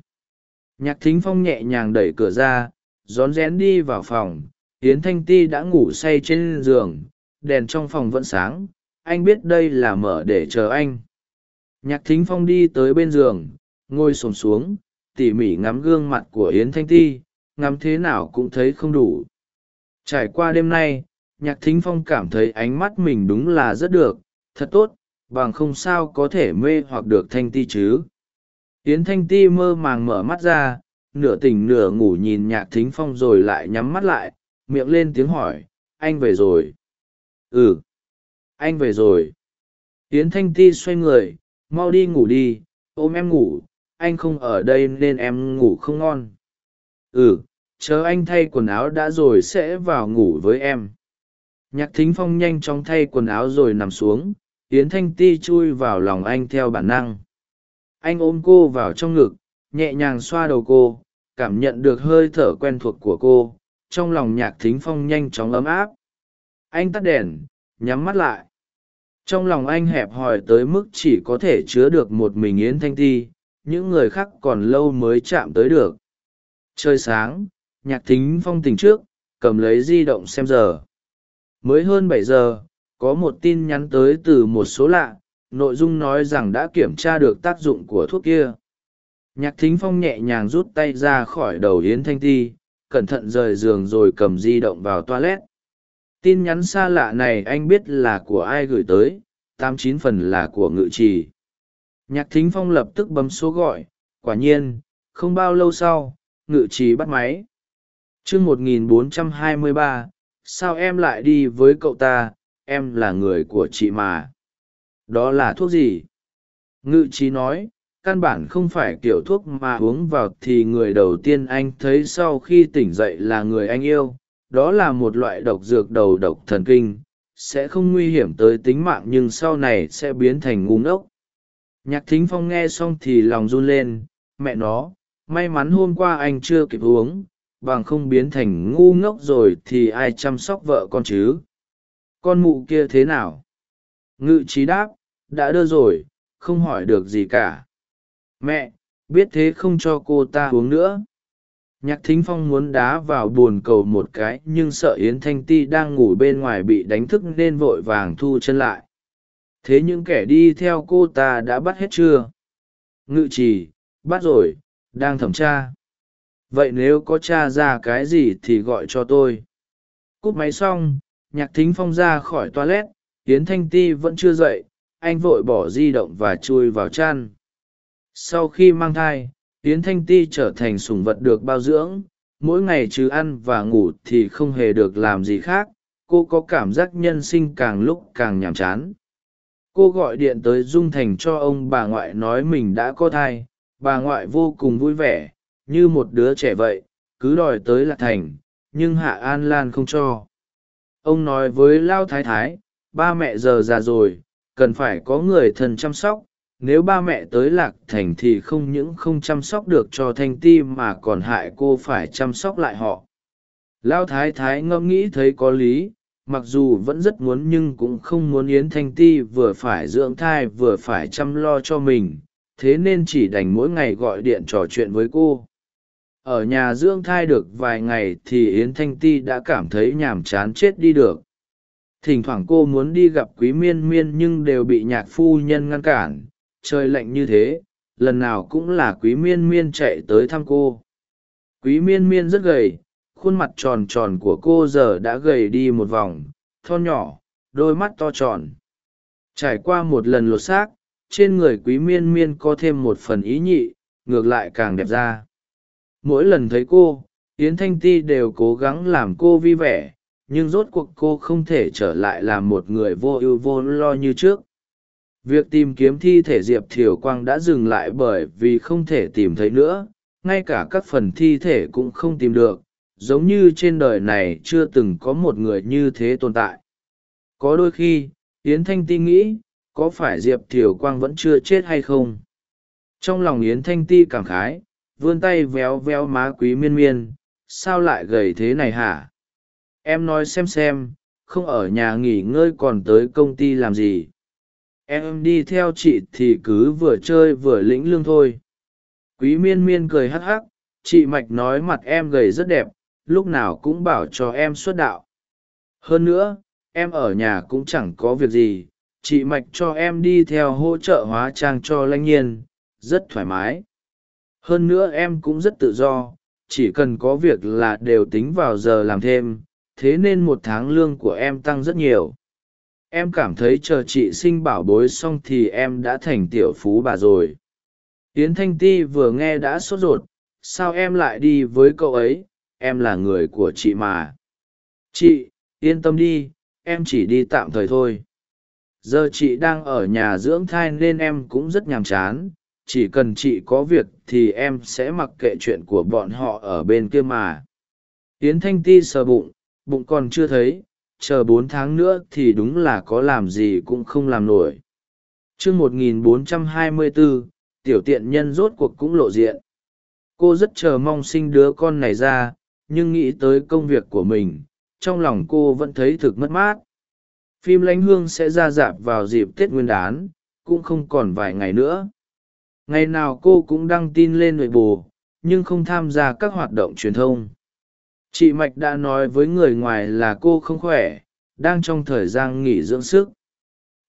Nhạc thính phong nhẹ nhàng đẩy cửa ra, rón rén đi vào phòng. Yến thanh ti đã ngủ say trên giường, đèn trong phòng vẫn sáng. Anh biết đây là mở để chờ anh. Nhạc thính phong đi tới bên giường, ngồi xổm xuống, tỉ mỉ ngắm gương mặt của yến thanh ti, ngắm thế nào cũng thấy không đủ. Trải qua đêm nay nhạc thính phong cảm thấy ánh mắt mình đúng là rất được, thật tốt, bằng không sao có thể mê hoặc được thanh ti chứ. Yến thanh ti mơ màng mở mắt ra, nửa tỉnh nửa ngủ nhìn nhạc thính phong rồi lại nhắm mắt lại, miệng lên tiếng hỏi, anh về rồi? Ừ. Anh về rồi. Yến thanh ti xoay người, mau đi ngủ đi, ôm em ngủ, anh không ở đây nên em ngủ không ngon. Ừ chờ anh thay quần áo đã rồi sẽ vào ngủ với em nhạc thính phong nhanh chóng thay quần áo rồi nằm xuống, yến thanh ti chui vào lòng anh theo bản năng. Anh ôm cô vào trong ngực, nhẹ nhàng xoa đầu cô, cảm nhận được hơi thở quen thuộc của cô, trong lòng nhạc thính phong nhanh chóng ấm áp. Anh tắt đèn, nhắm mắt lại. Trong lòng anh hẹp hòi tới mức chỉ có thể chứa được một mình yến thanh ti, những người khác còn lâu mới chạm tới được. Trời sáng, nhạc thính phong tỉnh trước, cầm lấy di động xem giờ mới hơn bảy giờ, có một tin nhắn tới từ một số lạ, nội dung nói rằng đã kiểm tra được tác dụng của thuốc kia. Nhạc thính phong nhẹ nhàng rút tay ra khỏi đầu yến thanh ti, cẩn thận rời giường rồi cầm di động vào toilet. Tin nhắn xa lạ này anh biết là của ai gửi tới, tám chín phần là của ngự trì. Nhạc thính phong lập tức bấm số gọi, quả nhiên, không bao lâu sau, ngự trì bắt máy. Chương một nghìn bốn trăm hai mươi ba sao em lại đi với cậu ta? Em là người của chị mà. Đó là thuốc gì? Ngự trí nói, căn bản không phải kiểu thuốc mà uống vào thì người đầu tiên anh thấy sau khi tỉnh dậy là người anh yêu. Đó là một loại độc dược đầu độc thần kinh. Sẽ không nguy hiểm tới tính mạng nhưng sau này sẽ biến thành ngu ngốc. Nhạc thính phong nghe xong thì lòng run lên. Mẹ nó, may mắn hôm qua anh chưa kịp uống bằng không biến thành ngu ngốc rồi thì ai chăm sóc vợ con chứ? Con mụ kia thế nào? Ngự trí đáp, đã đưa rồi, không hỏi được gì cả. Mẹ, biết thế không cho cô ta uống nữa. Nhạc thính phong muốn đá vào bồn cầu một cái, nhưng sợ yến thanh ti đang ngủ bên ngoài bị đánh thức nên vội vàng thu chân lại. Thế những kẻ đi theo cô ta đã bắt hết chưa? Ngự trì, bắt rồi, đang thẩm tra vậy nếu có t r a ra cái gì thì gọi cho tôi. Cúp máy xong, nhạc thính phong ra khỏi toilet, yến thanh ti vẫn chưa dậy, anh vội bỏ di động và chui vào chăn. Sau khi mang thai, yến thanh ti trở thành sủng vật được bao dưỡng, mỗi ngày trừ ăn và ngủ thì không hề được làm gì khác, cô có cảm giác nhân sinh càng lúc càng nhàm chán. Cô gọi điện tới dung thành cho ông bà ngoại nói mình đã có thai, bà ngoại vô cùng vui vẻ như một đứa trẻ vậy, cứ đòi tới lạc thành, nhưng hạ an lan không cho. Ông nói với lao thái thái, ba mẹ giờ già rồi, cần phải có người thân chăm sóc, nếu ba mẹ tới lạc thành thì không những không chăm sóc được cho thanh ti mà còn hại cô phải chăm sóc lại họ. Lao thái thái ngẫm nghĩ thấy có lý, mặc dù vẫn rất muốn nhưng cũng không muốn yến thanh ti vừa phải dưỡng thai vừa phải chăm lo cho mình, thế nên chỉ đành mỗi ngày gọi điện trò chuyện với cô ở nhà dưỡng thai được vài ngày thì yến thanh ti đã cảm thấy nhàm chán chết đi được. Thỉnh thoảng cô muốn đi gặp quý miên miên nhưng đều bị nhạc phu nhân ngăn cản. Trời lạnh như thế, lần nào cũng là quý miên miên chạy tới thăm cô. Quý miên miên rất gầy, khuôn mặt tròn tròn của cô giờ đã gầy đi một vòng, thon nhỏ, đôi mắt to tròn. Trải qua một lần lột xác, trên người quý miên miên có thêm một phần ý nhị, ngược lại càng đẹp ra mỗi lần thấy cô, yến thanh ti đều cố gắng làm cô vui vẻ, nhưng rốt cuộc cô không thể trở lại làm một người vô ưu vô lo như trước. Việc tìm kiếm thi thể diệp thiều quang đã dừng lại bởi vì không thể tìm thấy nữa, ngay cả các phần thi thể cũng không tìm được, giống như trên đời này chưa từng có một người như thế tồn tại. Có đôi khi, yến thanh ti nghĩ, có phải diệp thiều quang vẫn chưa chết hay không? Trong lòng yến thanh ti cảm khái vươn tay véo véo má quý miên miên, sao lại gầy thế này hả? Em nói xem xem, không ở nhà nghỉ ngơi còn tới công ty làm gì? Em đi theo chị thì cứ vừa chơi vừa lĩnh lương thôi. Quý miên miên cười hắc hắc, chị mạch nói mặt em gầy rất đẹp, lúc nào cũng bảo cho em xuất đạo. Hơn nữa, em ở nhà cũng chẳng có việc gì, chị mạch cho em đi theo hỗ trợ hóa trang cho lanh nhiên, rất thoải mái hơn nữa em cũng rất tự do, chỉ cần có việc là đều tính vào giờ làm thêm, thế nên một tháng lương của em tăng rất nhiều. Em cảm thấy chờ chị sinh bảo bối xong thì em đã thành tiểu phú bà rồi. Yến thanh ti vừa nghe đã sốt ruột, sao em lại đi với cậu ấy? Em là người của chị mà. Chị, yên tâm đi, em chỉ đi tạm thời thôi. Giờ chị đang ở nhà dưỡng thai nên em cũng rất nhàm chán chỉ cần chị có việc thì em sẽ mặc kệ chuyện của bọn họ ở bên kia mà. Yến thanh ti sờ bụng bụng còn chưa thấy, chờ bốn tháng nữa thì đúng là có làm gì cũng không làm nổi. Chương một nghìn bốn trăm hai mươi bốn tiểu tiện nhân rốt cuộc cũng lộ diện. Cô rất chờ mong sinh đứa con này ra, nhưng nghĩ tới công việc của mình, trong lòng cô vẫn thấy thực mất mát. Phim lãnh hương sẽ ra dạp vào dịp tết nguyên đán, cũng không còn vài ngày nữa ngày nào cô cũng đăng tin lên nội bù nhưng không tham gia các hoạt động truyền thông. Chị mạch đã nói với người ngoài là cô không khỏe, đang trong thời gian nghỉ dưỡng sức.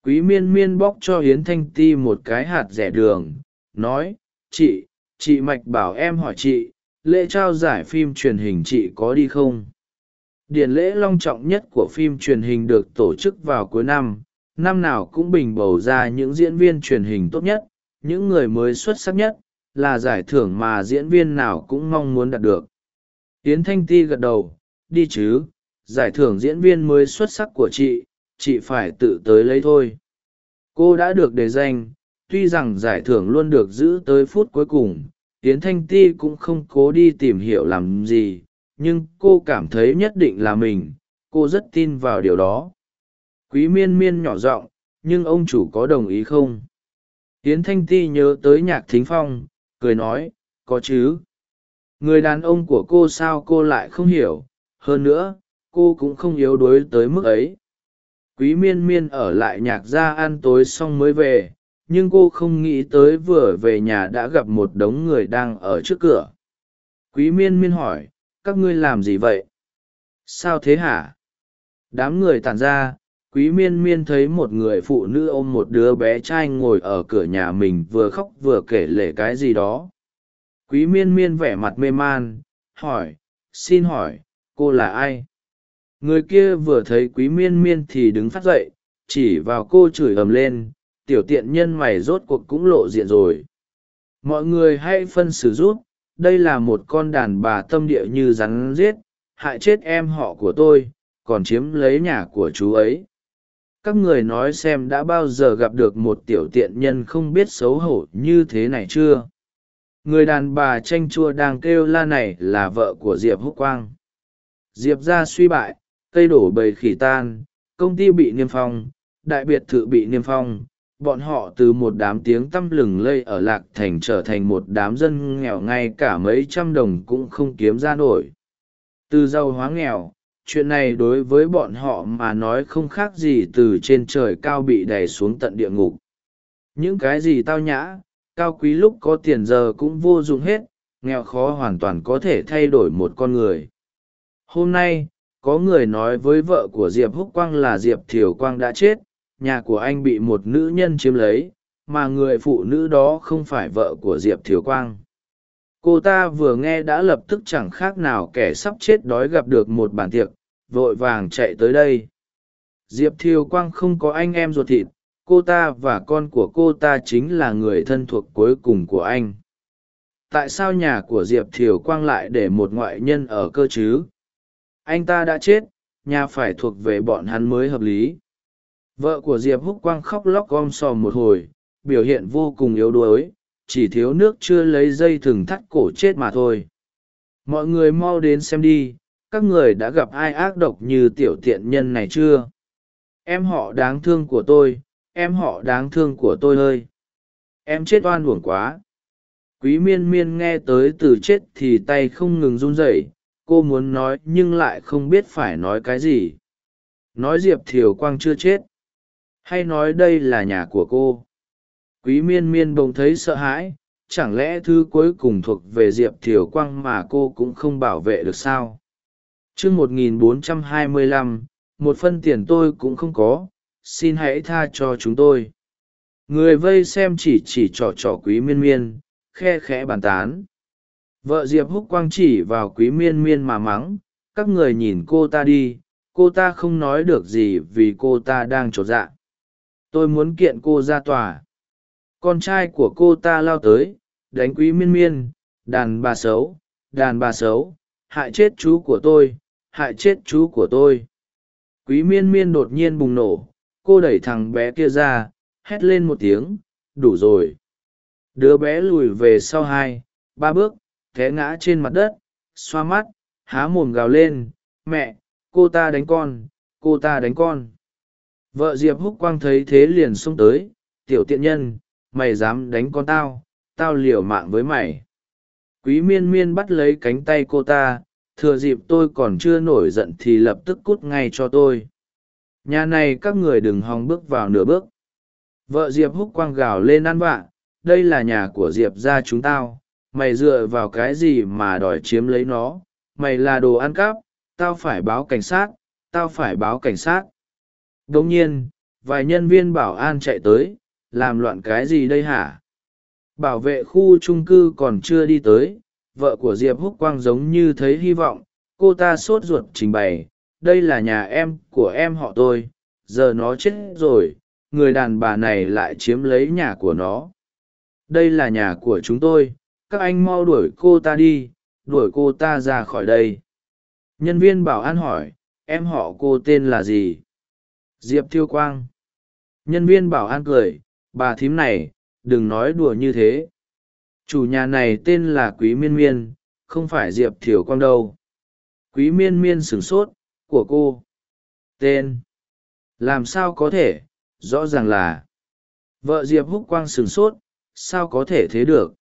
Quý miên miên bóc cho hiến thanh ti một cái hạt rẻ đường, nói, chị chị mạch bảo em hỏi chị, lễ trao giải phim truyền hình chị có đi không? Điển lễ long trọng nhất của phim truyền hình được tổ chức vào cuối năm năm nào cũng bình bầu ra những diễn viên truyền hình tốt nhất những người mới xuất sắc nhất là giải thưởng mà diễn viên nào cũng mong muốn đạt được. Yến thanh ti gật đầu, đi chứ, giải thưởng diễn viên mới xuất sắc của chị chị phải tự tới lấy thôi. Cô đã được đề danh, tuy rằng giải thưởng luôn được giữ tới phút cuối cùng, yến thanh ti cũng không cố đi tìm hiểu làm gì, nhưng cô cảm thấy nhất định là mình, cô rất tin vào điều đó. Quý miên miên nhỏ giọng, nhưng ông chủ có đồng ý không? Yến thanh ti nhớ tới nhạc thính phong, cười nói, có chứ. Người đàn ông của cô sao cô lại không hiểu? Hơn nữa, cô cũng không yếu đuối tới mức ấy. Quý miên miên ở lại nhạc gia ăn tối xong mới về, nhưng cô không nghĩ tới vừa về nhà đã gặp một đống người đang ở trước cửa. Quý miên miên hỏi, các ngươi làm gì vậy? Sao thế hả? Đám người tàn ra quý miên miên thấy một người phụ nữ ôm một đứa bé trai ngồi ở cửa nhà mình vừa khóc vừa kể lể cái gì đó. Quý miên miên vẻ mặt mê man, hỏi, xin hỏi, cô là ai? Người kia vừa thấy quý miên miên thì đứng phát dậy, chỉ vào cô chửi ầm lên, tiểu tiện nhân mày rốt cuộc cũng lộ diện rồi. Mọi người hãy phân xử rút đây là một con đàn bà tâm địa như rắn giết, hại chết em họ của tôi, còn chiếm lấy nhà của chú ấy các người nói xem đã bao giờ gặp được một tiểu tiện nhân không biết xấu hổ như thế này chưa? Người đàn bà tranh chua đang kêu la này là vợ của diệp húc quang. Diệp ra suy bại, cây đổ bầy khỉ tan, công ty bị niêm phong, đại biệt thự bị niêm phong, bọn họ từ một đám tiếng tăm lừng lây ở lạc thành trở thành một đám dân nghèo ngay cả mấy trăm đồng cũng không kiếm ra nổi. Từ giàu hóa nghèo chuyện này đối với bọn họ mà nói không khác gì từ trên trời cao bị đè xuống tận địa ngục. Những cái gì tao nhã, cao quý lúc có tiền giờ cũng vô dụng hết, nghèo khó hoàn toàn có thể thay đổi một con người. Hôm nay, có người nói với vợ của diệp húc quang là diệp thiều quang đã chết, nhà của anh bị một nữ nhân chiếm lấy, mà người phụ nữ đó không phải vợ của diệp thiều quang cô ta vừa nghe đã lập tức chẳng khác nào kẻ sắp chết đói gặp được một bản tiệc, vội vàng chạy tới đây. Diệp thiều quang không có anh em ruột thịt, cô ta và con của cô ta chính là người thân thuộc cuối cùng của anh. Tại sao nhà của diệp thiều quang lại để một ngoại nhân ở cơ chứ? Anh ta đã chết, nhà phải thuộc về bọn hắn mới hợp lý. Vợ của diệp húc quang khóc lóc gom sòm một hồi, biểu hiện vô cùng yếu đuối chỉ thiếu nước chưa lấy dây thừng thắt cổ chết mà thôi. Mọi người mau đến xem đi, các người đã gặp ai ác độc như tiểu tiện nhân này chưa? Em họ đáng thương của tôi, em họ đáng thương của tôi ơi. Em chết oan uổng quá. Quý miên miên nghe tới từ chết thì tay không ngừng run rẩy, cô muốn nói nhưng lại không biết phải nói cái gì. Nói diệp thiều quang chưa chết. Hay nói đây là nhà của cô? Quý miên miên bỗng thấy sợ hãi chẳng lẽ thứ cuối cùng thuộc về diệp thiều quang mà cô cũng không bảo vệ được sao? T r ư ớ c 1425, một nghìn bốn trăm hai mươi lăm một phân tiền tôi cũng không có xin hãy tha cho chúng tôi. Người vây xem chỉ chỉ trỏ trỏ quý miên miên khe khẽ bàn tán. Vợ diệp húc quang chỉ vào quý miên miên mà mắng các người nhìn cô ta đi cô ta không nói được gì vì cô ta đang trột dạ. Tôi muốn kiện cô ra tòa con trai của cô ta lao tới, đánh quý miên miên, đàn bà xấu, đàn bà xấu, hại chết chú của tôi, hại chết chú của tôi. Quý miên miên đột nhiên bùng nổ, cô đẩy thằng bé kia ra, hét lên một tiếng, đủ rồi. Đứa bé lùi về sau hai, ba bước, té ngã trên mặt đất, xoa mắt, há mồm gào lên, mẹ, cô ta đánh con, cô ta đánh con. Vợ diệp húc quang thấy thế liền xông tới, tiểu tiện nhân mày dám đánh con tao tao liều mạng với mày. Quý miên miên bắt lấy cánh tay cô ta, thừa dịp tôi còn chưa nổi giận thì lập tức cút ngay cho tôi. Nhà này các người đừng hòng bước vào nửa bước. Vợ diệp húc quang gào lên ăn vạ, đây là nhà của diệp ra chúng tao, mày dựa vào cái gì mà đòi chiếm lấy nó? Mày là đồ ăn cắp, tao phải báo cảnh sát, tao phải báo cảnh sát. Đ ỗ n g nhiên, vài nhân viên bảo an chạy tới làm loạn cái gì đây hả? Bảo vệ khu trung cư còn chưa đi tới, vợ của diệp húc quang giống như thấy hy vọng, cô ta sốt ruột trình bày, đây là nhà em, của em họ tôi, giờ nó chết rồi, người đàn bà này lại chiếm lấy nhà của nó. Đây là nhà của chúng tôi, các anh mau đuổi cô ta đi, đuổi cô ta ra khỏi đây. Nhân viên bảo an hỏi, em họ cô tên là gì? Diệp thiêu quang. Nhân viên bảo an cười bà thím này, đừng nói đùa như thế. Chủ nhà này tên là quý miên miên, không phải diệp thiều quang đâu. Quý miên miên sửng sốt, của cô. Tên. Làm sao có thể, rõ ràng là. Vợ diệp húc quang sửng sốt, sao có thể thế được?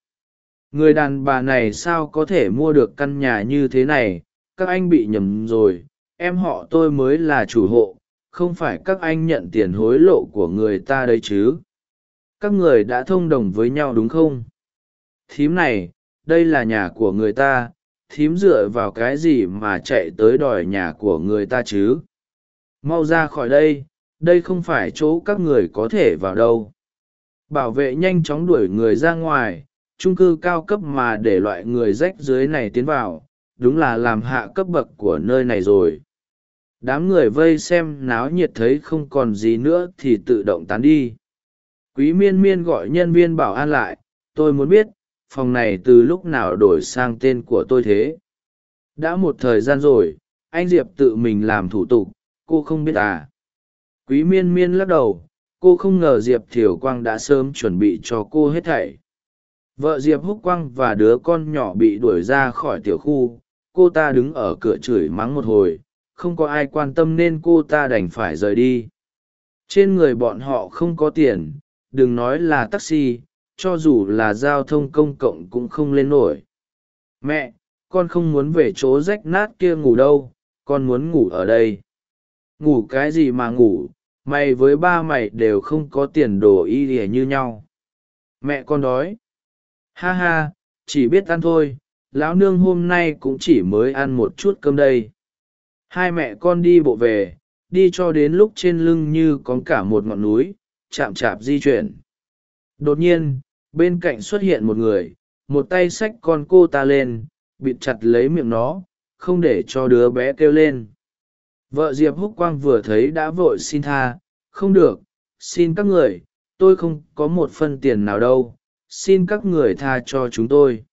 Người đàn bà này sao có thể mua được căn nhà như thế này? Các anh bị nhầm rồi, em họ tôi mới là chủ hộ, không phải các anh nhận tiền hối lộ của người ta đấy chứ? Các người đã thông đồng với nhau đúng không? Thím này, đây là nhà của người ta, thím dựa vào cái gì mà chạy tới đòi nhà của người ta chứ? Mau ra khỏi đây đây không phải chỗ các người có thể vào đâu. Bảo vệ nhanh chóng đuổi người ra ngoài trung cư cao cấp mà để loại người rách dưới này tiến vào, đúng là làm hạ cấp bậc của nơi này rồi. Đám người vây xem náo nhiệt thấy không còn gì nữa thì tự động tán đi quý miên miên gọi nhân viên bảo an lại, tôi muốn biết, phòng này từ lúc nào đổi sang tên của tôi thế? Đã một thời gian rồi, anh diệp tự mình làm thủ tục, cô không biết à? Quý miên miên lắc đầu, cô không ngờ diệp thiều quang đã sớm chuẩn bị cho cô hết thảy. Vợ diệp húc quang và đứa con nhỏ bị đuổi ra khỏi tiểu khu, cô ta đứng ở cửa chửi mắng một hồi, không có ai quan tâm nên cô ta đành phải rời đi. Trên người bọn họ không có tiền đừng nói là taxi, cho dù là giao thông công cộng cũng không lên nổi. Mẹ, con không muốn về chỗ rách nát kia ngủ đâu, con muốn ngủ ở đây. Ngủ cái gì mà ngủ, mày với ba mày đều không có tiền đồ y ỉa như nhau. Mẹ con đói. Ha ha, chỉ biết ăn thôi, lão nương hôm nay cũng chỉ mới ăn một chút cơm đây. Hai mẹ con đi bộ về, đi cho đến lúc trên lưng như có cả một ngọn núi chạm chạp di chuyển. Đột nhiên, bên cạnh xuất hiện một người, một tay xách con cô ta lên, bịt chặt lấy miệng nó, không để cho đứa bé kêu lên. Vợ diệp húc quang vừa thấy đã vội xin tha, không được, xin các người, tôi không có một phân tiền nào đâu, xin các người tha cho chúng tôi.